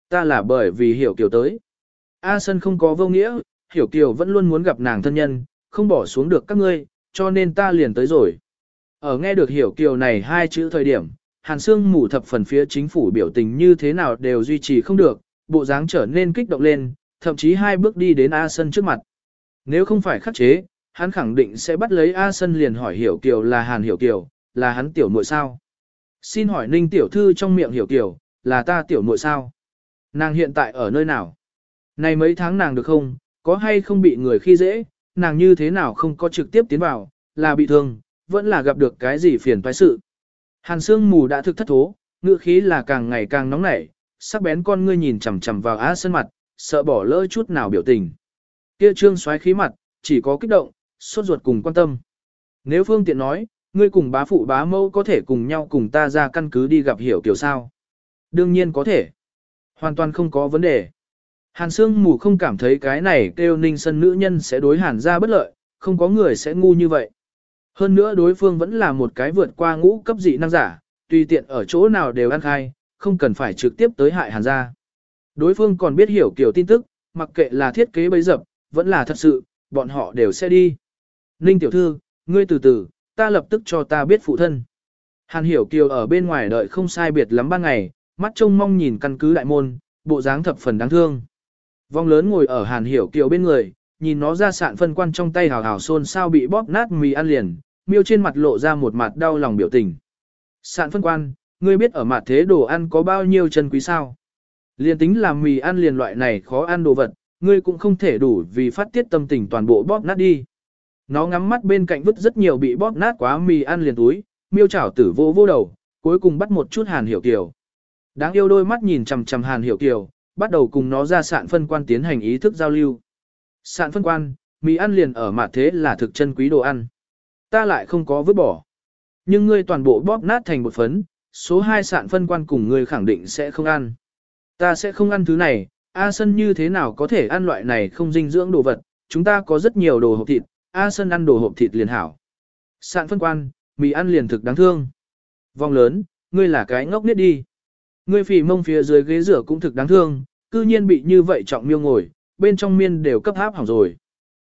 Ta là bởi vì hiểu kiểu tới. A Sân không có vô nghĩa, hiểu kiều vẫn luôn muốn gặp nàng thân nhân, không bỏ xuống được các ngươi, cho nên ta liền tới rồi. Ở nghe được hiểu kiều này hai chữ thời điểm, hàn Sương mù thập phần phía chính phủ biểu tình như thế nào đều duy trì không được, bộ dáng trở nên kích động lên, thậm chí hai bước đi đến A Sân trước mặt. Nếu không phải khắc chế, hắn khẳng định sẽ bắt lấy A Sân liền hỏi hiểu kiều là hàn hiểu kiều, là hắn tiểu muội sao. Xin hỏi ninh tiểu thư trong miệng hiểu kiều, là ta tiểu muội sao? Nàng hiện tại ở nơi nào? Này mấy tháng nàng được không, có hay không bị người khi dễ, nàng như thế nào không có trực tiếp tiến vào, là bị thương, vẫn là gặp được cái gì phiền toái sự. Hàn Sương mù đã thực thất thố, ngựa khí là càng ngày càng nóng nảy, sắc bén con ngươi nhìn chằm chằm vào Á sân mặt, sợ bỏ lỡ chút nào biểu tình. Kia trương xoáy khí mặt, chỉ có kích động, sốt ruột cùng quan tâm. Nếu phương tiện nói, ngươi cùng bá phụ bá mâu có thể cùng nhau cùng ta ra căn cứ đi gặp hiểu kiểu sao. Đương nhiên có thể. Hoàn toàn không có vấn đề. Hàn Sương mù không cảm thấy cái này kêu ninh sân nữ nhân sẽ đối hàn ra bất lợi, không có người sẽ ngu như vậy. Hơn nữa đối phương vẫn là một cái vượt qua ngũ cấp dị năng giả, tùy tiện ở chỗ nào đều ăn khai, không cần phải trực tiếp tới hại hàn ra. Đối phương còn biết hiểu kiểu tin tức, mặc kệ là thiết kế bấy dập, vẫn là thật sự, bọn họ đều sẽ đi. Ninh tiểu thư, ngươi từ từ, ta lập tức cho ta biết phụ thân. Hàn hiểu kiều ở bên ngoài đợi không sai biệt lắm ban ngày, mắt trông mong nhìn căn cứ đại môn, bộ dáng thập phần đáng thương. Vong lớn ngồi ở hàn hiểu kiều bên người, nhìn nó ra sạn phân quan trong tay hào hào xôn sao bị bóp nát mì ăn liền, miêu trên mặt lộ ra một mặt đau lòng biểu tình. Sạn phân quan, ngươi biết ở mặt thế đồ ăn có bao nhiêu chân quý sao? Liên tính là mì ăn liền loại này khó ăn đồ vật, ngươi cũng không thể đủ vì phát tiết tâm tình toàn bộ bóp nát đi. Nó ngắm mắt bên cạnh vứt rất nhiều bị bóp nát quá mì ăn liền túi, miêu chảo tử vô vô đầu, cuối cùng bắt một chút hàn hiểu kiều. Đáng yêu đôi mắt nhìn chằm chằm hàn hiểu kiều, bắt đầu cùng nó ra sạn phân quan tiến hành ý thức giao lưu. Sạn phân quan, mì ăn liền ở mặt thế là thực chân quý đồ ăn. Ta lại không có vứt bỏ. Nhưng ngươi toàn bộ bóp nát thành một phấn, số 2 sạn phân quan cùng ngươi khẳng định sẽ không ăn. Ta sẽ không ăn thứ này, A Sân như thế nào có thể ăn loại này không dinh dưỡng đồ vật, chúng ta có rất nhiều đồ hộp thịt, A Sân ăn đồ hộp thịt liền hảo. Sạn phân quan, mì ăn liền thực đáng thương. Vòng lớn, ngươi là cái ngốc nết đi. Ngươi phì mông phía dưới ghế rửa cũng thực đáng thương, cư nhiên bị như vậy trọng miêu ngồi, bên trong miên đều cấp háp hỏng rồi.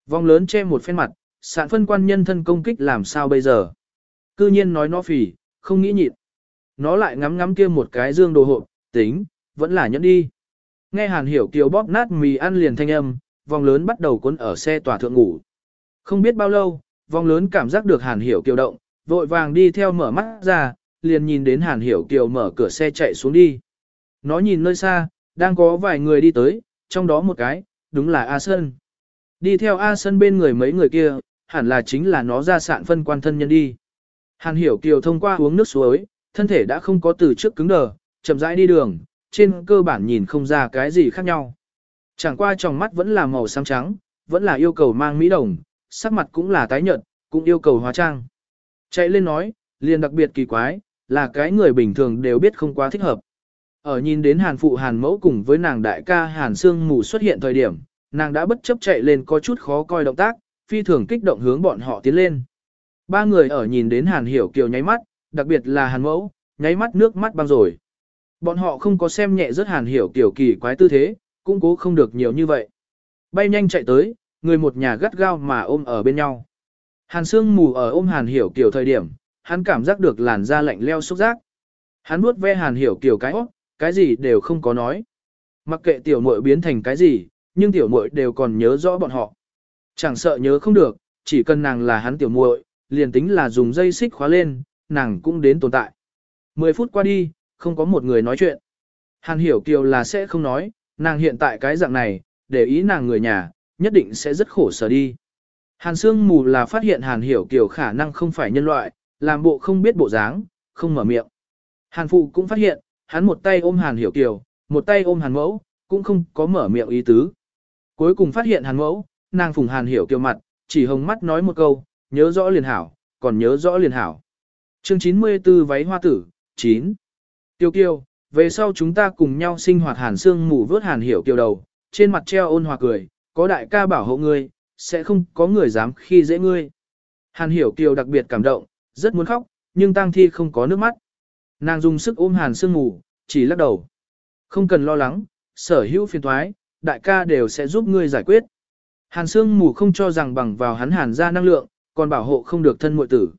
Vòng lớn che một phen mặt, sạn phân quan nhân thân công kích làm sao bây giờ. Cư nhiên nói nó phì, không nghĩ nhịn. Nó lại ngắm ngắm kia một cái dương đồ hộp, tính, vẫn là nhẫn đi. Nghe Hàn Hiểu Kiều bóp nát mì ăn liền thanh âm, vòng lớn bắt đầu cuốn ở xe tòa thượng ngủ. Không biết bao lâu, vòng lớn cảm giác được Hàn Hiểu Kiều động, vội vàng đi theo mở mắt ra, liền nhìn đến Hàn Hiểu Kiều mở cửa xe chạy xuống đi. Nó nhìn nơi xa, đang có vài người đi tới, trong đó một cái, đúng là A Sơn. Đi theo A Sơn bên người mấy người kia, hẳn là chính là nó ra sạn phân quan thân nhân đi. Hàn Hiểu Kiều thông qua uống nước suối, thân thể đã không có từ trước cứng đờ, chậm rãi đi đường, trên cơ bản nhìn không ra cái gì khác nhau. Chẳng qua trong mắt vẫn là màu xám trắng, vẫn là yêu cầu mang mỹ đồng, sắc mặt cũng là tái nhợt, cũng yêu cầu hóa trang. Chạy lên nói, liền đặc biệt kỳ quái, là cái người bình thường đều biết không quá thích hợp. Ở nhìn đến hàn phụ hàn mẫu cùng với nàng đại ca hàn sương mù xuất hiện thời điểm, nàng đã bất chấp chạy lên có chút khó coi động tác, phi thường kích động hướng bọn họ tiến lên. Ba người ở nhìn đến hàn hiểu kiều nháy mắt, đặc biệt là hàn mẫu, nháy mắt nước mắt băng rồi. Bọn họ không có xem nhẹ rất hàn hiểu kiểu kỳ quái tư thế, cũng cố không được nhiều như vậy. Bay nhanh chạy tới, người một nhà gắt gao mà ôm ở bên nhau. Hàn Sương mù ở ôm Hàn Hiểu Kiều thời điểm, hắn cảm giác được làn da lạnh leo xúc giác. Hắn nuốt ve Hàn Hiểu Kiều cái ốc, cái gì đều không có nói. Mặc kệ tiểu muội biến thành cái gì, nhưng tiểu muội đều còn nhớ rõ bọn họ. Chẳng sợ nhớ không được, chỉ cần nàng là hắn tiểu muội, liền tính là dùng dây xích khóa lên, nàng cũng đến tồn tại. Mười phút qua đi, không có một người nói chuyện. Hàn hiểu kiều là sẽ không nói, nàng hiện tại cái dạng này, để ý nàng người nhà, nhất định sẽ rất khổ sở đi. Hàn Sương mù là phát hiện Hàn Hiểu Kiều khả năng không phải nhân loại, làm bộ không biết bộ dáng, không mở miệng. Hàn Phụ cũng phát hiện, hắn một tay ôm Hàn Hiểu Kiều, một tay ôm Hàn Mẫu, cũng không có mở miệng ý tứ. Cuối cùng phát hiện Hàn Mẫu, nàng phùng Hàn Hiểu Kiều mặt, chỉ hồng mắt nói một câu, nhớ rõ liền hảo, còn nhớ rõ liền hảo. Chương 94 váy hoa tử, 9. Tiêu Kiều, về sau chúng ta cùng nhau sinh hoạt hàn Sương mù vớt hàn hiểu kiều đầu, trên mặt treo ôn hòa cười, có đại ca bảo hộ ngươi, sẽ không có người dám khi dễ ngươi. Hàn hiểu kiều đặc biệt cảm động, rất muốn khóc, nhưng tang thi không có nước mắt. Nàng dùng sức ôm hàn Sương Ngủ chỉ lắc đầu. Không cần lo lắng, sở hữu phiền thoái, đại ca đều sẽ giúp ngươi giải quyết. Hàn Sương mù không cho rằng bằng vào hắn hàn ra năng lượng, còn bảo hộ không được thân muội tử.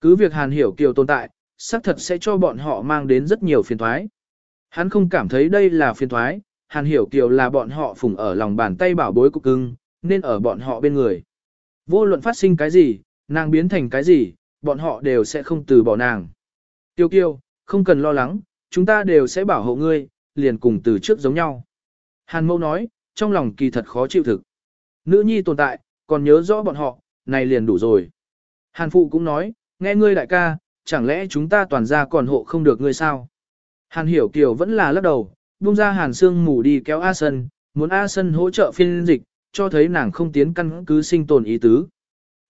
Cứ việc hàn hiểu kiều tồn tại, xác thật sẽ cho bọn họ mang đến rất nhiều phiền thoái. Hắn không cảm thấy đây là phiền thoái, Hàn Hiểu Kiều là bọn họ phùng ở lòng bàn tay bảo bối cục cưng, nên ở bọn họ bên người. Vô luận phát sinh cái gì, nàng biến thành cái gì, bọn họ đều sẽ không từ bỏ nàng. Tiêu kiêu, không cần lo lắng, chúng ta đều sẽ bảo hộ ngươi, liền cùng từ trước giống nhau. Hàn mẫu nói, trong lòng kỳ thật khó chịu thực. Nữ nhi tồn tại, còn nhớ rõ bọn họ, này liền đủ rồi. Hàn phụ cũng nói, nghe ngươi đại ca, chẳng lẽ chúng ta toàn ra còn hộ không được ngươi sao? Hàn hiểu kiều vẫn là lắc đầu, buông ra hàn xương mù đi kéo A Sân, muốn A Sân hỗ trợ phiên dịch, cho thấy nàng không tiến căn cứ sinh tồn ý tứ.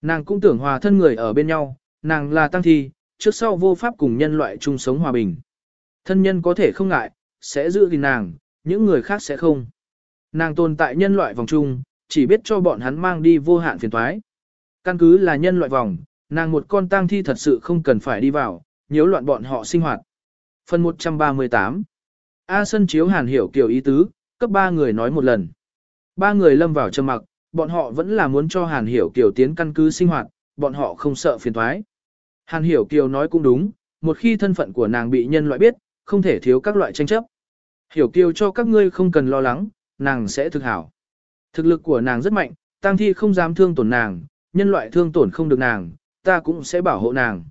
Nàng cũng tưởng hòa thân người ở bên nhau, nàng là tăng thi, trước sau vô pháp cùng nhân loại chung sống hòa bình. Thân nhân có thể không ngại, sẽ giữ gìn nàng, những người khác sẽ không. Nàng tồn tại nhân loại vòng chung, chỉ biết cho bọn hắn mang đi vô hạn phiền toái. Căn cứ là nhân loại vòng, nàng một con tang thi thật sự không cần phải đi vào, nhiễu loạn bọn họ sinh hoạt. Phần 138 A Sân chiếu hàn hiểu kiểu ý tứ, cấp ba người nói một lần. Ba người lâm vào trầm mặc, bọn họ vẫn là muốn cho hàn hiểu kiểu tiến căn cứ sinh hoạt, bọn họ không sợ phiền toái. Hàn hiểu kiều nói cũng đúng, một khi thân phận của nàng bị nhân loại biết, không thể thiếu các loại tranh chấp. Hiểu kiều cho các ngươi không cần lo lắng, nàng sẽ thực hảo. Thực lực của nàng rất mạnh, Tang thi không dám thương tổn nàng, nhân loại thương tổn không được nàng, ta cũng sẽ bảo hộ nàng.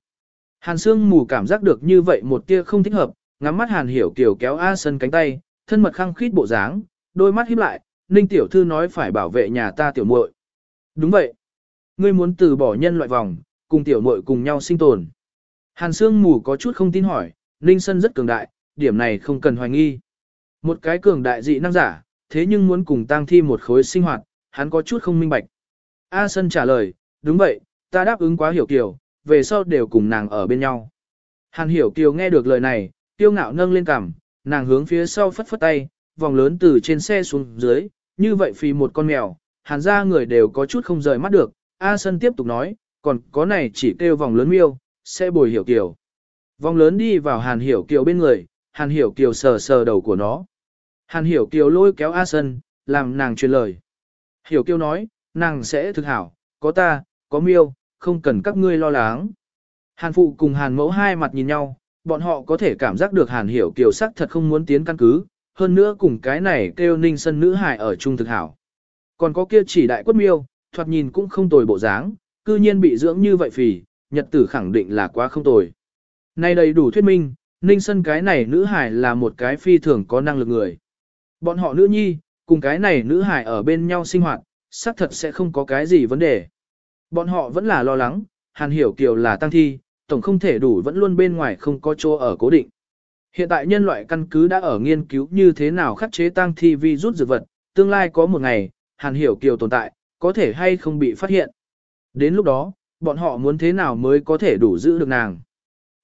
Hàn Sương mù cảm giác được như vậy một tia không thích hợp, ngắm mắt Hàn Hiểu Kiều kéo A Sân cánh tay, thân mật khăng khít bộ dáng, đôi mắt híp lại, Ninh tiểu thư nói phải bảo vệ nhà ta tiểu muội. Đúng vậy. Ngươi muốn từ bỏ nhân loại vòng, cùng tiểu muội cùng nhau sinh tồn. Hàn Sương mù có chút không tin hỏi, Ninh Sân rất cường đại, điểm này không cần hoài nghi. Một cái cường đại dị năng giả, thế nhưng muốn cùng tang thi một khối sinh hoạt, hắn có chút không minh bạch. A Sân trả lời, đúng vậy, ta đáp ứng quá hiểu kiều, về sau đều cùng nàng ở bên nhau. Hàn hiểu kiều nghe được lời này, tiêu ngạo nâng lên cằm, nàng hướng phía sau phất phất tay, vòng lớn từ trên xe xuống dưới, như vậy vì một con mèo, hàn ra người đều có chút không rời mắt được. A Sân tiếp tục nói, còn có này chỉ kêu vòng lớn miêu, sẽ bồi hiểu kiều. Vòng lớn đi vào hàn hiểu kiều bên người, hàn hiểu kiều sờ sờ đầu của nó. Hàn hiểu kiều lôi kéo A Sân, làm nàng truyền lời. Hiểu kiều nói, nàng sẽ thực hảo, có ta, có miêu, không cần các ngươi lo lắng. Hàn phụ cùng hàn mẫu hai mặt nhìn nhau, bọn họ có thể cảm giác được hàn hiểu kiều sắc thật không muốn tiến căn cứ, hơn nữa cùng cái này kêu ninh sân nữ hài ở chung thực hảo. Còn có kia chỉ đại quất miêu, thoạt nhìn cũng không tồi bộ dáng, cư nhiên bị dưỡng như vậy phì, nhật tử khẳng định là quá không tồi. Nay đầy đủ thuyết minh, ninh sân cái này nữ hải là một cái phi thường có năng lực người. Bọn họ nữ nhi, cùng cái này nữ hải ở bên nhau sinh hoạt, xác thật sẽ không có cái gì vấn đề. Bọn họ vẫn là lo lắng, Hàn Hiểu Kiều là tăng thi, tổng không thể đủ vẫn luôn bên ngoài không có chỗ ở cố định. Hiện tại nhân loại căn cứ đã ở nghiên cứu như thế nào khắc chế tăng thi vi rút dược vật, tương lai có một ngày, Hàn Hiểu Kiều tồn tại, có thể hay không bị phát hiện. Đến lúc đó, bọn họ muốn thế nào mới có thể đủ giữ được nàng.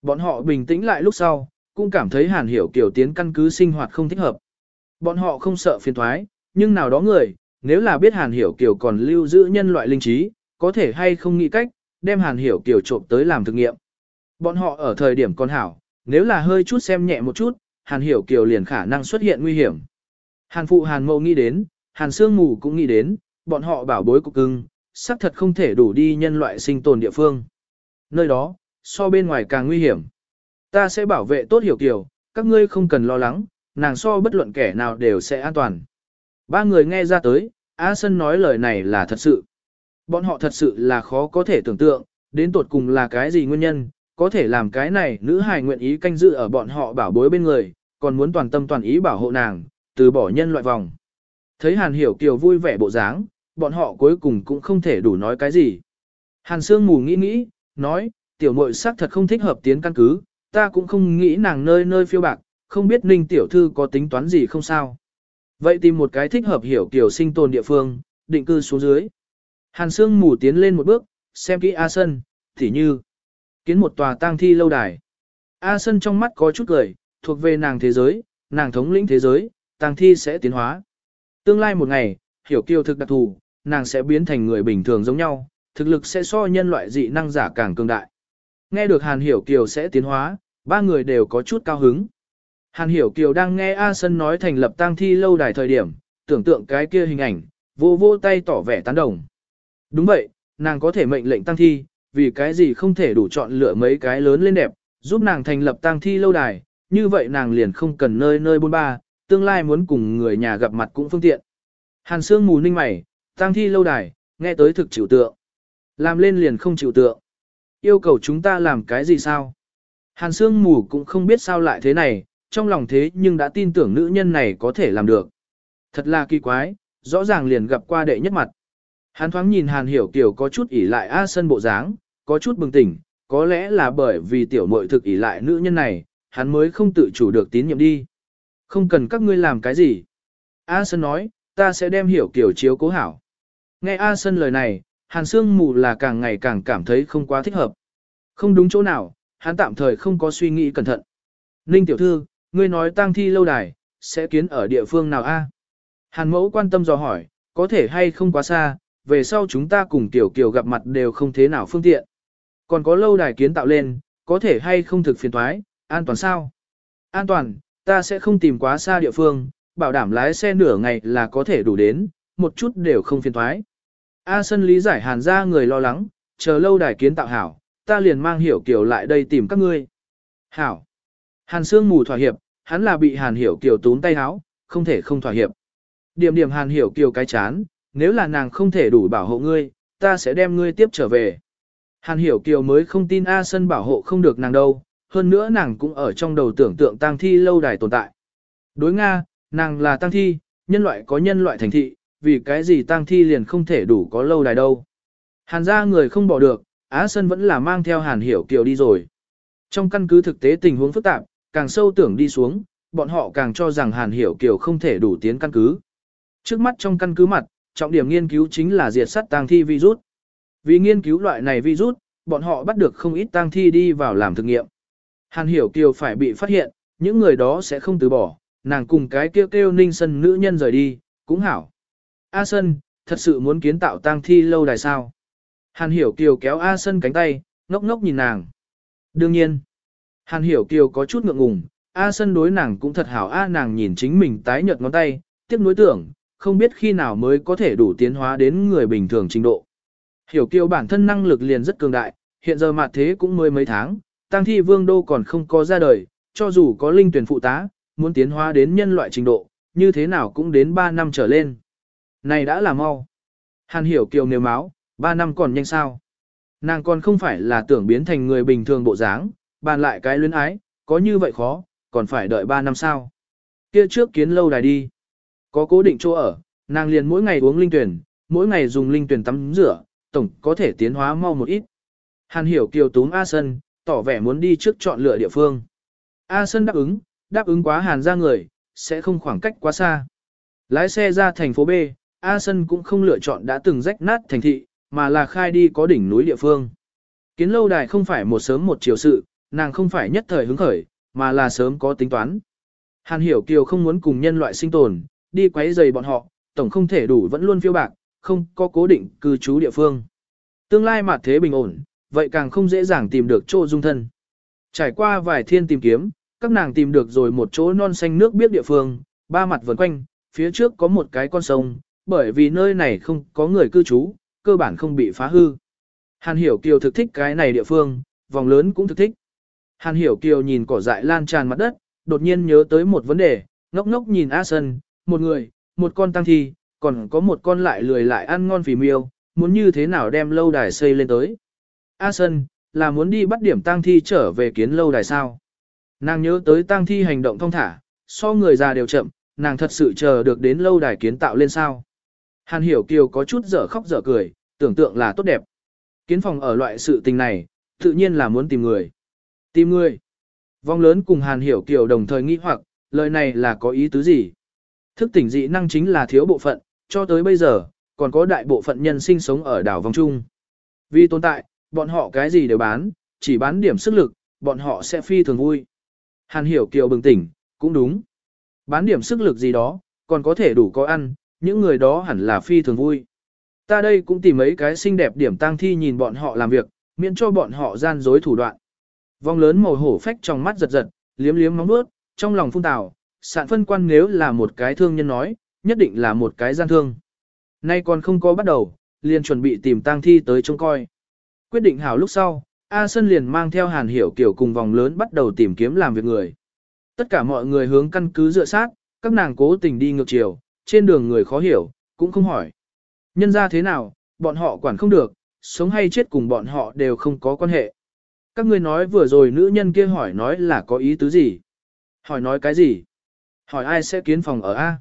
Bọn họ bình tĩnh lại lúc sau, cũng cảm thấy Hàn Hiểu Kiều tiến căn cứ sinh hoạt không thích hợp. Bọn họ không sợ phiền thoái, nhưng nào đó người, nếu là biết Hàn Hiểu Kiều còn lưu giữ nhân loại linh trí, có thể hay không nghĩ cách, đem Hàn Hiểu Kiều trộm tới làm thực nghiệm. Bọn họ ở thời điểm còn hảo, nếu là hơi chút xem nhẹ một chút, Hàn Hiểu Kiều liền khả năng xuất hiện nguy hiểm. Hàn Phụ Hàn Mậu nghĩ đến, Hàn Sương Mù cũng nghĩ đến, bọn họ bảo bối cục cưng, xác thật không thể đủ đi nhân loại sinh tồn địa phương. Nơi đó, so bên ngoài càng nguy hiểm. Ta sẽ bảo vệ tốt Hiểu Kiều, các ngươi không cần lo lắng, nàng so bất luận kẻ nào đều sẽ an toàn. Ba người nghe ra tới, A Sân nói lời này là thật sự. Bọn họ thật sự là khó có thể tưởng tượng, đến tột cùng là cái gì nguyên nhân, có thể làm cái này nữ hài nguyện ý canh dự ở bọn họ bảo bối bên người, còn muốn toàn tâm toàn ý bảo hộ nàng, từ bỏ nhân loại vòng. Thấy Hàn Hiểu Kiều vui vẻ bộ dáng, bọn họ cuối cùng cũng không thể đủ nói cái gì. Hàn Sương mù nghĩ nghĩ, nói, tiểu muội xác thật không thích hợp tiến căn cứ, ta cũng không nghĩ nàng nơi nơi phiêu bạc, không biết Ninh tiểu thư có tính toán gì không sao. Vậy tìm một cái thích hợp hiểu kiểu sinh tồn địa phương, định cư xuống dưới. Hàn Sương mù tiến lên một bước, xem kỹ A Sân, thì như kiến một tòa tang thi lâu đài. A Sân trong mắt có chút cười, thuộc về nàng thế giới, nàng thống lĩnh thế giới, tang thi sẽ tiến hóa. Tương lai một ngày, hiểu kiều thực đặc thù, nàng sẽ biến thành người bình thường giống nhau, thực lực sẽ so nhân loại dị năng giả càng cường đại. Nghe được Hàn Hiểu Kiều sẽ tiến hóa, ba người đều có chút cao hứng. Hàn Hiểu Kiều đang nghe A Sân nói thành lập tang thi lâu đài thời điểm, tưởng tượng cái kia hình ảnh, vô vô tay tỏ vẻ tán đồng. Đúng vậy, nàng có thể mệnh lệnh tang thi, vì cái gì không thể đủ chọn lựa mấy cái lớn lên đẹp, giúp nàng thành lập tang thi lâu đài, như vậy nàng liền không cần nơi nơi bôn ba, tương lai muốn cùng người nhà gặp mặt cũng phương tiện. Hàn Sương mù ninh mày, tăng thi lâu đài, nghe tới thực chịu tượng. Làm lên liền không chịu tượng. Yêu cầu chúng ta làm cái gì sao? Hàn Sương mù cũng không biết sao lại thế này, trong lòng thế nhưng đã tin tưởng nữ nhân này có thể làm được. Thật là kỳ quái, rõ ràng liền gặp qua đệ nhất mặt. Hắn thoáng nhìn Hàn Hiểu Kiều có chút ỉ lại A Sân bộ dáng, có chút bừng tỉnh, có lẽ là bởi vì tiểu muội thực ỉ lại nữ nhân này, hắn mới không tự chủ được tín nhiệm đi. Không cần các ngươi làm cái gì. A Sân nói, ta sẽ đem Hiểu Kiều chiếu cố hảo. Nghe A Sân lời này, Hàn Sương mù là càng ngày càng cảm thấy không quá thích hợp. Không đúng chỗ nào, hắn tạm thời không có suy nghĩ cẩn thận. Ninh tiểu thư, ngươi nói tang thi lâu đài, sẽ kiến ở địa phương nào a? Hàn mẫu quan tâm dò hỏi, có thể hay không quá xa, về sau chúng ta cùng tiểu kiều gặp mặt đều không thế nào phương tiện. Còn có lâu đài kiến tạo lên, có thể hay không thực phiền thoái, an toàn sao? An toàn, ta sẽ không tìm quá xa địa phương, bảo đảm lái xe nửa ngày là có thể đủ đến, một chút đều không phiền thoái. A sân lý giải hàn ra người lo lắng, chờ lâu đài kiến tạo hảo, ta liền mang hiểu kiều lại đây tìm các ngươi. Hảo. Hàn Sương mù thỏa hiệp, hắn là bị Hàn Hiểu Kiều tún tay háo, không thể không thỏa hiệp. Điểm điểm Hàn Hiểu Kiều cái chán, nếu là nàng không thể đủ bảo hộ ngươi, ta sẽ đem ngươi tiếp trở về. Hàn Hiểu Kiều mới không tin A Sân bảo hộ không được nàng đâu, hơn nữa nàng cũng ở trong đầu tưởng tượng tang thi lâu đài tồn tại. Đối Nga, nàng là tang thi, nhân loại có nhân loại thành thị, vì cái gì tang thi liền không thể đủ có lâu đài đâu. Hàn ra người không bỏ được, Á Sân vẫn là mang theo Hàn Hiểu Kiều đi rồi. Trong căn cứ thực tế tình huống phức tạp, càng sâu tưởng đi xuống, bọn họ càng cho rằng Hàn Hiểu Kiều không thể đủ tiến căn cứ. Trước mắt trong căn cứ mặt, trọng điểm nghiên cứu chính là diệt sát tang thi virus. Vì nghiên cứu loại này virus, bọn họ bắt được không ít tang thi đi vào làm thực nghiệm. Hàn Hiểu Kiều phải bị phát hiện, những người đó sẽ không từ bỏ, nàng cùng cái kêu kêu ninh sân nữ nhân rời đi, cũng hảo. A Sân, thật sự muốn kiến tạo tang thi lâu đài sao? Hàn Hiểu Kiều kéo A Sân cánh tay, ngốc ngốc nhìn nàng. Đương nhiên, Hàn Hiểu Kiều có chút ngượng ngùng, A Sân đối nàng cũng thật hảo A nàng nhìn chính mình tái nhợt ngón tay, tiếp nối tưởng, không biết khi nào mới có thể đủ tiến hóa đến người bình thường trình độ. Hiểu Kiều bản thân năng lực liền rất cường đại, hiện giờ mặt thế cũng mới mấy tháng, tang thi vương đô còn không có ra đời, cho dù có linh tuyển phụ tá, muốn tiến hóa đến nhân loại trình độ, như thế nào cũng đến 3 năm trở lên. Này đã là mau. Hàn Hiểu Kiều nêu máu, 3 năm còn nhanh sao. Nàng còn không phải là tưởng biến thành người bình thường bộ dáng, bàn lại cái luyến ái, có như vậy khó, còn phải đợi 3 năm sao. Kia trước kiến lâu đài đi. Có cố định chỗ ở, nàng liền mỗi ngày uống linh tuyển, mỗi ngày dùng linh tuyển tắm rửa, tổng có thể tiến hóa mau một ít. Hàn hiểu kiều túm A Sân, tỏ vẻ muốn đi trước chọn lựa địa phương. A Sân đáp ứng, đáp ứng quá hàn ra người, sẽ không khoảng cách quá xa. Lái xe ra thành phố B, A Sân cũng không lựa chọn đã từng rách nát thành thị, mà là khai đi có đỉnh núi địa phương. Kiến lâu đài không phải một sớm một chiều sự, nàng không phải nhất thời hứng khởi, mà là sớm có tính toán. Hàn hiểu kiều không muốn cùng nhân loại sinh tồn, đi quấy rầy bọn họ, tổng không thể đủ vẫn luôn phiêu bạc, không có cố định cư trú địa phương. Tương lai mà thế bình ổn, vậy càng không dễ dàng tìm được chỗ dung thân. Trải qua vài thiên tìm kiếm, các nàng tìm được rồi một chỗ non xanh nước biết địa phương, ba mặt vần quanh, phía trước có một cái con sông, bởi vì nơi này không có người cư trú, cơ bản không bị phá hư. Hàn Hiểu Kiều thực thích cái này địa phương, vòng lớn cũng thực thích. Hàn Hiểu Kiều nhìn cỏ dại lan tràn mặt đất, đột nhiên nhớ tới một vấn đề, ngốc ngốc nhìn A Sân, một người, một con tăng thi, còn có một con lại lười lại ăn ngon phì miêu, muốn như thế nào đem lâu đài xây lên tới. A Sân, là muốn đi bắt điểm tăng thi trở về kiến lâu đài sao. Nàng nhớ tới tăng thi hành động thông thả, so người già đều chậm, nàng thật sự chờ được đến lâu đài kiến tạo lên sao. Hàn Hiểu Kiều có chút dở khóc dở cười, tưởng tượng là tốt đẹp. Kiến phòng ở loại sự tình này, tự nhiên là muốn tìm người. Tìm người. Vong lớn cùng Hàn Hiểu Kiều đồng thời nghĩ hoặc, lời này là có ý tứ gì? Thức tỉnh dị năng chính là thiếu bộ phận, cho tới bây giờ, còn có đại bộ phận nhân sinh sống ở đảo vòng trung. Vì tồn tại, bọn họ cái gì đều bán, chỉ bán điểm sức lực, bọn họ sẽ phi thường vui. Hàn Hiểu Kiều bừng tỉnh, cũng đúng. Bán điểm sức lực gì đó, còn có thể đủ có ăn, những người đó hẳn là phi thường vui. Ta đây cũng tìm mấy cái xinh đẹp điểm tang thi nhìn bọn họ làm việc, miễn cho bọn họ gian dối thủ đoạn. Vong lớn màu hổ phách trong mắt giật giật, liếm liếm móng bước, trong lòng phun tào, sạn phân quan nếu là một cái thương nhân nói, nhất định là một cái gian thương. Nay còn không có bắt đầu, liền chuẩn bị tìm tang thi tới trông coi. Quyết định hảo lúc sau, A Sơn liền mang theo Hàn Hiểu Kiều cùng vòng lớn bắt đầu tìm kiếm làm việc người. Tất cả mọi người hướng căn cứ dựa sát, các nàng cố tình đi ngược chiều, trên đường người khó hiểu, cũng không hỏi. Nhân ra thế nào, bọn họ quản không được, sống hay chết cùng bọn họ đều không có quan hệ. Các ngươi nói vừa rồi nữ nhân kia hỏi nói là có ý tứ gì? Hỏi nói cái gì? Hỏi ai sẽ kiến phòng ở A?